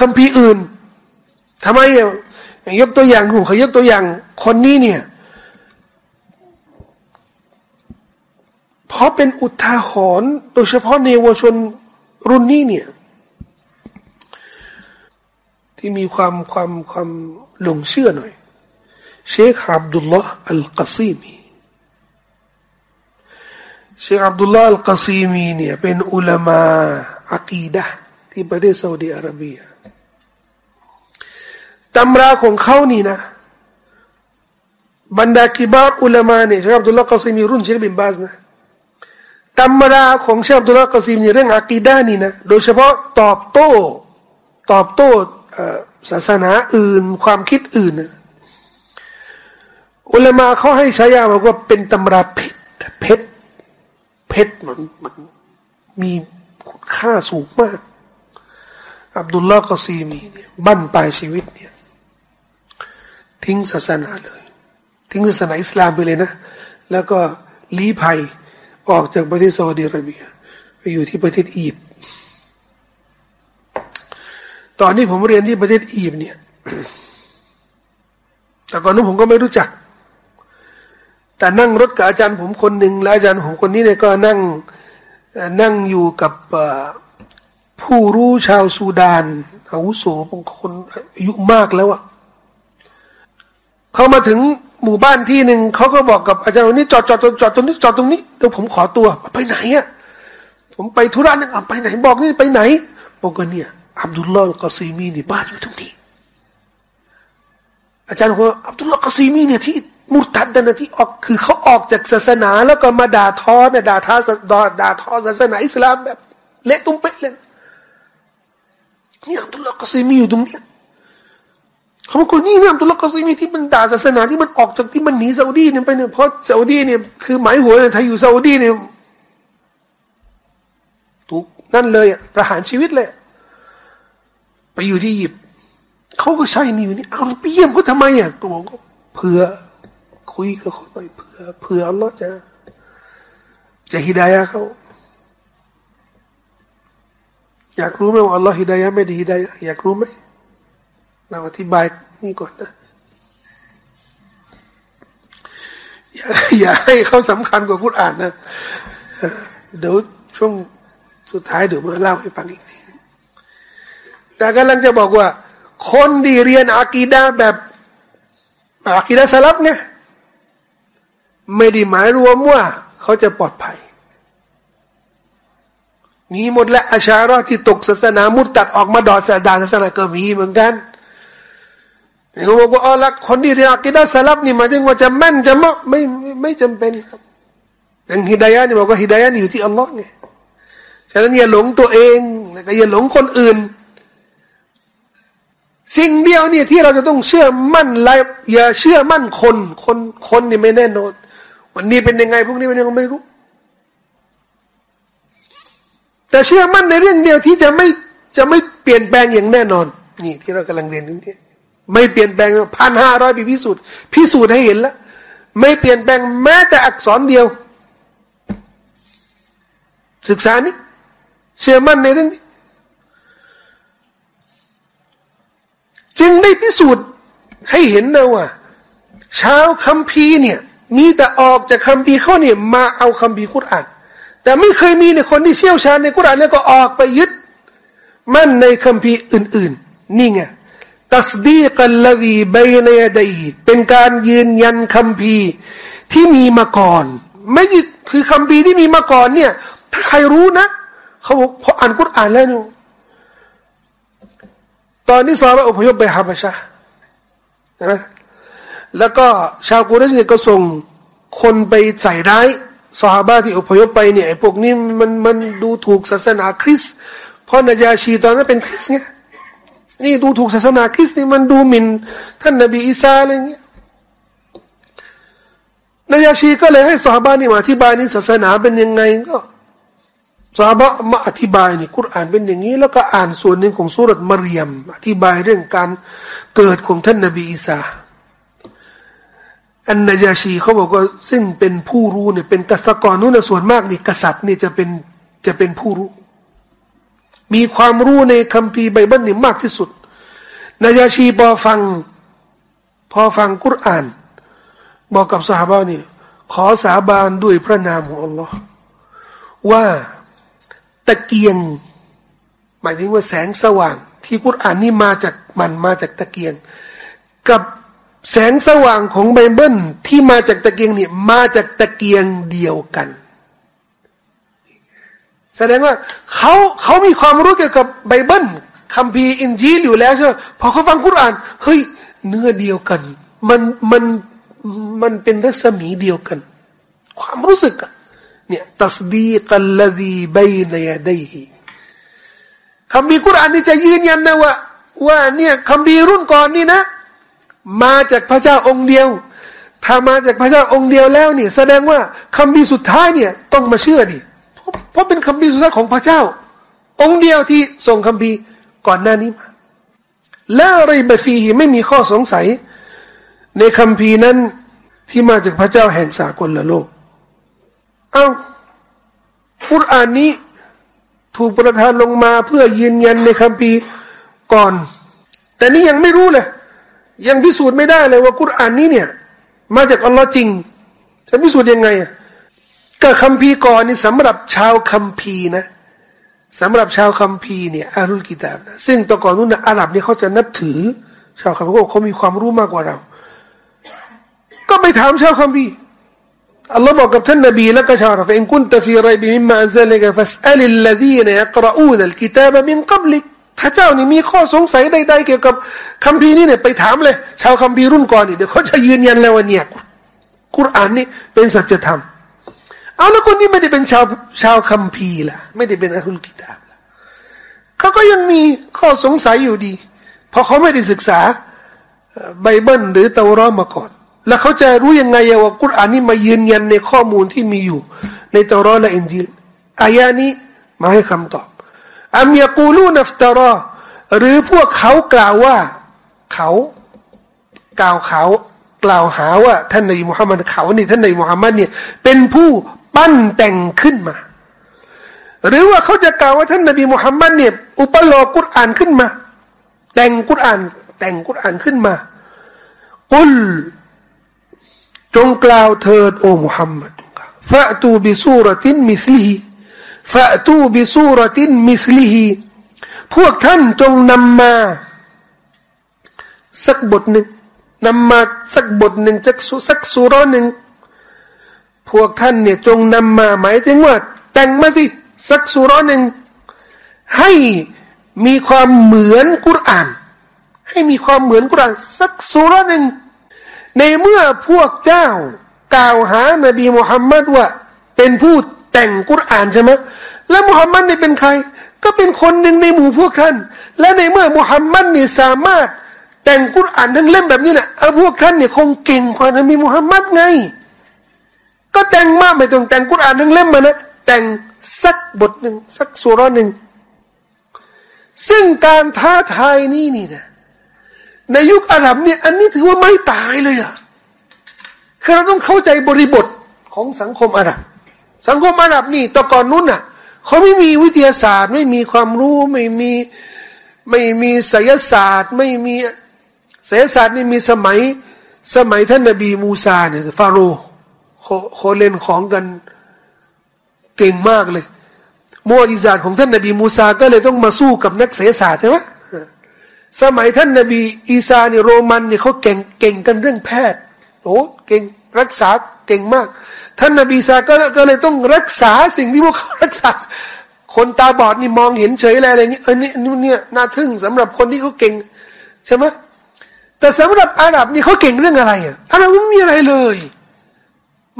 คำพีอื่นทำไม ยกตัวอย่างผมขอยกตัวอย่างคนนี้เนี่ยเพราะเป็นอุทาหรณ์โดยเฉพาะในวชนรุ่นนี้เนี่ย ที่มีความความความหลงเชื่อหน่อย เชคอับดุลลอฮ์อัลกัซีมีเชคอับดุลลอฮ์อัลกัซีมีเนี่ยเป็นอุลามา عقيدة ที่ประเทศซาอุดิอาระเบีย ตำราของเขานี่นะ บรรดา كبار العلماء เนี่ยเชคอับดุลลาห์กอซีมีรุ่นเชคบินบาสนะตำราของเชคอับดุลลาห์กอซีมีเรื่อง عقيدة นี่นะโดยเฉพาะตอบโต้ ตอบโต้ศาสนาอื่น ความคิดอื่นนะอุลามาเขาให้ฉายาบอกว่าเป็นตำราเพชรเพชรเพชรมันมันมีคุณค่าสูงมากอับดุลลาห์กอซีมีเนี่ยบั้นปลายชีวิตเนี่ย ทิ้งศาสนาเลย ทิ้งศาสนาอิสลามไปเลยนะ แล้วก็ลี้ภัยออกจากประเทศซาอุดิอาระเบีย ไปอยู่ที่ประเทศอียิปต์ตอนนี้ผมเรียนที่ประเทศอียิปต์เนี่ย แต่ก่อนนั้นผมก็ไม่รู้จัก แต่นั่งรถกับอาจารย์ผมคนหนึ่งและอาจารย์ผมคนนี้เนี่ยก็นั่งนั่งอยู่กับผู้รู้ชาวซูดานอาวุโสบางคนอายุมากแล้วอะ เขามาถึงหมู่บ้านที่หนึ่งเขาก็บอกกับอาจารย์วันนี้จอดจอดจอดตรงนี้จอดตรงนี้เดี๋ยวผมขอตัวไปไหนอะผมไปธุระนึงอะไปไหน บอกนี่ไปไหนบอกกันเนี่ยอับดุลลอฮ์กอซีมีนี่บ้านอยู่ตรงนี้ อาจารย์บอกว่าอับดุลลอฮ์กอซีมีเนี่ยที่มุตัดนที่ออกคือเขาออกจากศาสนาแล้วก็มาด่าทอเนี่ยด่าท้าด่าทอศาสนาอิสลามแบบเละตุ้มเป๊ะเลยนี่อับดุลลอฮ์กอซีมีอยู่ตรงนี้ เขาบอกคนนี้เนี่ยอับดุลลอฮ์กอซีมีที่มันด่าศาสนาที่มันออกจากที่มันหนีซาอุดีเนี่ยไปเนี่ยเพราะซาอุดีเนี่ยคือหมายหัวเนี่ยถ้าอยู่ซาอุดีเนี่ยถูกนั่นเลยอะประหารชีวิตเลย ไปอยู่ที่ยิบเขาก็ใช่นี่อยู่นี่เอาไปเยี่ยมเขาทำไมอะก็บอกเผื่อคุยกับเขาไปเผื่อเผื่ออัลลอฮ์จะจะฮิดายะเขาอยากรู้ไหมว่าอัลลอฮ์ฮิดายะไม่ดีฮิดายะอยากรู้ไหม เราอธิบายนี่ก่อนนะอย่าอย่าให้เขาสำคัญกว่ากุรอานนะเดี๋ยวช่วงสุดท้ายเดี๋ยวมาเล่าให้ฟังอีกทีแต่กำลังจะบอกว่า คนที่เรียนอากีดาแบบอากีดาสลับเนี่ยไม่ได้หมายรวมว่า เขาจะปลอดภัย มีหมดและอาชาระที่ตกศาสนามุดตัดออกมาดอดศาสนาศาสนาก็มีเหมือนกัน เขาบอกว่าอ๋อละคนที่เรียนอักิดะสลับนี่หมายถึงว่าจะแม่นจะมะไม่ไม่จำเป็นครับแต่ฮิดายะนี่บอกว่าฮิดายะนี่อยู่ที่อัลลอฮ์ไงฉะนั้นอย่าหลงตัวเองแล้วก็อย่าหลงคนอื่น สิ่งเดียวเนี่ยที่เราจะต้องเชื่อมั่นและอย่าเชื่อมั่นคนคนคนนี่ไม่แน่นอน วันนี้เป็นยังไงพวกนี้เป็นยังไงไม่รู้ แต่เชื่อมั่นในเรื่องเดียวที่จะไม่จะไม่เปลี่ยนแปลงอย่างแน่นอน นี่ที่เรากำลังเรียนนี่ ไม่เปลี่ยนแปลงพันห้าร้อยปีพิสูจน์พิสูจน์ให้เห็นแล้วไม่เปลี่ยนแปลงแม้แต่อักษรเดียว ศึกษานี้เชื่อมั่นในเรื่องนี้ จึงได้พิสูจน์ให้เห็นนะว่าชาวคัมภีร์เนี่ย มีแต่ออกจากคัมภีร์เขาเนี่ย มาเอาคัมภีร์คุรานแต่ไม่เคยมีในคนที่เชี่ยวชาญในกุรานแล้วก็ออกไปยึด มั่นในคัมภีร์อื่น ๆ นี่ไง ตัสดีกัลลวีเบยนยดัยเป็นการยืนยันคำพีที่มีมาก่อน ไม่คือคำพีที่มีมาก่อนเนี่ย ถ้าใครรู้นะเขาบอกพออ่านกุรอ่านแล้วเนี่ยตอนนี้ซอลอพยพไปฮาบชานะแล้วก็ชาวกุเรชเนี่ยก็ส่งคนไปใส่ร้ายสหาบาที่อพยพไปเนี่ยพวกนี้มันมันดูถูกศาสนาคริสต์เพราะนายาชีตอนนั้นเป็นคริสต์ไง นี่ดูถูกศาสนาคริสต์นี่มันดูหมิ่นท่านนบีอีสาอะไรเงี้ยนายาชีก็เลยให้สาบานี่มาอธิบายนี่ศาสนาเป็นยังไงก็สาบะมาอธิบายนี่กุรานเป็นอย่างนี้ แล้วก็อ่านส่วนหนึ่งของสุรษมารยม อธิบายเรื่องการเกิดของท่านนบีอีสาอันนายาชีเขาบอกว่าซึ่งเป็นผู้รู้เนี่ยเป็นกษัตริย์กรนู้นส่วนมากนี่กษัตริย์นี่จะเป็นจะเป็นผู้รู้ มีความรู้ในคัมภีร์ไบเบิลนี่มากที่สุดนายาชีพอฟัง พอฟังกุรอาน บอกกับสหายนี่ขอสาบานด้วยพระนามของอัลลอฮ์ว่าตะเกียง หมายถึงว่าแสงสว่าง ที่กุรอานนี่มาจากมันมาจากตะเกียง กับแสงสว่างของไบเบิลที่มาจากตะเกียงนี่มาจากตะเกียงเดียวกัน แสดงว่าเขาเขามีความรู้เกี่ยวกับไบเบิลคัมภีร์อินจีลอยู่แล้วใช่ไหมพอเขาฟังกุรอานเฮ้ยเนื้อเดียวกัน มันมันมันเป็นรัศมีเดียวกัน ความรู้สึกเนี่ยตัสดีกัลลดีบัยนยาดฮีคำบีกุรอานนี่จะยืนยันนะว่า ว่าเนี่ยคำบีรุ่นก่อนนี่นะ มาจากพระเจ้าองค์เดียว ถ้ามาจากพระเจ้าองค์เดียวแล้วเนี่ยแสดงว่าคำบีสุดท้ายเนี่ยต้องมาเชื่อดิ เพราะเป็นคำบีสุดท้ายของพระเจ้า องค์เดียวที่ส่งคำบีก่อนหน้านี้มาแล้วอะไรบฟีไม่มีข้อสงสัย ในคำพีนั้นที่มาจากพระเจ้าแห่งสากลละโลก เอาอุรานนี้ถูกประทานลงมาเพื่อยืนยันในคำพีก่อน แต่นี่ยังไม่รู้เลยยังพิสูจน์ไม่ได้เลยว่ากุรอานนี้เนี่ย มาจากอัลลอฮ์จริงจะพิสูจน์ยังไงอะ ก็คัมภีร์ก่อนนี่สำหรับชาวคัมภีร์นะสำหรับชาวคัมภีร์เนี่ยأهل الكتاب นะซึ่งตะก่อนนู้นนะอาหรับเนี่ยเขาจะนับถือ ชาวคัมภีร์เขามีความรู้มากกว่าเรา ก็ไปถามชาวคัมภีร์อัลลอฮ์บอกกับท่านนบีและก็ชาวเราإن كنت في ريب مما أنزلنا إليك فاسأل الذين يقرءون الكتاب من قبلك ถ้าเจ้านี่มีข้อสงสัยใดๆเกี่ยวกับคัมภีร์นี่เนี่ยไปถามเลย ชาวคัมภีร์รุ่นก่อนนี่เดี๋ยวเขาจะยืนยันแล้วว่าเนี่ยกุรอานนี่เป็นสัจธรรม เอาแล้วคนนี้ไม่ได้เป็นชาวชาวคัมภีร์ล่ะ ไม่ได้เป็นอัลกิตาบล่ะเขาก็ยังมีข้อสงสัยอยู่ดี เพราะเขาไม่ได้ศึกษาไบเบิลหรือเตารอมาก่อน แล้วเขาจะรู้ยังไงว่ากุรอานนี้มายืนยันในข้อมูลที่มีอยู่ ในเตารอและอินจิลอายานี้มาให้คำตอบอัมยากูลูนัฟตารอหรือพวกเขากล่าวว่าเขากล่าวเขากล่าวหาว่าท่านในมุฮัมมัดเขานี่ท่านในมุฮัมมัดเนี่ยเป็นผู้ ปั้นแต่งขึ้นมา หรือว่าเขาจะกล่าวว่าท่านนบีมุฮัมมัดเนี่ยอุปโลกุรอานขึ้นมา แต่งกุรอาน แต่งกุรอานขึ้นมากุลจงกล่าวเถิดโอ้มุฮัมมัดฟะตูบิสูรตินมิสลีฟะตูบิสูรตินมิสลีพวกท่านจงนำมา สักบทหนึ่งนำมาสักบทหนึ่งสักสักสุรหนึ่ง พวกท่านเนี่ยจงนำมาหมายถึงว่า แต่งมาสิ สักสุรหนึ่งให้มีความเหมือนกุรอาน ให้มีความเหมือนกุรอานสักสุรหนึ่งในเมื่อพวกเจ้ากล่าวหานบีมุฮัมมัดว่า เป็นผู้แต่งกุรอานใช่ไหมแล้วมุฮัมมัดนี่เป็นใคร ก็เป็นคนหนึ่งในหมู่พวกท่าน และในเมื่อมุฮัมมัดนี่สามารถแต่งกุรอานทั้งเล่มแบบนี้นะเอาพวกท่านเนี่ยคงเก่งกว่านบีมุฮัมมัดไง ก็แต่งมากไม่ต้องแต่งกุรอานทั้งเล่มมานะแต่งสักบทหนึ่งสักสุรหนึ่งซึ่งการท้าทายนี่นี่นะในยุคอาหรับเนี่ยอันนี้ถือว่าไม่ตายเลยอะคือเราต้องเข้าใจบริบทของสังคมอาหรับ สังคมอาหรับนี่ต่ก่อนนู้นน่ะเขาไม่มีวิทยาศาสตร์ ไม่มีความรู้ไม่มีไม่มีไสยศาสตร์ ไม่มีไสยศาสตร์นี่มีสมัยสมัยท่านนบีมูซาเนี่ยฟาโรห์ เขาเล่นของกันเก่งมากเลยมออิจาดของท่านนบีมูซาก็เลยต้องมาสู้กับนักเสศาสตร์ใช่ไหมสมัยท่านนบีอีสาเนี่ยโรมันเนี่ยเขาเก่งเก่งกันเรื่องแพทย์โอ้เก่งรักษาเก่งมาก ท่านนบีซาก็ก็เลยต้องรักษาสิ่งที่พวกเขารักษา คนตาบอดนี่มองเห็นเฉยอะไรอะไรเงี้ยอันนี้เนี่ยน่าทึ่งสำหรับคนที่เขาเก่งใช่ไหมแต่สำหรับอาหรับนี่เขาเก่งเรื่องอะไรอะอาหรับไม่มีอะไรเลย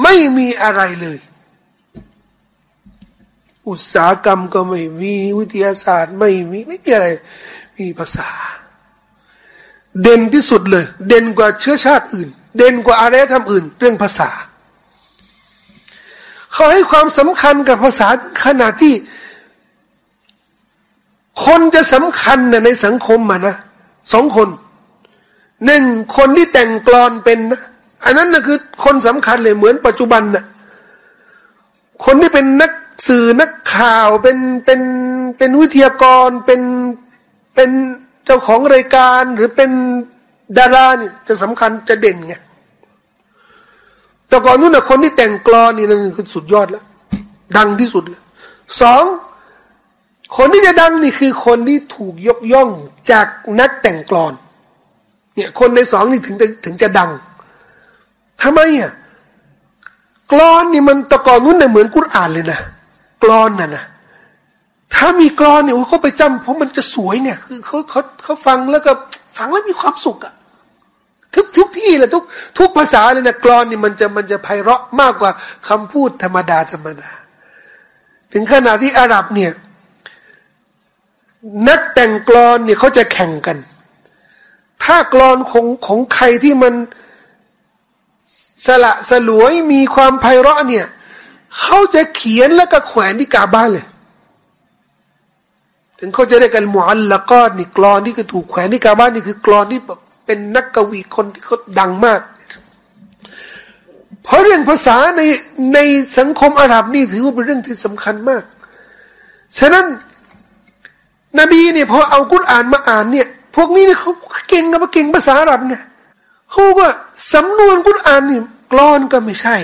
ไม่มีอะไรเลย อุตสาหกรรมก็ไม่มีวิทยาศาสตร์ไม่มีไม่มีอะไร มีภาษา เด่นที่สุดเลย เด่นกว่าเชื้อชาติอื่น เด่นกว่าอารยธรรมอื่น เรื่องภาษา เขาให้ความสำคัญกับภาษาขนาดที่ คนจะสำคัญนะในสังคมมานะสองคนหนึ่งคนที่แต่งกลอนเป็นนะ อันนั้นนะคือคนสำคัญเลยเหมือนปัจจุบันนะคนที่เป็นนักสื่อนักข่าวเป็นเป็นเป็นวิทยากรเป็นเป็นเจ้าของรายการหรือเป็นดาราเนี่ยจะสำคัญจะเด่นไงแต่ก่อนนู้นนะคนที่แต่งกลอนนี่นั่นคือสุดยอดแล้ว ดังที่สุดเลยสองคนที่จะดังนี่คือคนที่ถูกยกย่องจากนักแต่งกลอน เนี่ย คนในสองนี่ถึงจะถึงจะดัง ทำไมอะกลอนนี่มันตะกอนนู้นเนี่ยเหมือนกุรอานเลยนะกลอนน่ะนะถ้ามีกลอนเนี่ยเขาไปจำเพราะมันจะสวยเนี่ยคือเขาเขาเขาฟังแล้วก็ฟังแล้วมีความสุขอะทุกทุกที่เลยทุกทุกภาษาเลยนะกรอนนี่มันจะมันจะไพเราะมากกว่าคำพูดธรรมดาธรรมดา ถึงขนาดที่อาหรับเนี่ย นักแต่งกรอนเนี่ยเขาจะแข่งกัน ถ้ากรอนของของใครที่มัน สละสลวยมีความไพเราะเนี่ยเขาจะเขียนแล้วก็แขวนที่กาบ้านเลย ถึงเขาจะได้กันหมอนละก็นี่กรอนที่คือถูกแขวนที่กาบ้านนี่คือกรอนที่แบบเป็นนักกวีคนที่เขาดังมาก เพราะเรื่องภาษาในในสังคมอาหรับนี่ถือว่าเป็นเรื่องที่สำคัญมาก ฉะนั้นนบีเนี่ยพอเอากุรอ่านมาอ่านเนี่ย พวกนี้เนี่ยเขาเก่งกับเก่งภาษาอาหรับเนี่ย เขาว่าสำนวนกุรอานนี่กลอนก็ไม่ใช่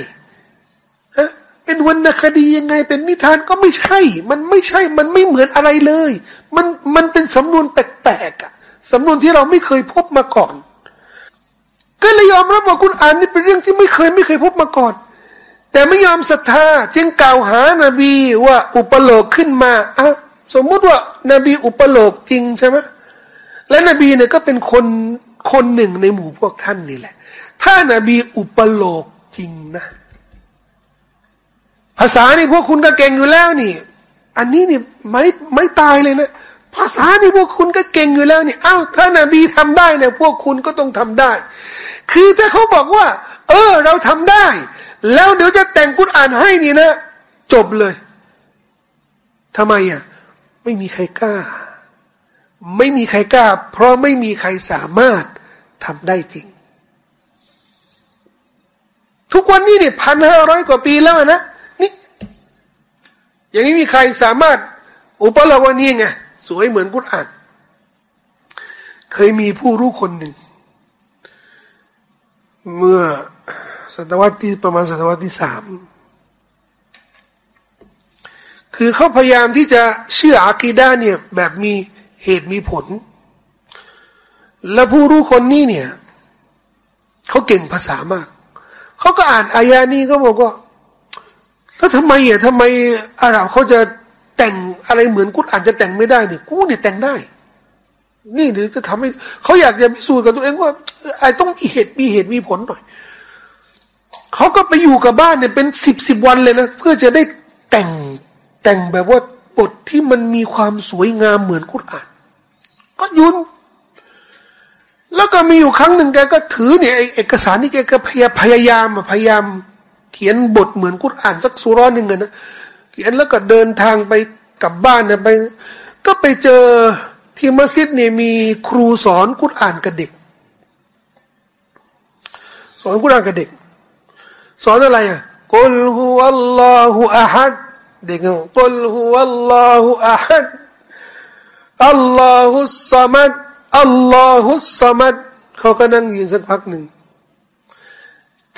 เป็นวรรณคดียังไง เป็นนิทานก็ไม่ใช่ มันไม่ใช่ มันไม่เหมือนอะไรเลย มันมันเป็นสำนวนแปลกๆอะสำนวนที่เราไม่เคยพบมาก่อน ก็เลยยอมรับว่าคุณอ่านนี่เป็นเรื่องที่ไม่เคยไม่เคยพบมาก่อน แต่ไม่ยอมศรัทธาจึงกล่าวหานาบีว่าอุปโลกขึ้นมาอะสมมุติว่านาบีอุปโลกจริงใช่ไหมและนบีเนี่ยก็เป็นคน คนหนึ่งในหมู่พวกท่านนี่แหละ ถ้านาบีอุปโลกจริงนะ ภาษานี่พวกคุณก็เก่งอยู่แล้วนี่ อันนี้นี่ไม่ไม่ตายเลยนะภาษานี่พวกคุณก็เก่งอยู่แล้วนี่อ้าวถ้านาบีทำได้เนี่ยพวกคุณก็ต้องทำได้ คือถ้าเขาบอกว่า เออ เราทำได้ แล้วเดี๋ยวจะแต่งกุณอ่านให้นี่นะ จบเลยทำไมอะไม่มีใครกล้า ไม่มีใครกล้า เพราะไม่มีใครสามารถ ทำได้จริง ทุกวันนี้เนี่ยพันห้าร้อยกว่าปีแล้วนะนี่อย่างนี้มีใครสามารถ อุปโลกวันนี้ไงสวยเหมือนกุรอาน เคยมีผู้รู้คนหนึ่ง เมื่อศตวรรษที่ประมาณศตวรรษที่สามคือเขาพยายามที่จะเชื่ออากีดาเนี่ยแบบมีเหตุมีผล และผู้รู้คนนี้เนี่ยเขาเก่งภาษามาก เขาก็อ่านอายานี้ก็บอกว่าแล้วทำไมอะทำไมอาหรับเขาจะแต่งอะไรเหมือนกุศอาจจะแต่งไม่ได้เนี่ยกูเนี่ยแต่งได้ นี่หรือจะทำให้เขาอยากจะพิสูจน์กับตัวเองว่าไอ้ต้องมีเหตุมีเหตุมีผลหน่อยเขาก็ไปอยู่กับบ้านเนี่ยเป็นสิบสิบวันเลยนะเพื่อจะได้แต่งแต่งแบบว่าบทที่มันมีความสวยงามเหมือนกุศอาน ก็ยุน แล้วก็มีอยู่ครั้งหนึ่งแกก็ถือเนี่ยเอกสารนี่แกก็พยายามพยายาม เขียนบทเหมือนกุศอานสักสุร้อนหนึ่งนะเขียนแล้วก็เดินทางไปกลับบ้านนะไป ก็ไปเจอที่มัสยิดเนี่ยมีครูสอนกุรอ่านกับเด็ก สอนกุรอานกับเด็ก สอนอะไรอะกุลฮุวัลลอฮุอะฮัดเด็กกุลฮุวัลลอฮุอะฮัดอัลลอฮุสซามัด อัลลอฮุสซามัดเขาก็นั่งยืนสักพักหนึ่ง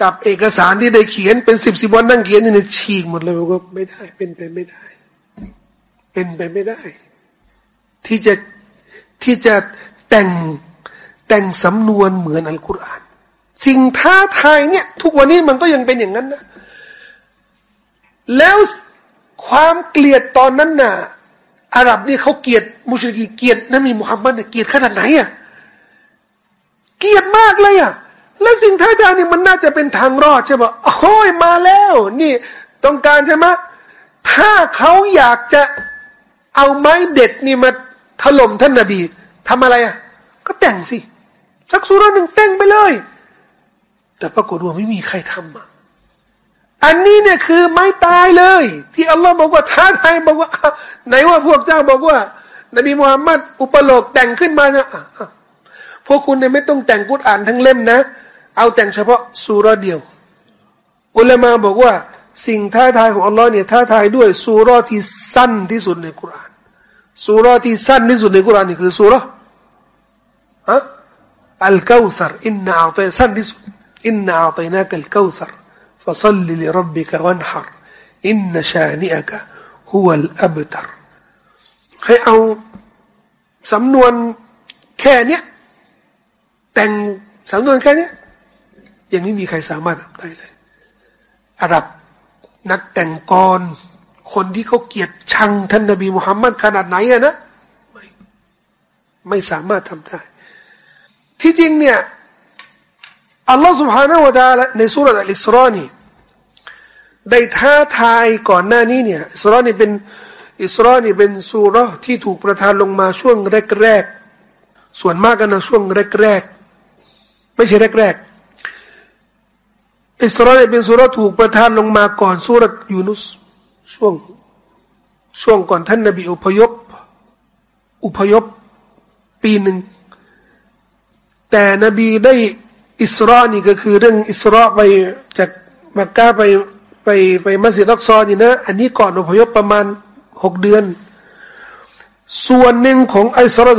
กับเอกสารที่ได้เขียนเป็นสิบสิบวันนั่งเขียนนี่ฉีกหมดเลยบอกว่าไม่ได้เป็นไปไม่ได้ เป็นไปไม่ได้ ที่จะที่จะแต่งแต่งสำนวนเหมือนอัลกุรอานสิ่งท้าทายเนี่ย ทุกวันนี้มันก็ยังเป็นอย่างนั้นนะแล้วความเกลียดตอนนั้นน่ะ อาหรับนี่เขาเกลียดมุชลิกเกลียดนบีมุฮัมมัดเนี่ยเกลียดขนาดไหนอะเกลียดมากเลยอะและสิ่งท้าทายนี่มันน่าจะเป็นทางรอดใช่ไหมโอ้ยมาแล้ว นี่ต้องการใช่ไหมถ้าเขาอยากจะเอาไม้เด็ดนี่มาถล่มท่านนาบีทำอะไรอะ ก็แต่งสิ สักสุรหนึ่งแต่งไปเลย แต่ปรากฏว่าไม่มีใครทำอะ อันนี้เนี่ยคือไม้ตายเลย ที่อัลลอฮ์บอกว่าท้าทายบอกว่าไหนว่าพวกเจ้าบอกว่า นบีมุฮัมมัดอุปโลกแต่งขึ้นมานะพวกคุณเนี่ยไม่ต้องแต่งกุรอานทั้งเล่มนะ เอาแต่งเฉพาะสุรเดียว อุลามาบอกว่า สิ่งท้าทายของอัลลอฮ์เนี่ยท้าทายด้วยสุรที่สั้นที่สุดในกุรานสุรที่สั้นที่สุดในกุรานนี่คือสุรอะอัลกาวซารอินนาอัลตัยสั้นที่สุดอินนาอัลตัยนักอัลกาวซาร فصل لربك وانحر إن شانئك هو الأبتر ให้เอาสำนวนแค่เนี้ยแต่งสำนวนแค่นี้ยังไม่มีใครสามารถทำได้เลยอาหรับนักแต่งกรคนที่เขาเกลียดชังท่านนบีมุฮัมมัดขนาดไหนอะนะไม่ไม่สามารถทำได้ ที่จริงเนี่ยอัลลอฮฺ سبحانه และ تعالى ในสุรษอัลอิสรานี ได้ท้าทายก่อนหน้านี้เนี่ยอิสรานี่เป็นอิสรานี่เป็นสุรที่ถูกประทานลงมาช่วงแรกๆส่วนมากกันนะช่วงแรกๆไม่ใช่แรกๆอิสราเนี่ยเป็นสุรถูกประทานลงมาก่อนสุรยูนุสช่วงช่วงก่อนท่านนบีอุพยพอุพยพปีหนึ่งแต่นบีได้อิสรานี่ก็คือเรื่องอิสราไปจากมักกะไป ไปไปมัสยิดอักซอนี่นะ อันนี้ก่อนอพยพประมาณหกเดือน ส่วนหนึ่งของอิสรา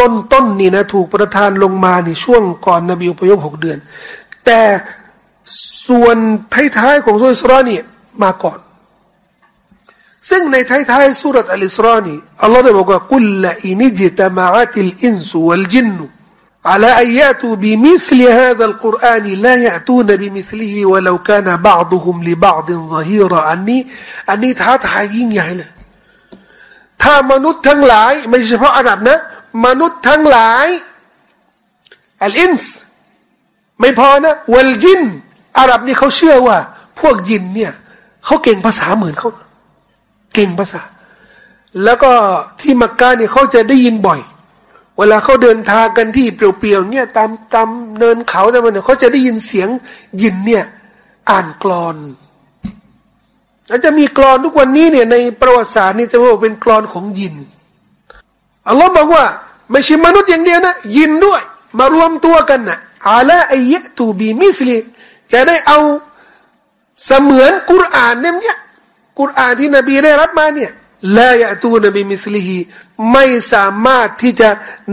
ต้นต้นนี่นะ ถูกประทานลงมานี่ช่วงก่อนนบีอพยพหกเดือน แต่ส่วนท้ายๆของสุอิสรานี่มาก่อน ซึ่งในท้ายๆสุรษอัลอิสรานี่อัลลอฮ์ได้บอกว่ากุลละอินิจตมาอัติลอินสุวัลจินนุ على أن يأتوا بمثل هذا القرآن لا يأتون بمثله ولو كان بعضهم لبعض ظهيرا อันนี้อันนี้ท้าทายยิ่งใหญ่เลยถ้ามนุษย์ทั้งหลาย ไม่เฉพาะอาหรับนะ มนุษย์ทั้งหลายอัลอินส์ไม่พอนะวัลจินอาหรับนี่เขาเชื่อว่า พวกยินเนี่ยเขาเก่งภาษาเหมือนเขาเก่งภาษา แล้วก็ที่มักกะเนี่ยเขาจะได้ยินบ่อย เวลาเขาเดินทางกันที่เปลี่ยวๆเนี่ยตามตามเนินเขาแต่มันเนี่ยเขาจะได้ยินเสียงยินเนี่ย อ่านกรอนแล้วจะมีกรอนทุกวันนี้เนี่ยในประวัติศาสตร์นี่จะว่าเป็นกรอนของยินอัลลอฮ์บอกว่า ไม่ใช่มนุษย์อย่างเดียวนะ ยินด้วย มารวมตัวกันนะอาละอายะตูบีมิสลีจะได้เอาเสมือนกุรอานเนี่ยกุรอานที่นบีได้รับมาเนี่ย ลายะตูนบีมิสลีฮีไม่สามารถที่จะ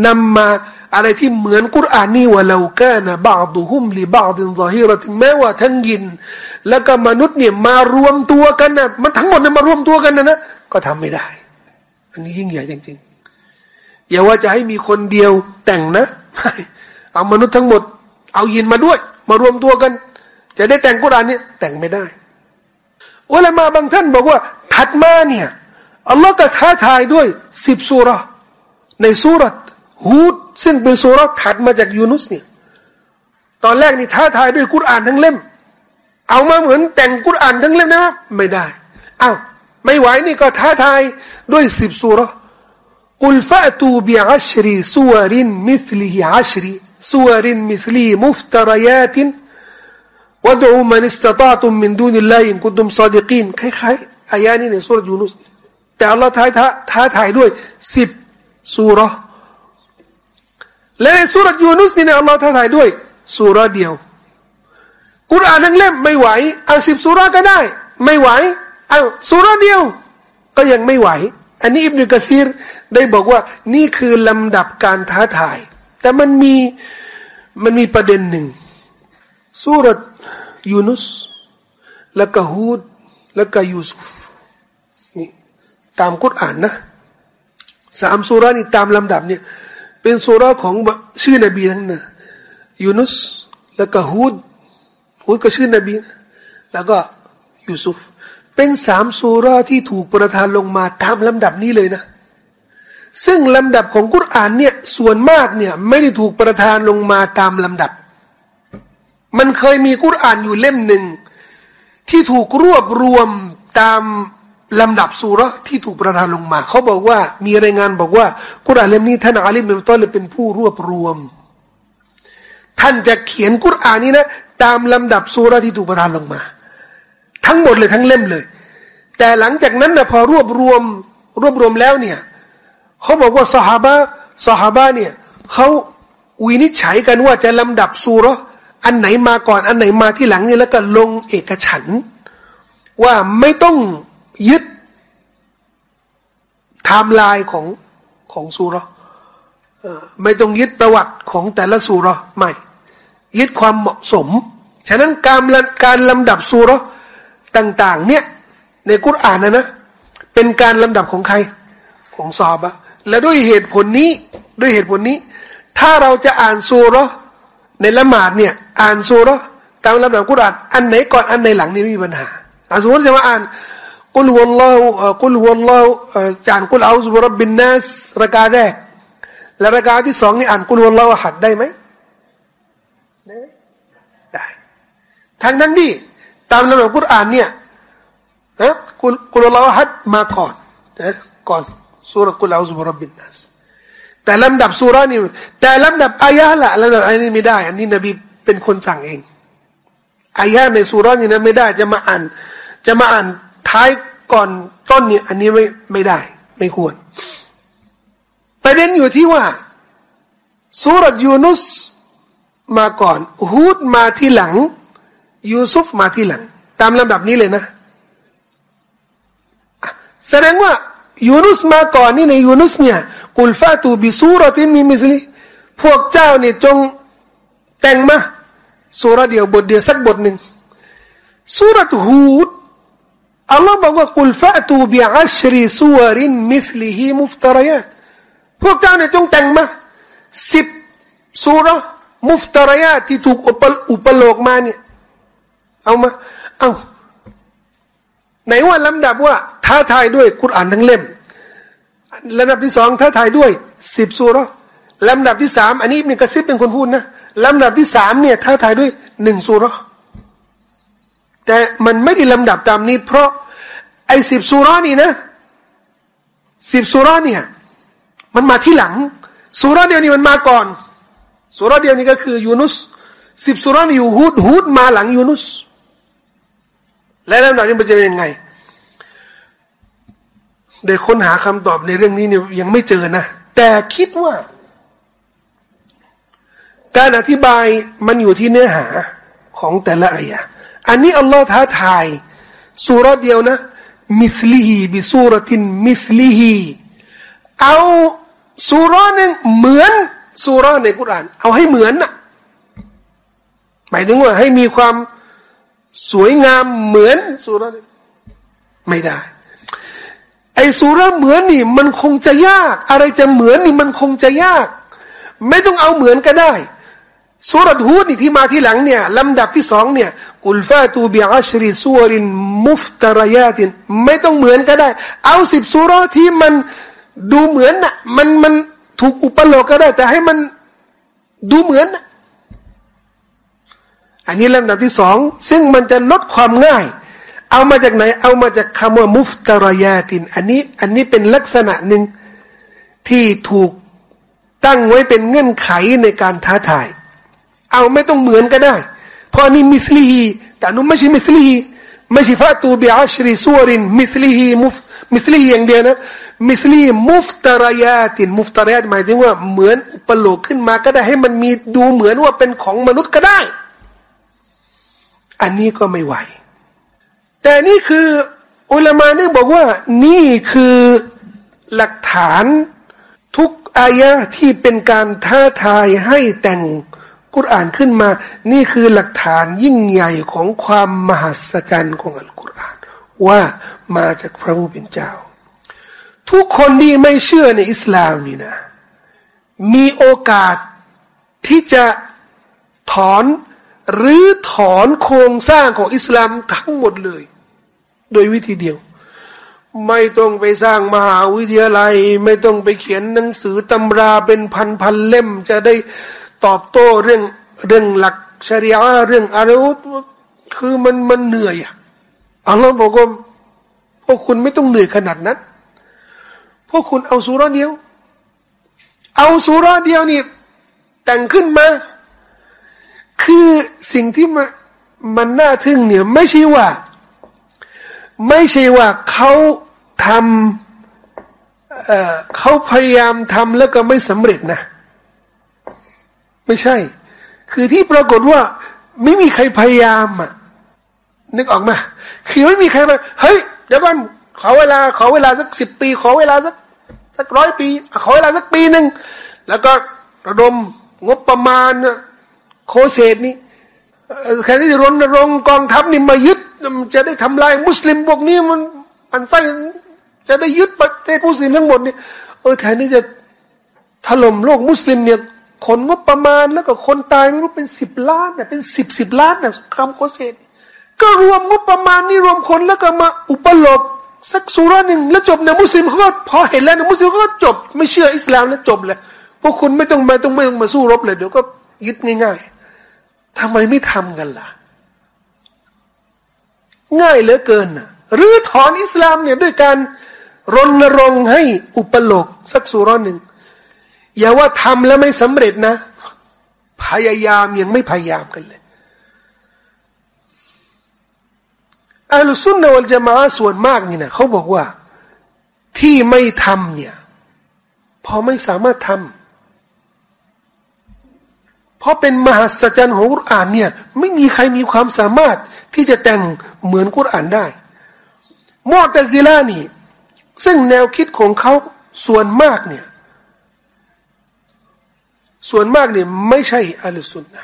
นำมาอะไรที่เหมือนกุรอานนี่ว่าเราแก่นะบางดุหุมลีบางดินซอฮีเราถึงแม้ว่าทั้งยิน แล้วก็มนุษย์เนี่ยมารวมตัวกันนะมันทั้งหมดเนี่ยมารวมตัวกันนะนะก็ทำไม่ได้ อันนี้ยิ่งใหญ่จริงๆอย่าว่าจะให้มีคนเดียวแต่งนะเอามนุษย์ทั้งหมด เอายินมาด้วย มารวมตัวกัน จะได้แต่งกุรอานเนี่ยแต่งไม่ได้อุลามาบางท่านบอกว่าถัดมาเนี่ย อัลลอฮ์ก็ท้าทายด้วยสิบสุรในสุรฮูดซึ่งเป็นสุรถัดมาจากยูนุสเนี่ยตอนแรกนี่ท้าทายด้วยกุรอานทั้งเล่ม เอามาเหมือนแต่งกุรอานทั้งเล่มได้ไหมไม่ได้อ้าวไม่ไหวนี่ก็ท้าทายด้วยสิบสุรกุลฟะตูบิอัชรีสุวรินมิสลีอัชรีสุวรินมิสลีมุฟตรยาตินวดูมันอิสตาตุมมินดูนิ ตุมซาดิกีนคล้ายๆอายานี้ในสุรยูนุสแต่อัลลอฮ์ท้าท้าท้าทายด้วยสิบสุรและในสุรยูนุสนี่เนี่ยอัลลอฮ์ท้าทายด้วยสุรเดียว กุรอานทั้งเล่มไม่ไหวเอาสิบสุรก็ได้ ไม่ไหวเอาสุรเดียว ก็ยังไม่ไหว อันนี้อิบนุกะซีรได้บอกว่านี่คือลำดับการท้าทาย แต่มันมีมันมีประเด็นหนึ่งสุรยูนุสแล้วก็ฮูดแล้วก็ยูซุฟ ตามกุรอานนะสามสุรานี่ตามลำดับเนี่ย เป็นสุราของชื่อนบีทั้งนั้นยูนุสแล้วก็ฮูดฮูดก็ชื่อนบี แล้วก็ยูซุฟเป็นสามสุราที่ถูกประทานลงมาตามลำดับนี้เลยนะ ซึ่งลำดับของกุรอานเนี่ย ส่วนมากเนี่ย ไม่ได้ถูกประทานลงมาตามลำดับ มันเคยมีกุรอานอยู่เล่มหนึ่งที่ถูกรวบรวมตาม ลำดับสุรที่ถูกประทานลงมา เขาบอกว่ามีรายงานบอกว่า กุรอานเล่มนี้ท่านอาลีบินตอลเป็นผู้รวบรวม ท่านจะเขียนกุรอานนี้นะ ตามลำดับสุรที่ถูกประทานลงมา ทั้งหมดเลยทั้งเล่มเลย แต่หลังจากนั้นนะพอรวบรวมรวบรวมแล้วเนี่ยเขาบอกว่าสหาบะสหาบะเนี่ยเขาวินิจฉัยกันว่าจะลำดับซูรอันไหนมาก่อนอันไหนมาที่หลังนี่แล้วก็ลงเอกฉันว่าไม่ต้อง ยึดไทม์ไลน์ของของซูเราะฮ์ไม่ต้องยึดประวัติของแต่ละซูเราะฮ์ไม่ ยึดความเหมาะสม ฉะนั้นการการลำดับซูเราะฮ์ต่าง ๆ เนี่ย ในกุรอานนะนะ เป็นการลำดับของใครของซอฮาบะฮ์และด้วยเหตุผลนี้ด้วยเหตุผลนี้ ถ้าเราจะอ่านซูเราะฮ์ในละหมาดเนี่ย อ่านซูรตามลำดับกุรอานอันไหนก่อนอันไหนหลังนี่ไม่มีปัญหาอาสมมติจะมาอ่าน กุลฮุลลอฮ์กุลฮุลลอฮ์จานกุลอาอุบรับบินนัสรากาแรก และรากาที่สองนี่อ่านกุลฮุลลอฮ์หัดได้ไหมได้ได้ทางนั้นดิตามลำดับกุรอานเนี่ยนะกุลกุลฮุลลอฮ์หัดมาก่อนนะก่อนสุรกุลอาอุบรับบินนัสแต่ลำดับสุรานี่แต่ลำดับอายะละลำดับอันนี้ไม่ได้ อันนี้นบีเป็นคนสั่งเองอายะในสุรานี่นะไม่ได้จะมาอ่าน จะมาอ่าน ท้ายก่อนต้นเนี่ย อันนี้ไม่ไม่ได้ ไม่ควรประเด็นอยู่ที่ว่าสุรยูนุสมาก่อนฮูดมาที่หลัง ยูซุฟมาที่หลัง ตามลำดับนี้เลยนะ แสดงว่ายูนุสมาก่อนนี่ในยูนุสเนี่ยกุลฟาตูบิสูรตินมีมิสลีพวกเจ้าเนี่ยจงแต่งมาสุรเดียวบทเดียวสักบทหนึ่งสุรฮูด อัลลอฮ์บอกว่ากุลฟะตูบิอัชรีสุวรินมิสลิฮีมุฟตรยาพวกเจ้าเนี่ยจงแต่งมาสิบสุรมุฟตรยาที่ถูกอุปอุปโลกมาเนี่ยเอามาเอาไหนว่าลำดับว่าท้าทายด้วยคุรานทั้งเล่มลำดับที่สองท้าทายด้วยสิบสุรลำดับที่สามอันนี้มีกระซิบเป็นคนพูดนะลำดับที่สามเนี่ยท้าทายด้วยหนึ่งสุร แต่มันไม่ได้ลำดับตามนี้ เพราะ ไอ้สิบสุรานี่นะสิบสุราเนี่ย มันมาที่หลังสุราเดียวนี้มันมาก่อนสุราเดียวนี้ก็คือยูนุสสิบสุรานี่อยู่ฮูดฮูดมาหลังยูนุสและลำดับนี้มันจะเป็นยังไงได้ค้นหาคำตอบในเรื่องนี้เนี่ยยังไม่เจอนะ แต่คิดว่า การอธิบายมันอยู่ที่เนื้อหาของแต่ละอายะ อันนี้อัลลอฮ์ท้าทายสุรเดียวนะมิสลีฮีบิสุรตินมิสลีฮีเอาสุรนึงเหมือนสุรในกุราน เอาให้เหมือนน่ะหมายถึงว่าให้มีความสวยงามเหมือนสุรไม่ได้ ไอ้สุรเหมือนนี่ มันคงจะยาก อะไรจะเหมือนนี่มันคงจะยาก ไม่ต้องเอาเหมือนก็ได้สุรทูดนี่ที่มาที่หลังเนี่ยลำดับที่สองเนี่ย กุลฟาตูบิอัชริสุวรินมุฟตรยาติน ไม่ต้องเหมือนก็ได้ เอาสิบสุรที่มันดูเหมือนน่ะ มันมันถูกอุปโลกก็ได้ แต่ให้มันดูเหมือนน่ะอันนี้ลำดับที่สอง ซึ่งมันจะลดความง่าย เอามาจากไหน เอามาจากคำว่ามุฟตรยาติน อันนี้อันนี้เป็นลักษณะหนึ่งที่ถูกตั้งไว้เป็นเงื่อนไขในการท้าทาย เอาไม่ต้องเหมือนก็ได้ เพราะนี่มิสลีฮีแต่นู้ไม่ใช่มิสลีฮีไม่ใช่ฟาตูบิอัชริสุวรินมิสลีฮีมุฟมิสลีอย่างเดียนะมิสลีมุฟตายาตินมุฟตายาตหมายถึงว่าเหมือนอุปโลกขึ้นมาก็ได้ให้มันมีดูเหมือนว่าเป็นของมนุษย์ก็ได้ อันนี้ก็ไม่ไหว แต่นี่คืออุลามาเนี่ยบอกว่า นี่คือหลักฐานทุกอายะที่เป็นการท้าทายให้แต่ง กุรอานขึ้นมา นี่คือหลักฐานยิ่งใหญ่ของความมหัศจรรย์ของอัลกุรอาน ว่ามาจากพระผู้เป็นเจ้า ทุกคนที่ไม่เชื่อในอิสลามนี่นะ มีโอกาสที่จะถอนหรือถอนโครงสร้างของอิสลามทั้งหมดเลย โดยวิธีเดียว ไม่ต้องไปสร้างมหาวิทยาลัย ไม่ต้องไปเขียนหนังสือตำราเป็นพันพันเล่มจะได้ ตอบโต้เรื่องเรื่องหลักชริอาเรื่องอะไรคือมันมันเหนื่อยอะอัลลอฮ์บอกว่าพวกคุณไม่ต้องเหนื่อยขนาดนั้น พวกคุณเอาสุรเดียว เอาสุรเดียวนี่แต่งขึ้นมา คือสิ่งที่มันมันน่าทึ่งเนี่ยไม่ใช่ว่า ไม่ใช่ว่าเขาทำเเขาพยายามทำแล้วก็ไม่สำเร็จนะ ไม่ใช่ คือที่ปรากฏว่า ไม่มีใครพยายามอะนึกออกมาคือไม่มีใครไปเฮ้ยเดี๋ยวก่อนขอเวลา ขอเวลาสักสิบปี ขอเวลาสักสักร้อยปี ขอเวลาสักปีหนึ่งแล้วก็ระดมงบประมาณโคเศษนี่แค่ที่รณรงค์กองทัพนี่มายึดจะได้ทำลายมุสลิมพวกนี้มันมันไส้จะได้ยึดประเทศมุสลิมทั้งหมดนี่เออแทนที่จะถล่มโลกมุสลิมเนี่ย คนงบประมาณแล้วก็คนตายไม่รู้เป็นสิบล้านเนี่ยเป็นสิบสิบล้านเนี่ยคำโคเศษก็รวมงบประมาณนี่รวมคนแล้วก็มาอุปโลกสักสุราหนึ่งแล้วจบเนี่ยมุสลิมเขาก็พอเห็นแล้วเนี่ยมุสลิมเขาก็จบ ไม่เชื่ออิสลามแล้วจบเลยพวกคุณไม่ต้องมาต้องไม่ต้องมาสู้รบเลยเดี๋ยวก็ยึดง่าย ๆทำไมไม่ทำกันล่ะ ง่ายเหลือเกินนะหรือถอนอิสลามเนี่ยด้วยการรณรงค์ให้อุปโลกสักสุราหนึ่ง อย่าว่าทำแล้วไม่สำเร็จนะ พยายามยังไม่พยายามกันเลยอัลสุนนะวัลจามาส่วนมากนี่นะเขาบอกว่าที่ไม่ทำเนี่ย พอไม่สามารถทำเพราะเป็นมหัศจรรย์ของกุรอานเนี่ย ไม่มีใครมีความสามารถที่จะแต่งเหมือนกุรอานได้มอตซิลานี่ ซึ่งแนวคิดของเขาส่วนมากเนี่ย ส่วนมากเนี่ยไม่ใช่อัลสุนนะ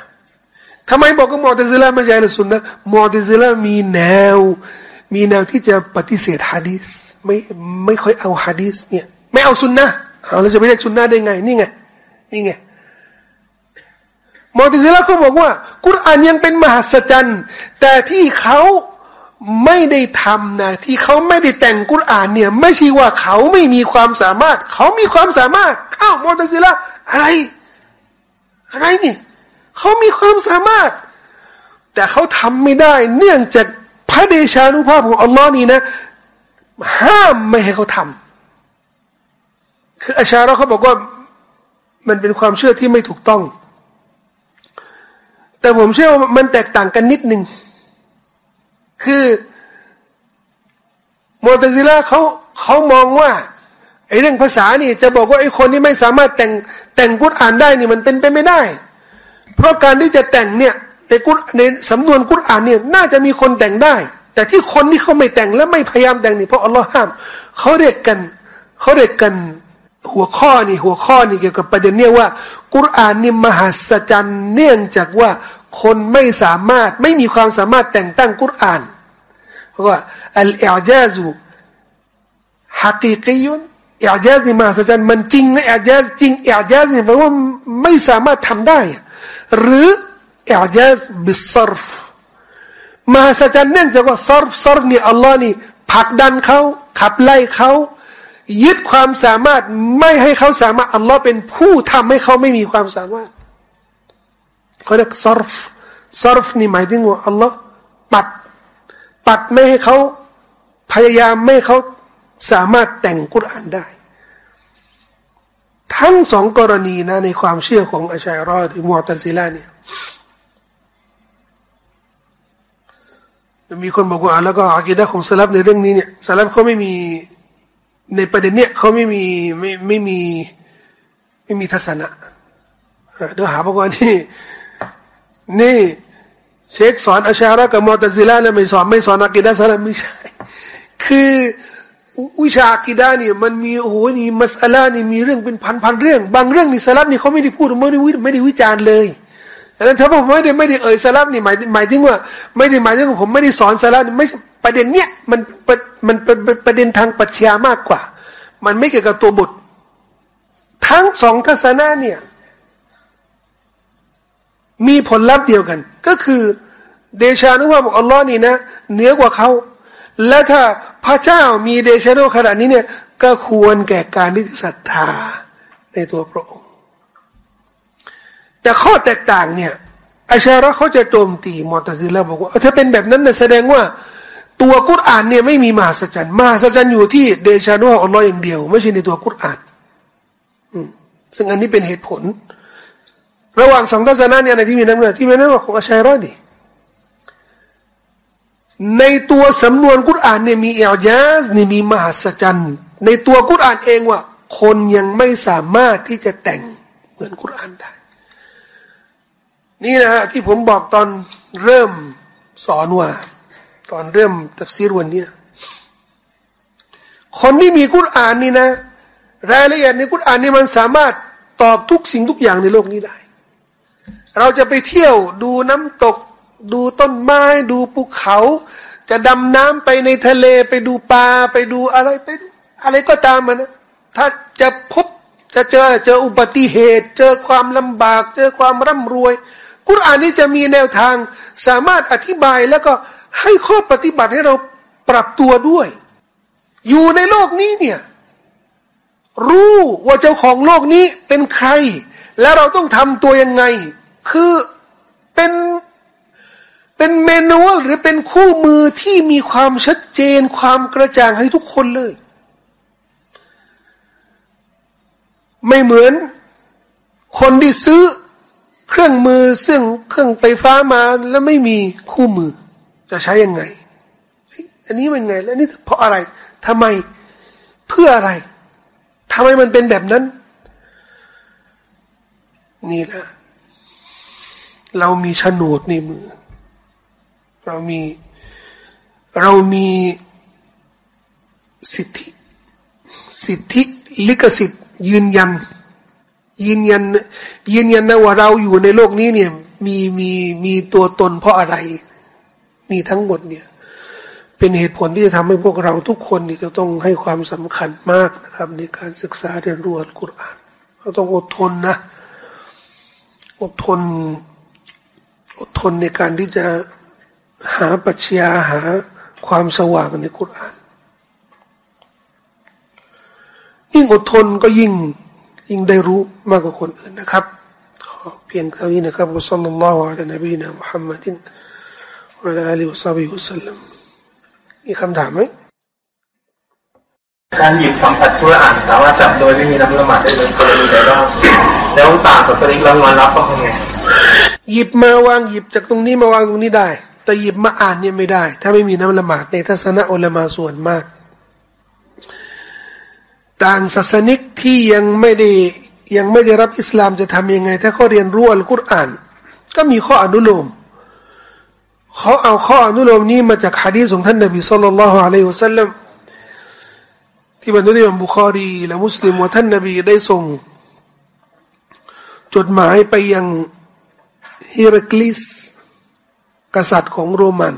ทำไมบอกว่ามอเตซิลาไม่ใช่อัลสุนนะมอเตซิลามีแนว มีแนวที่จะปฏิเสธฮะดีสไม่ไม่ค่อยเอาฮะดีสเนี่ยไม่เอาสุนนะเราจะไม่เรียกสุนนะได้ไงนี่ไงนี่ไงมอติซิลาเขาบอกว่า กุรอานยังเป็นมหัศจรรย์แต่ที่เขาไม่ได้ทำนะที่เขาไม่ได้แต่งกุรอานเนี่ย ไม่ใช่ว่าเขาไม่มีความสามารถ เขามีความสามารถอ้าวมอติซิลาอะไร อะไรนี่เขามีความสามารถ แต่เขาทำไม่ได้ เนื่องจากพระเดชานุภาพของอัลลอฮ์นี่นะ ห้ามไม่ให้เขาทำคืออาชาเราเขาบอกว่ามันเป็นความเชื่อที่ไม่ถูกต้อง แต่ผมเชื่อว่ามันแตกต่างกันนิดหนึ่งคือโมตซิล่าเขาเขามองว่าไอ้เรื่องภาษานี่ จะบอกว่าไอ้คนที่ไม่สามารถแต่ง แต่งกุรอานได้นี่มันเป็นไปไม่ได้ เพราะการที่จะแต่งเนี่ยในกุรในสำนวนกุรอานเนี่ยน่าจะมีคนแต่งได้ แต่ที่คนที่เขาไม่แต่งและไม่พยายามแต่งนี่เพราะอัลลอฮ์ห้ามเขาเรียกกันเขาเรียกกันหัวข้อนี่หัวข้อนี่เกี่ยวกับประเด็นเนี่ยว่า กุรอานนี่มหัศจรรย์เนื่องจากว่าคนไม่สามารถไม่มีความสามารถแต่งตั้งกุรอานเพราะว่าอัลอิจาซุฮักิกิยุน อิจาซนี่มหัศจรรย์มันจริงนะอิจาซจริงอิจาซนี่แปลว่าไม่สามารถทำได้ หรืออิจาซบิสซรฟมหัศจรรย์เนื่องจากว่าซรฟซรฟนี่อัลลอฮ์นี่ผลักดันเขาขับไล่เขายึดความสามารถไม่ให้เขาสามารถอัลลอฮ์เป็นผู้ทำให้เขาไม่มีความสามารถเขาเรียกซรฟซรฟนี่หมายถึงว่าอัลลอฮ์ปัด ปัดไม่ให้เขาพยายามไม่ให้เขา สามารถแต่งกุรอานได้ ทั้งสองกรณีนะในความเชื่อของอาชัยรอดมอตัซิลาเนี่ยมีคนบอกว่าแล้วก็อากิดะของสลับในเรื่องนี้เนี่ยสลับเขาไม่มีในประเด็นเนี้ยเขาไม่มีไม่ไม่มีไม่มีทัศนะเดี๋ยวหาบอกว่านี่นี่เชคสอนอาชาระกับมอตซิลาเนี่ยไม่สอนไม่สอนอากิดะสลับไม่ใช่คือ วิชากีดาเนี่ยมันมีโอ้โหนี่มัสอลานี่มีเรื่องเป็นพันพันเรื่อง บางเรื่องนี่สลับนี่เขาไม่ได้พูดไม่ได้วิไม่ได้วิจารณ์เลยดังนั้นถ้าผมไม่ได้ไม่ได้เอ่ยสลับนี่หมายหมายถึงว่า ไม่ได้หมายถึงผมไม่ได้สอนสลับไม่ประเด็นเนี้ยมันมันเป็นประเด็นทางปรัชญามากกว่า มันไม่เกี่ยวกับตัวบททั้งสองทัศนะเนี่ย มีผลลัพธ์เดียวกัน ก็คือ เดชานุภาพของอัลลอฮ์นี่นะเหนือกว่าเขาและถ้า พระเจ้ามีเดชโนขนาดนี้เนี่ยก็ควรแก่การที่ศรัทธาในตัวพระองค์ แต่ข้อแตกต่างเนี่ยอาชาระเขาจะโจมตีมอตซิลาบอกว่าถ้าเป็นแบบนั้นเนี่ยแสดงว่า ตัวกุรอานเนี่ยไม่มีมหัศจรรย์มหัศจรรย์อยู่ที่เดชานุของอัลลอฮ์อย่างเดียว ไม่ใช่ในตัวกุรอานซึ่งอันนี้เป็นเหตุผล ระหว่างสองทศนะเนี่ยในที่มีน้ำเนือที่มีน้ำหนักของอาชัยรอดี ในตัวสำนวนกุรอานเนี่ยมีเอลยาสนี่มีมหัศจรรย์ ในตัวกุรอานเองว่า คนยังไม่สามารถที่จะแต่งเหมือนกุรอานได้ นี่นะฮะที่ผมบอกตอนเริ่มสอนว่า ตอนเริ่มตัฟซีรวันนี้คนที่มีกุรอานนี่นะ รายละเอียดในกุรอานนี่มันสามารถตอบทุกสิ่งทุกอย่างในโลกนี้ได้ เราจะไปเที่ยวดูน้ำตก ดูต้นไม้ดูภูเขา จะดำน้ำไปในทะเลไปดูปลาไปดูอะไรไป อะไรก็ตามมันนะถ้าจะพบจะเจอเจออุบัติเหตุ เจอความลำบาก เจอความร่ำรวย กุรอานนี้จะมีแนวทางสามารถอธิบายแล้วก็ให้ข้อปฏิบัติให้เราปรับตัวด้วย อยู่ในโลกนี้เนี่ย รู้ว่าเจ้าของโลกนี้เป็นใคร และเราต้องทำตัวยังไง คือเป็น เป็นเมนูหรือเป็นคู่มือที่มีความชัดเจนความกระจ่างให้ทุกคนเลย ไม่เหมือน คนที่ซื้อเครื่องมือซึ่งเครื่องไฟฟ้ามาแล้วไม่มีคู่มือ จะใช้ยังไง อันนี้เป็นไง แล้วนี่เพราะอะไรทำไมเพื่ออะไรทำไมมันเป็นแบบนั้น นี่แหละเรามีโฉนดในมือ เรามี เรามีสิทธิ สิทธิลิขสิทธิ์ ยืนยัน ยืนยัน ยืนยันนะว่าเราอยู่ในโลกนี้เนี่ย มีมีมีตัวตนเพราะอะไรนี่ทั้งหมดเนี่ย เป็นเหตุผลที่จะทำให้พวกเราทุกคนนี่จะต้องให้ความสำคัญมากนะครับ ในการศึกษาเรียนรู้อัลกุรอานเราต้องอดทนนะ อดทน อดทนในการที่จะ หาปัจจัยหาความสว่างในกุรอานยิ่งอดทนก็ยิ่งยิ่งได้รู้มากกว่าคนอื่นนะครับขอเพียงเท่านี้นะครับอัสลลัลลอฮุอะลัยฮินบีนะมุฮัมมัดินวะลาอัลิวะซับบิฮุสลัมมีคำถามไหมการหยิบสัมผัสคุรอ่านสามารถจับโดยไม่มีน้ำละหมาดได้เลยกรณีใดบ้างแล้วต่างศาสนิกแล้วงอนรับก็ทำไงหยิบมาวางหยิบจากตรงนี้มาวางตรงนี้ได้แต่หยิบมาอ่านเนี่ยไม่ได้ ถ้าไม่มีน้ำละหมาดในทัศนะอุลมาส่วนมาก ต่างศาสนิกที่ยังไม่ได้ยังไม่ได้รับอิสลามจะทำยังไง ถ้าเขาเรียนรู้อัลกุรอาน ก็มีข้ออนุโลมเขาเอาข้ออนุโลมนี้มาจากฮะดีษของท่านนบีสุลต่านละฮ์อะลัยฮิวสัลลัมที่บรรดาอิมบุคารีและมุสลิมว่าท่านนบีได้ส่ง จดหมายไปยังฮิรักลิส กษัตริย์ของโรมัน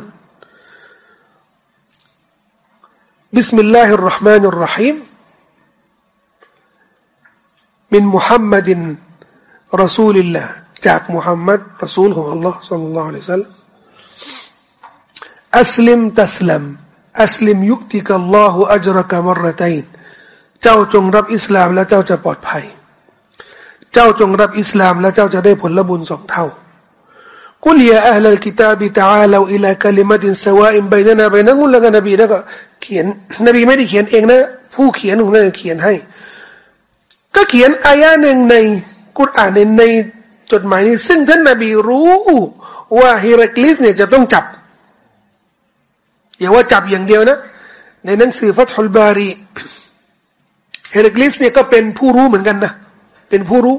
بسم الله الرحمن الرحيم من محمد رسول الله จากมุฮัมมัดรอซูลของอัลลอฮ์صلى الله عليه وسلم أسلم تسلم أسلم يؤتك الله أجرك مرتينเจ้าจงรับอิสลามและเจ้าจะปลอดภัย เจ้าจงรับอิสลามและเจ้าจะได้ผลบุญสองเท่า กุลยาอัลลกิตาบิตาลาอิลากลิมัตินสวาอิมบนนาบนกุลละกันนบีแล้วก็เขียนนบีไม่ได้เขียนเองนะผู้เขียนของนั่นเขียนให้ ก็เขียนอายะหนึ่งในกุรอานในในจดหมายนี้ ซึ่งท่านนบีรู้ว่าฮิรักลิสเนี่ยจะต้องจับอย่าว่าจับอย่างเดียวนะ ในหนังสือฟัตฮุลบารีเฮริกลิสเนี่ยก็เป็นผู้รู้เหมือนกันนะเป็นผู้รู้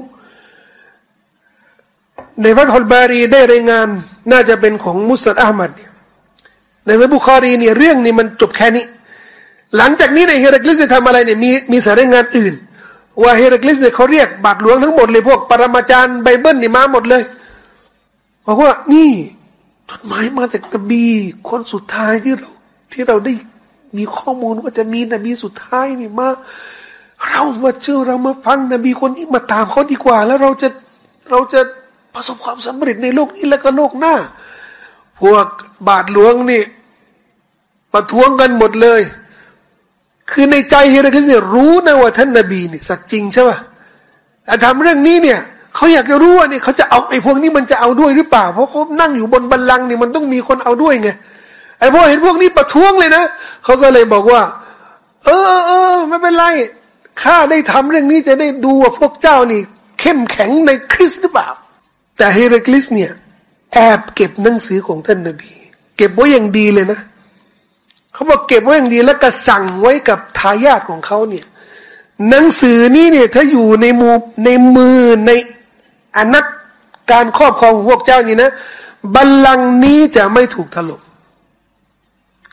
ในฟัตฮุลบารีได้รายงานน่าจะเป็นของมุสนัดอะหมัดเนี่ยในซบุคารีเนี่ยเรื่องนี้มันจบแค่นี้ หลังจากนี้ในเฮริกลิสจะทำอะไรเนี่ยมีมีสายรายงานอื่น ว่าเฮริกลิสเนี่ยเขาเรียกบาทหลวงทั้งหมดเลยพวกปรมาจารย์ไบเบิลนี่มาหมดเลยบอกว่านี่จดหมายมาจากนบีคนสุดท้ายที่เราที่เราได้มีข้อมูลว่าจะมีนบีสุดท้ายนี่มา เรามาเชื่อเรามาฟังนบีคนนี้มาตามเขาดีกว่า แล้วเราจะเราจะ ประสบความสำเร็จในโลกนี้แล้วก็โลกหน้า พวกบาทหลวงนี่ ประท้วงกันหมดเลย คือในใจเฮรัคลิสเนี่ยรู้นะว่าท่านนบีนี่สักจริงใช่ป่ะแต่ทำเรื่องนี้เนี่ยเขาอยากจะรู้ว่านี่เขาจะเอาไอ้พวกนี้มันจะเอาด้วยหรือเปล่า เพราะเขานั่งอยู่บนบัลลังก์นี่มันต้องมีคนเอาด้วยไงไอ้พวกเห็นพวกนี้ประท้วงเลยนะเขาก็เลยบอกว่า เออเออไม่เป็นไรข้าได้ทำเรื่องนี้จะได้ดูว่าพวกเจ้านี่ เข้มแข็งในคริสหรือเปล่า แต่เฮเรคลิสเนี่ยแอบเก็บหนังสือของท่านนบี เก็บไว้อย่างดีเลยนะเขาบอกเก็บไว้อย่างดีแล้วก็สั่งไว้กับทายาทของเขาเนี่ย หนังสือนี้เนี่ยถ้าอยู่ในมือในมือในอนัตการครอบครองพวกเจ้านี่นะบัลลังก์นี้จะไม่ถูกถล่ม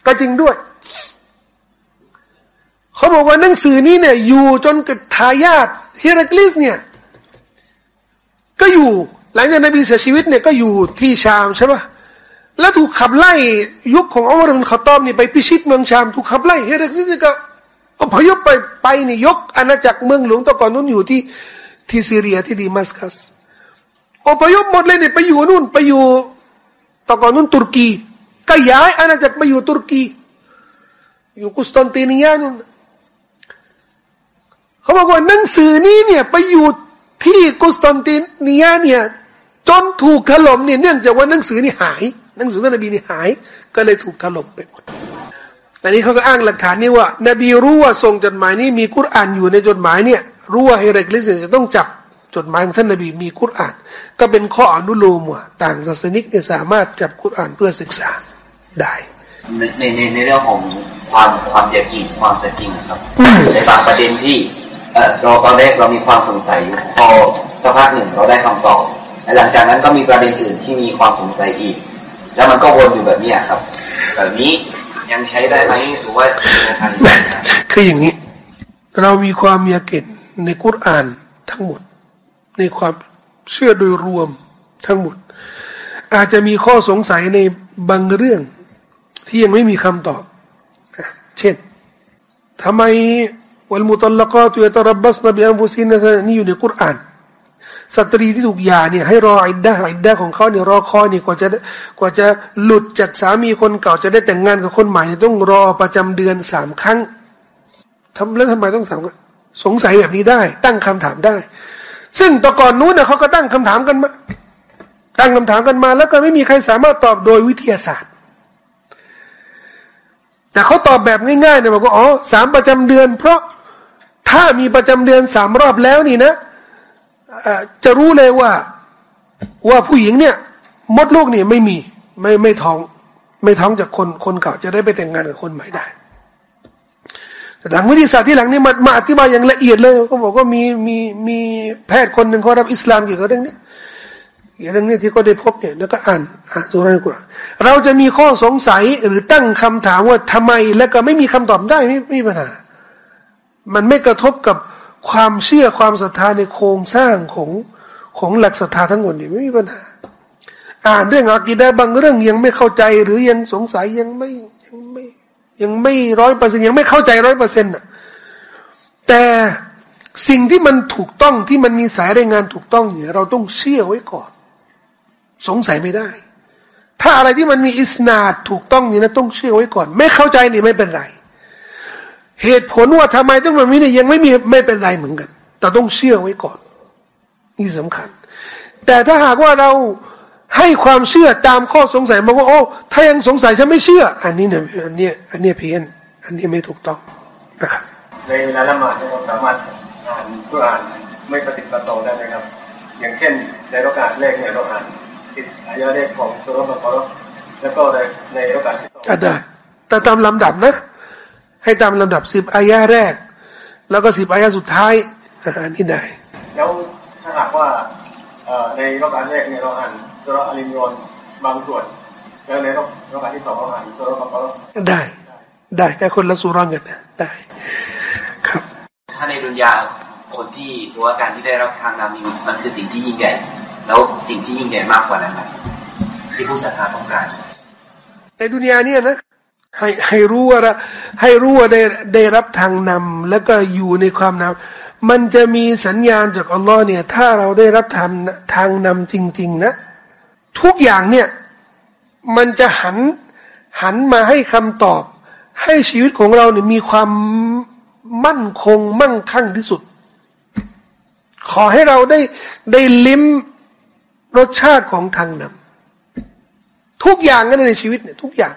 ก็จริงด้วย เขาบอกว่าหนังสือนี้เนี่ย อยู่จนกับทายาทเฮรักลิสเนี่ย ก็อยู่ หลังจากนบีเสียชีวิตเนี่ยก็อยู่ที่ชามใช่ปะแล้วถูกขับไล่ยุคของอัลลอฮ์มันขตอมนี่ไปพิชิตเมืองชามถูกขับไล่เฮรักลิสก็อพยพไปไปนี่ยกอาณาจักรเมืองหลวงตะก่อนนู้นอยู่ที่ที่ซีเรียที่ดีมัสกัสอพยพหมดเลยเนี่ยไปอยู่นู่นไปอยู่ตะก่อนนู้นตุรกีก็ย้ายอาณาจักรไปอยู่ตุรกี อยู่กุสตันตินียานู่นเขาบอกว่าหนังสือนี้เนี่ยไปอยู่ที่กุสตันตินียาเนี่ย จนถูกถล่มเนี่ยเนื่องจากว่าหนังสือนี่หาย หนังสือท่านนบีนี่หาย ก็เลยถูกถล่มไปหมดแต่นี้เขาก็อ้างหลักฐานนี้ว่า นบีรู้ว่าส่งจดหมายนี้มีกุรอานอยู่ในจดหมายเนี่ยรู้ว่าเฮเรกลิสจะต้องจับจดหมายของท่านนบีมีกุรอาน ก็เป็นข้ออนุโลมว่าต่างศาสนิกเนี่ยสามารถจับกุรอานเพื่อศึกษาได้ ในในในเรื่องของความความยากินความสัจจริงครับในบางประเด็นที่เออเราตอนแรกเรามีความสงสัยพอสักพักหนึ่งเราได้คำตอบ และหลังจากนั้นก็มีประเด็นอื่นที่มีความสงสัยอีก แล้วมันก็วนอยู่แบบนี้ครับ แบบนี้ยังใช้ได้ไหมหรือว่าคืออย่างนี้ เรามีความยาเกตในกุรอานทั้งหมด ในความเชื่อโดยรวมทั้งหมด อาจจะมีข้อสงสัยในบางเรื่องที่ยังไม่มีคำตอบ เช่นทำไมวัลมุตลกาตุยตรับบัสนบีอัมฟุซินนี่อยู่ในกุรอาน สตรีที่ถูกหย่าเนี่ยให้รออิดดาอิดดาของเขาเนี่ยรอคอยเนี่ยกว่าจะกว่าจะหลุดจากสามีคนเก่าจะได้แต่งงานกับคนใหม่เนี่ยต้องรอประจำเดือนสามครั้งทำแล้วทำไมต้องสามสงสัยแบบนี้ได้ ตั้งคำถามได้ ซึ่งตะก่อนนู้นเนี่ยเขาก็ตั้งคำถามกันมา ตั้งคำถามกันมา แล้วก็ไม่มีใครสามารถตอบโดยวิทยาศาสตร์ แต่เขาตอบแบบง่ายๆเนี่ยบอกว่าอ๋อสามประจำเดือน เพราะถ้ามีประจำเดือนสามรอบแล้วนี่นะ จะรู้เลยว่าว่าผู้หญิงเนี่ย มดลูกนี่ไม่มี ไม่ไม่ท้อง ไม่ท้องจากคนคนเก่าจะได้ไปแต่งงานกับคนใหม่ได้แต่ทางวิทยาศาสตร์ที่หลังนี่มามาอธิบายอย่างละเอียดเลยเขาบอกว่ามีมีมีแพทย์คนหนึ่งเขารับอิสลามเกี่ยวกับเรื่องนี้เกี่ยวกับเรื่องนี้ที่เขาได้พบเนี่ยแล้วก็อ่านอ่านสุรานุรเราจะมีข้อสงสัยหรือตั้งคำถามว่าทำไมแล้วก็ไม่มีคำตอบได้ไม่ไม่มีปัญหามันไม่กระทบกับ ความเชื่อความศรัทธาในโครงสร้างของของหลักศรัทธาทั้งหมดนี่ไม่มีปัญหา อ่านเรื่องอากีดะบางเรื่องยังไม่เข้าใจหรือยังสงสัยยังไม่ยังไม่ยังไม่ร้อยเปอร์เซ็นยังไม่เข้าใจร้อยเปอร์เซ็นต์อะแต่สิ่งที่มันถูกต้องที่มันมีสายรายงานถูกต้องเนี่ยเราต้องเชื่อไว้ก่อน สงสัยไม่ได้ ถ้าอะไรที่มันมีอิสนาดถูกต้องเนี่นะต้องเชื่อไว้ก่อน ไม่เข้าใจนี่ไม่เป็นไร เหตุผลว่าทำไมต้องแบบนี้เนี่ยยังไม่มีไม่เป็นไรเหมือนกัน แต่ต้องเชื่อไว้ก่อน นี่สำคัญ แต่ถ้าหากว่าเราให้ความเชื่อตามข้อสงสัยมาว่าโอ้ถ้ายังสงสัยฉันไม่เชื่อ อันนี้เนี่ยอันนี้อันนี้เพี้ยน อันนี้ไม่ถูกต้องนะครับในเวลาละหมาดเราสามารถอ่านกุรอานไม่ปฏิบัติต่อได้ไหมครับ อย่างเช่นในโอกาสแรกเนี่ยเราอ่านติดอายะแรกของสุรบะกรแล้วก็ในในโอกาสที่สองได้แต่ตามลำดับนะ ให้ตามลำดับสิบอายะแรก แล้วก็สิบอายะสุดท้ายอันนี้ได้ แล้วถ้าหากว่าในรอบการแรกเนี่ยเราอ่านสุรอาลิมรอนบางส่วน แล้วในรอบรอบการที่สองเราอ่านสุรบักรได้ ได้แค่คนละสุรกันนะได้ ครับ ถ้าในดุนยาคนที่รู้ว่าการที่ได้รับทางนามีมันคือสิ่งที่ยิ่งใหญ่ แล้วสิ่งที่ยิ่งใหญ่มากกว่านั้นที่ผู้ศรัทธาต้องการ ในดุนยาเนี่ยนะ ให้ให้รู้ว่าให้รู้ว่าได้ได้รับทางนำแล้วก็อยู่ในความนำมันจะมีสัญญาณจากอัลลอฮ์เนี่ย ถ้าเราได้รับทางทางนำจริง ๆ นะ ทุกอย่างเนี่ย มันจะหันหันมาให้คำตอบ ให้ชีวิตของเราเนี่ยมีความมั่นคงมั่งคั่งที่สุด ขอให้เราได้ได้ลิ้มรสชาติของทางนำทุกอย่างกันในชีวิตเนี่ยทุกอย่าง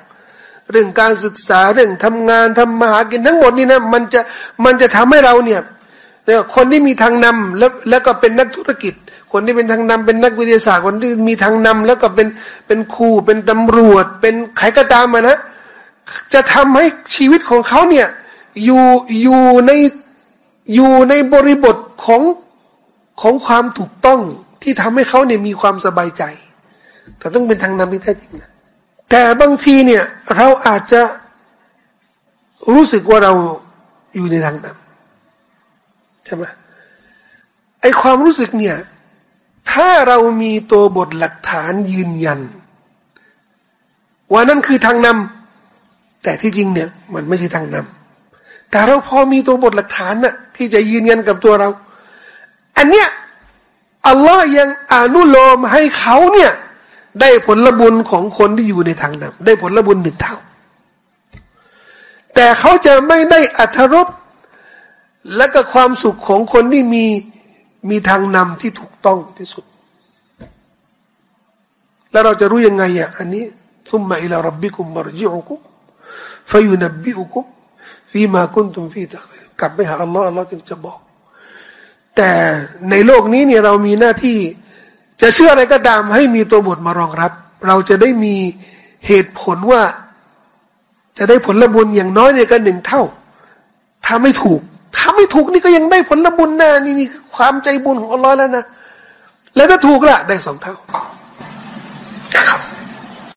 เรื่องการศึกษาเรื่องทำงานทำมาหากินทั้งหมดนี่นะมันจะมันจะทำให้เราเนี่ยเนี่ยคนที่มีทางนำแล้วแล้วก็เป็นนักธุรกิจ คนที่เป็นทางนำเป็นนักวิทยาศาสตร์คนที่มีทางนำแล้วก็เป็นเป็นครูเป็นตำรวจ เป็นใครก็ตามมานะจะทำให้ชีวิตของเขาเนี่ยอยู่อยู่ในอยู่ในบริบทของของความถูกต้องที่ทำให้เขาเนี่ยมีความสบายใจ แต่ต้องเป็นทางนำที่แท้จริงนะ แต่บางทีเนี่ย เราอาจจะรู้สึกว่าเราอยู่ในทางนำใช่ไหมไอความรู้สึกเนี่ย ถ้าเรามีตัวบทหลักฐานยืนยัน ว่านั่นคือทางนำแต่ที่จริงเนี่ย มันไม่ใช่ทางนำแต่เราพอมีตัวบทหลักฐานน่ะ ที่จะยืนยันกับตัวเรา อันเนี้ยอัลลอฮ์ยังอนุโลมให้เขาเนี่ย ได้ผลบุญของคนที่อยู่ในทางนำได้ผลบุญหนึ่งเท่า แต่เขาจะไม่ได้อัธรสและก็ความสุขของคนที่มีมีทางนำที่ถูกต้องที่สุด แล้วเราจะรู้ยังไงอะอันนี้ทุมมาอิลารับบิคุมมารจิอุคุมฟยุนบิอุคุมฟีมาคุนตุมฟีตะกลับไปหาอัลลอฮ์อัลลอฮ์จึงจะบอก แต่ในโลกนี้เนี่ยเรามีหน้าที่ จะเชื่ออะไรก็ตามให้มีตัวบทมารองรับ เราจะได้มีเหตุผลว่า จะได้ผลบุญอย่างน้อยเนี่ยก็หนึ่งเท่า ถ้าไม่ถูก ถ้าไม่ถูกนี่ก็ยังได้ผลบุญนะนี่นี่ความใจบุญของอัลลอฮ์แล้วนะ แล้วถ้าถูกละได้สองเท่า